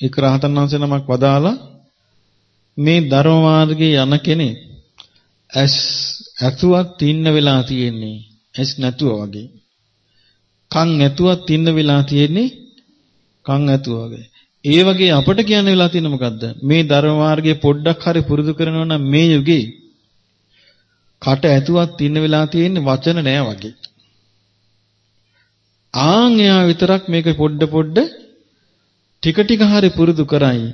එක රහතන් වහන්සේ නමක් වදාලා මේ ධර්ම මාර්ගයේ යන කෙනෙක් ඇස් ඇතුවක් තින්න වෙලා තියෙන්නේ ඇස් නැතුව වගේ. කන් නැතුවත් ඉන්න වෙලා තියෙන්නේ කන් නැතුව වගේ. ඒ වගේ අපට කියන්න වෙලා තියෙන මොකද්ද? මේ ධර්ම මාර්ගයේ පොඩ්ඩක් හරි පුරුදු කරනවා නම් මේ යුගේ කට ඇතුවත් ඉන්න වෙලා තියෙන්නේ වචන නෑ වගේ. ආන් එයා විතරක් මේක පොඩ පොඩ ටික ටික හරි පුරුදු කරයි.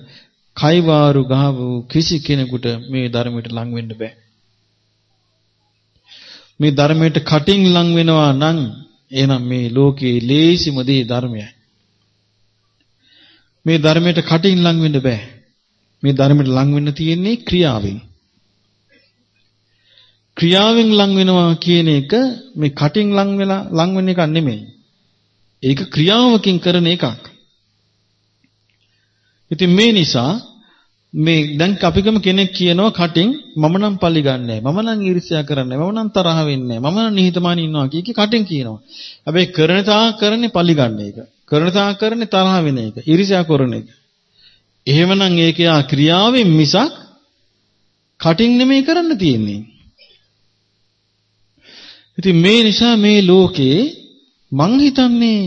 කයිවාරු ගහපු කිසි කෙනෙකුට මේ ධර්මයට ලං වෙන්න බෑ. මේ ධර්මයට කටින් ලං වෙනවා නම් එහෙනම් මේ ලෝකේ ලේසිම දේ ධර්මයයි. මේ ධර්මයට කටින් ලං වෙන්න බෑ. මේ ධර්මයට ලං වෙන්න තියෙන්නේ ක්‍රියාවෙන්. ක්‍රියාවෙන් ලං වෙනවා කියන එක මේ කටින් ලං වෙලා ලං වෙන එකක් නෙමෙයි. ඒක ක්‍රියාවකින් කරන එකක්. ඉතින් මේ නිසා මේ දැන් අපිකම කෙනෙක් කියනවා කටින් මම නම් පලි ගන්නෑ මම නම් ඊර්ෂ්‍යා කරන්නේ මම නම් තරහ වෙන්නේ මම නම් නිහතමානී ඉන්නවා කිය කී කටින් කියනවා. හැබැයි කරන තා කරන්නේ පලි ගන්න එක. කරන තා කරන්නේ තරහ වෙන එක. ඊර්ෂ්‍යා කරන එක. එහෙමනම් ඒක යා ක්‍රියාවෙන් මිසක් කටින් නෙමෙයි කරන්න තියෙන්නේ. ඉතින් මේ නිසා මේ ලෝකේ මං හිතන්නේ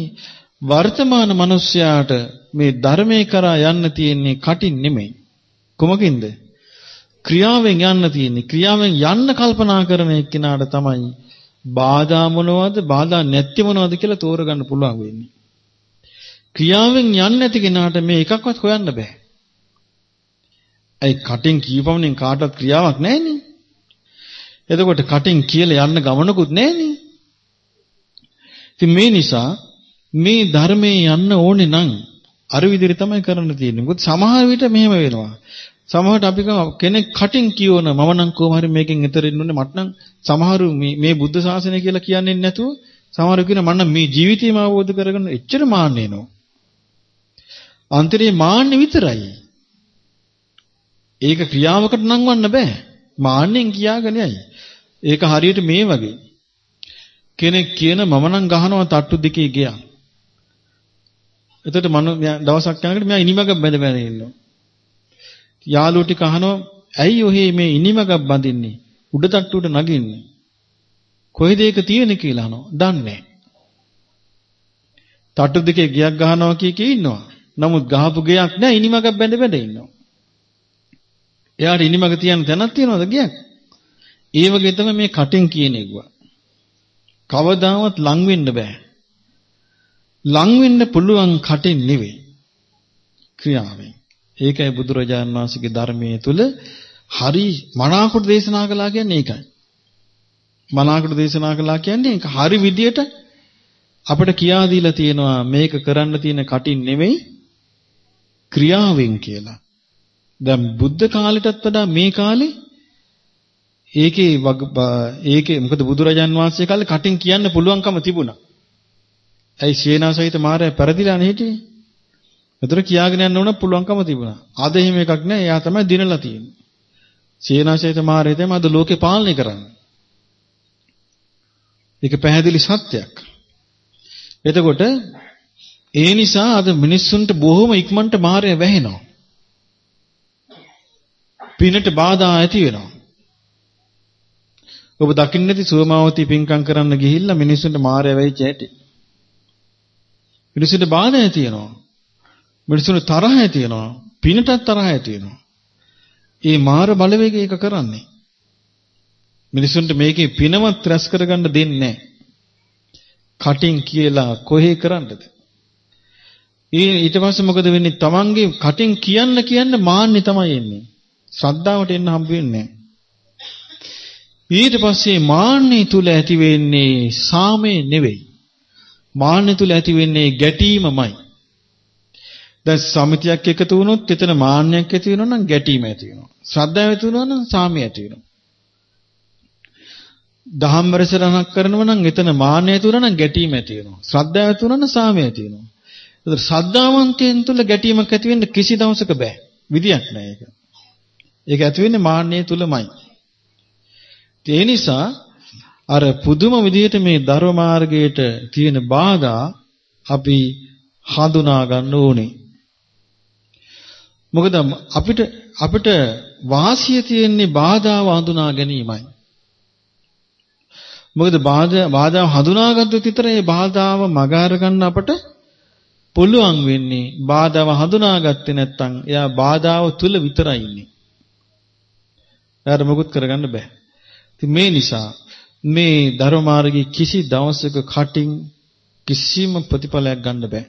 වර්තමාන මිනිස්යාට මේ ධර්මේ කරා යන්න තියෙන්නේ කටින් නෙමෙයි. කොමකින්ද? ක්‍රියාවෙන් යන්න තියෙන්නේ. ක්‍රියාවෙන් යන්න කල්පනා කරන එක්කිනාට තමයි බාධා මොනවද, බාධා නැති මොනවද කියලා තෝරගන්න පුළුවන් වෙන්නේ. ක්‍රියාවෙන් යන්නේ නැති කෙනාට මේ එකක්වත් හොයන්න බෑ. ඒ කටින් කීපමණෙන් කාටවත් ක්‍රියාවක් නැහෙනේ. එතකොට කටින් කියලා යන්න ගමනකුත් නැහෙනේ. ඉතින් මේ නිසා මේ ධර්මයේ යන්න ඕනේ නම් අර විදිහට තමයි කරන්න තියෙන්නේ. මොකද සමහර විට මෙහෙම වෙනවා. සමහරට අපි කෙනෙක් කටින් කියවන මම නම් කොහොම හරි මේකෙන් එතරින් උන්නේ මට නම් සමහරු මේ මේ බුද්ධ ශාසනය කියලා කියන්නේ නැතුව සමහරු කියන මම නම් මේ ජීවිතේම අවබෝධ කරගන්න එච්චර මාන්නේ නෝ. අන්තරේ මාන්නේ විතරයි. ඒක ක්‍රියාවකට නංවන්න බෑ. මාන්නෙන් කියාගෙන යයි. ඒක හරියට මේ වගේ. කෙනෙක් කියන මම නම් ගහනවා තට්ටු දෙකේ ගියා. එතකොට මම දවසක් යනකොට මෙයා ඉනිමග බැඳ බැඳ ඉන්නවා. යාළුවෝ ටික අහනවා ඇයි ඔහේ මේ ඉනිමගක් බඳින්නේ? උඩ තට්ටුවට නගින්නේ. කොහෙද ඒක තියෙන්නේ කියලා අහනවා. දන්නේ තට්ටු දෙකේ ගියක් ගහනවා කිය කී ඉන්නවා. නමුත් ගහපු ගයක් නෑ ඉනිමගක් බැඳ බැඳ ඉන්නවා. එයාට ඉනිමග තියන්න තැනක් තියනවද ගියක්? ඒ වගේ තමයි මේ කටෙන් කියන එක. කවදාවත් ලං වෙන්න බෑ. ලං වෙන්න පුළුවන් කටෙන් නෙවෙයි. ක්‍රියාවෙන්. ඒකයි බුදුරජාණන් වහන්සේගේ ධර්මයේ තුල හරි මනාකොට දේශනා කළා කියන්නේ ඒකයි. මනාකොට දේශනා කළා කියන්නේ ඒක හරි විදියට අපිට කියා දීලා තියෙනවා මේක කරන්න තියෙන කටින් නෙමෙයි ක්‍රියාවෙන් කියලා. දැන් බුද්ධ කාලෙටත් වඩා මේ කාලේ ඒකේ ඒකේ මොකද බුදුරජාන් වහන්සේ කාලේ කටින් කියන්න පුළුවන්කම තිබුණා. ඇයි සේනාසහිත මාරය පෙරදිලා නැහිටියේ? ඒතර කියාගෙන යන්න උන පුළුවන්කම තිබුණා. අද එහෙම එකක් නැහැ. එයා තමයි දිනලා තියෙන්නේ. සේනාසහිත මාරය තමයි අද ලෝකේ පාලනය කරන්නේ. ඒක පැහැදිලි සත්‍යයක්. එතකොට ඒ නිසා අද මිනිස්සුන්ට බොහොම ඉක්මනට මාරය වැහෙනවා. පිනට බාධා ඇති වෙනවා. ඔබ දකින්න නැති සුවමාවතී පින්කම් කරන්න ගිහිල්ලා මිනිස්සුන්ට මාරය වෙයිච ඇති. මිනිස්සුන්ට බාධා ඇති වෙනවා. මිනිස්සුන්ට තරහ ඇති වෙනවා. පිනටත් තරහ ඇති වෙනවා. ඒ මාර බලවේගය ඒක කරන්නේ. මිනිස්සුන්ට මේකේ පිනවත් රැස් කරගන්න දෙන්නේ නැහැ. කටින් කියලා කොහේ කරන්නද? ඊට පස්සේ මොකද වෙන්නේ? Tamange කටින් කියන්න කියන්න මාන්නේ තමයි එන්නේ. ශ්‍රද්ධාවට එන්න හම්බ වෙන්නේ ඊට පස්සේ මාන්නේ තුල ඇති වෙන්නේ සාමය නෙවෙයි. මාන්නේ තුල ඇති වෙන්නේ ගැටීමමයි. දැන් සමිතියක් එකතු වුණොත් එතන මාන්නයක් ඇති වෙනවා නම් ගැටීම ඇති වෙනවා. ශ්‍රද්ධාව ඇති වෙනවා නම් සාමය ඇති වෙනවා. දහම් වරසරණක් කරනවා නම් එතන මාන්නය ඇති වෙනවා නම් ගැටීම ඇති වෙනවා. ශ්‍රද්ධාව ඇති වෙනවා නම් සාමය ඇති වෙනවා. ඒතර ශ්‍රද්ධාවන්තයන් තුල ගැටීමක් ඇති වෙන්න කිසි දවසක බෑ. විදියක් නෑ ඒක. ඒක ඇති වෙන්නේ මාන්නය තුලමයි. ඒ නිසා අර පුදුම විදිහට මේ ධර්ම මාර්ගයට තියෙන බාධා අපි හඳුනා ගන්න ඕනේ. මොකද අපිට අපිට වාසිය තියෙන්නේ බාධාව හඳුනා ගැනීමයි. මොකද බාධා බාධාව හඳුනාගත්තොත් විතරේ බාධාව මගහර ගන්න අපට පුළුවන් වෙන්නේ. බාධාව හඳුනාගත්තේ නැත්නම් එයා බාධාව තුල විතරයි ඉන්නේ. එයාට මොකුත් කරගන්න බෑ. ඉතින් මේ නිසා මේ ධර්ම මාර්ගයේ කිසි දවසක කටින් කිසිම ප්‍රතිඵලයක් ගන්න බෑ.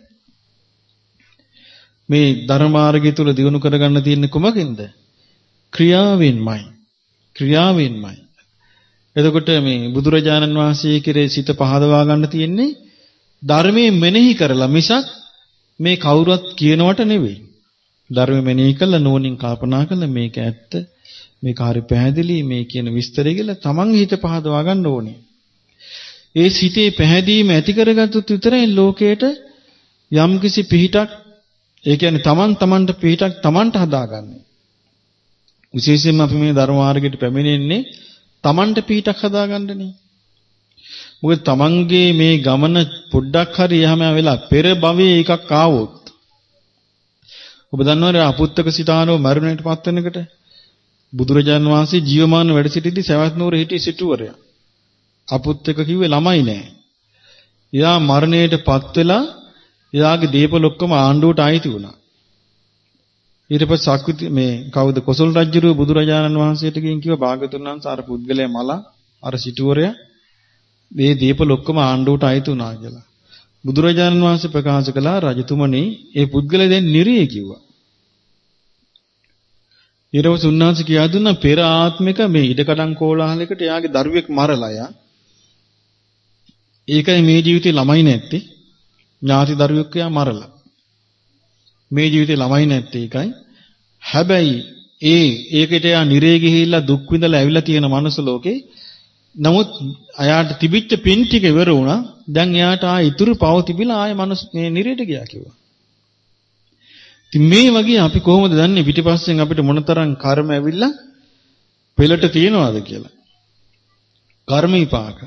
මේ ධර්ම මාර්ගය තුල දිනු කරගන්න තියෙන්නේ කුමකින්ද? ක්‍රියාවෙන්මයි. ක්‍රියාවෙන්මයි. එතකොට මේ බුදුරජාණන් වහන්සේ කෙරේ සිත පහදවා ගන්න තියෙන්නේ ධර්මයේ මෙනෙහි කරලා මිසක් මේ කවුරුත් කියනවට නෙවෙයි. ධර්මයේ මෙනෙහි කළා නෝනින් කල්පනා කළා මේක ඇත්ත මේක හරි පැහැදිලි මේ කියන විස්තරය කියලා තමන් හිත පහදවා ගන්න ඕනේ. ඒ සිතේ පැහැදීම ඇති කරගත්තොත් විතරයි ලෝකයට යම්කිසි පිහිටක් ඒ කියන්නේ තමන් තමන්ට පිහිටක් තමන්ට හදාගන්නේ. විශේෂයෙන්ම අපි මේ ධර්ම මාර්ගයට පැමිණෙන්නේ තමන්ට පිහිටක් හදාගන්නනේ. මොකද තමන්ගේ මේ ගමන පොඩ්ඩක් හරි යහම වෙලා පෙර භවයේ එකක් ආවොත් ඔබ දන්නවනේ අපුත්තක සිතානෝ මරුණයට පත් වෙනකොට බුදුරජාන් වහන්සේ ජීවමාන වැඩ සිටිද්දි සවැත් නුවර හිටිය සිටුවරයා. අපුත්තක කිව්වේ ළමයි නෑ. එයා මරණයට පත් වෙලා එයාගේ දීපල ඔක්කොම ආණ්ඩුවට අයිති වුණා. ඊට පස්සේ සක්විති මේ කවුද කොසල් රජුරුව බුදුරජාණන් වහන්සේට ගිහින් කිව්වා භාගතුන් වහන්සේ අර පුද්ගලයා මල අර සිටුවරයා මේ දීපල ඔක්කොම ආණ්ඩුවට අයිති වුණා කියලා. බුදුරජාණන් වහන්සේ ප්‍රකාශ කළා රජතුමනි ඒ පුද්ගලයා දැන් නිරේ කිව්වා. ඊට පස්සේ උන්වහන්සේ කියා දුන්නා පෙර ආත්මික මේ ඉඩකඩම් කෝලාහලයකට එයාගේ දරුවෙක් මරලා යා. ඒකයි මේ ජීවිතේ ළමයි නැත්තේ. ඥාති දරුවෙක් එයා මරලා. මේ ජීවිතේ ළමයි නැත්තේ ඒකයි. හැබැයි ඒ ඒකට එයා නිරේ ගිහිල්ලා දුක් විඳලා ඇවිල්ලා තියෙන මනුස්ස ලෝකේ නමුත් අයාට තිබිච්ච පින් ටික ඉවර වුණා. දැන් එයාට ආ ඉතුරු පව තිබිලා ආයේ මනුස්ස මේ නිරේට ගියා කිව්වා. ඉතින් මේ වගේ අපි කොහොමද දන්නේ පිටිපස්සෙන් අපිට මොනතරම් කර්ම ඇවිල්ලා පෙළට තියනවාද කියලා. කර්ම විපාක.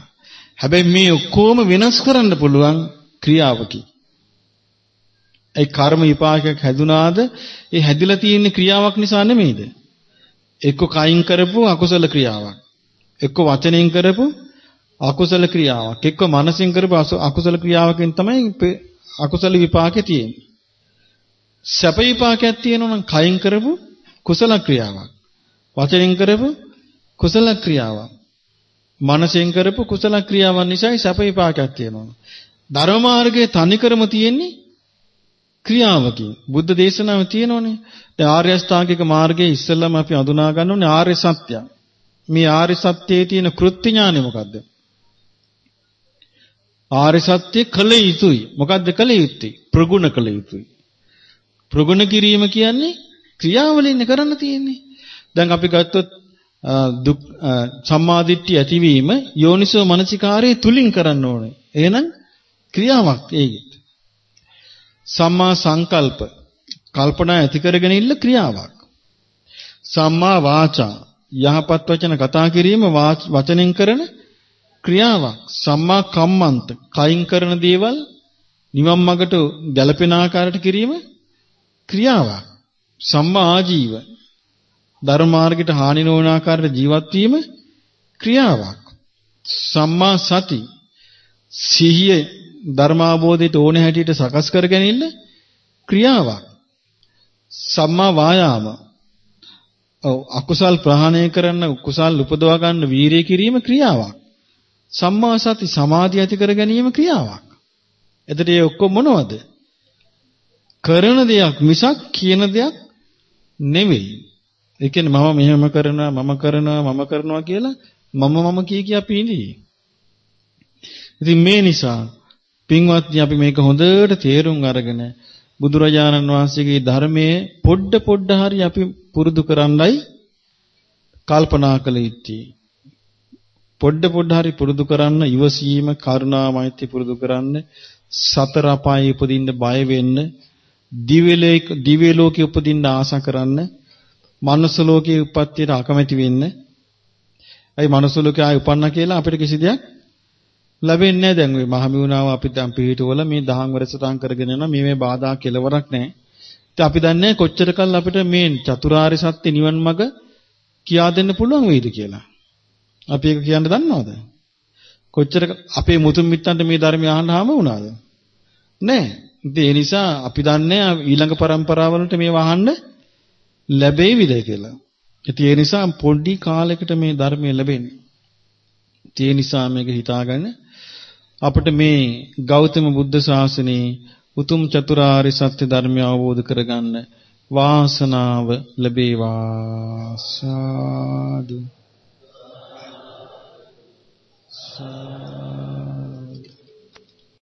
හැබැයි මේ ඔක්කොම වෙනස් කරන්න පුළුවන් ක්‍රියාවකි. ඒ කර්ම විපාකයක් හැදුනාද ඒ හැදිලා තියෙන ක්‍රියාවක් නිසා නෙමෙයිද? එක්ක කයින් කරපු අකුසල ක්‍රියාවක්. එක්ක වචනෙන් කරපු අකුසල ක්‍රියාවක්. එක්ක මනසින් කරපු අකුසල ක්‍රියාවකින් තමයි අකුසල විපාකේ තියෙන්නේ. සැප විපාකයක් තියෙනවා නම් කයින් කරපු කුසල ක්‍රියාවක්. වචනෙන් කරපු කුසල ක්‍රියාවක්. මනසෙන් කරපු කුසල ක්‍රියාවන් නිසායි සැප විපාකයක් තියෙනවා. ධර්ම මාර්ගයේ තනිකරම තියෙන්නේ ක්‍රියාවකින්. බුද්ධ දේශනාවේ තියෙනෝනේ. දැන් ආර්ය අෂ්ටාංගික මාර්ගයේ ඉස්සෙල්ලාම අපි අඳුනා ගන්න ඕනේ ආර්ය සත්‍යය. මේ ආර්ය සත්‍යයේ තියෙන කෘත්‍ය ඥානය මොකද්ද? ආර්ය සත්‍ය කළ යුතුයි. මොකද්ද කළ යුත්තේ? ප්‍රගුණ කළ යුතුයි. ප්‍රගුණ කිරීම කියන්නේ ක්‍රියාවලින් කරන්න තියෙන්නේ. දැන් අපි ගත්තොත් දුක් සම්මාදිට්ඨිය ඇතිවීම යෝනිසෝ මනසිකාරයේ තුලින් කරන්න ඕනේ. එහෙනම් ක්‍රියාවක් ඒකෙත්. සම්මා සංකල්ප කල්පනා ඇති කරගෙන ඉන්න ක්‍රියාවක්. සම්මා වාචා යහපත් වචන කතා කිරීම වචනෙන් කරන ක්‍රියාවක්. සම්මා කම්මන්ත කයින් කරන දේවල් නිවන් මාර්ගට ගැලපෙන ආකාරයට කිරීම ක්‍රියාවක්. සම්මා ආජීව ධර්ම මාර්ගයට හානි නොවන ආකාරයට ජීවත් වීම ක්‍රියාවක්. සම්මා සති සිහිය ධර්මාබෝධයට ඕන හැටියට සකස් කරගෙන ඉන්න ක්‍රියාවක්. සම්මා වායාම ඔව් අකුසල් ප්‍රහාණය කරන්න කුසල් උපදවා ගන්න වීරිය කිරීම ක්‍රියාවක්. සම්මා සති සමාධිය ඇති කර ගැනීම ක්‍රියාවක්. එතකොට මේ ඔක්කොම මොනවද? කරන දෙයක් මිසක් කියන දෙයක් නෙවෙයි. ඒ කියන්නේ මම මෙහෙම කරනවා මම කරනවා මම කරනවා කියලා මම මම කිය කිය අපි ඉඳී. ඉතින් මේ නිසා පින්වත්නි අපි මේක හොඳට තේරුම් අරගෙන බුදුරජාණන් වහන්සේගේ ධර්මයේ පොඩ පොඩ හරි අපි පුරුදු කරන්නයි කල්පනා කළ යුත්තේ. පොඩ පොඩ හරි පුරුදු කරන්න ඉවසීම කරුණාමෛත්‍රී පුරුදු කරන්න සතර අපායේ උපදින්න බය වෙන්න දිව්‍ය ලෝකේ උපදින්න ආස කරන්න මනුස්ස ලෝකයේ උපත්තියට අකමැති වෙන්න. අයි මනුස්ස ලෝකේ ආය උපන්නා කියලා අපිට කිසි දෙයක් ලැබෙන්නේ නැහැ දැන් ওই මහමිුණාව අපි දැන් පිළිහිටවල මේ දහම් වැඩසටහන් කරගෙන යනවා මේ මේ බාධා කෙලවරක් නැහැ. ඉතින් අපි දන්නේ කොච්චර කල් අපිට මේ චතුරාර්ය සත්‍ය නිවන් මඟ කියා දෙන්න පුළුවන් වෙයිද කියලා. අපි ඒක කියන්න දන්නවද? කොච්චර අපේ මුතුන් මිත්තන්ට මේ ධර්මය අහන්න හාම වුණාද? නැහැ. ඉතින් ඒ නිසා අපි දන්නේ ඊළඟ પરම්පරාවලට මේව අහන්න ලැබෙයිවිද කියලා. ඉතින් ඒ නිසා පොඩි කාලයකට මේ ධර්මය ලැබෙන්නේ. ඒ නිසා මේක හිතාගන්න අපිට මේ ගෞතම බුද්ධ ශාසනයේ උතුම් චතුරාර්ය සත්‍ය ධර්මය අවබෝධ කරගන්න වාසනාව ලැබේවා. සාදු. සාදු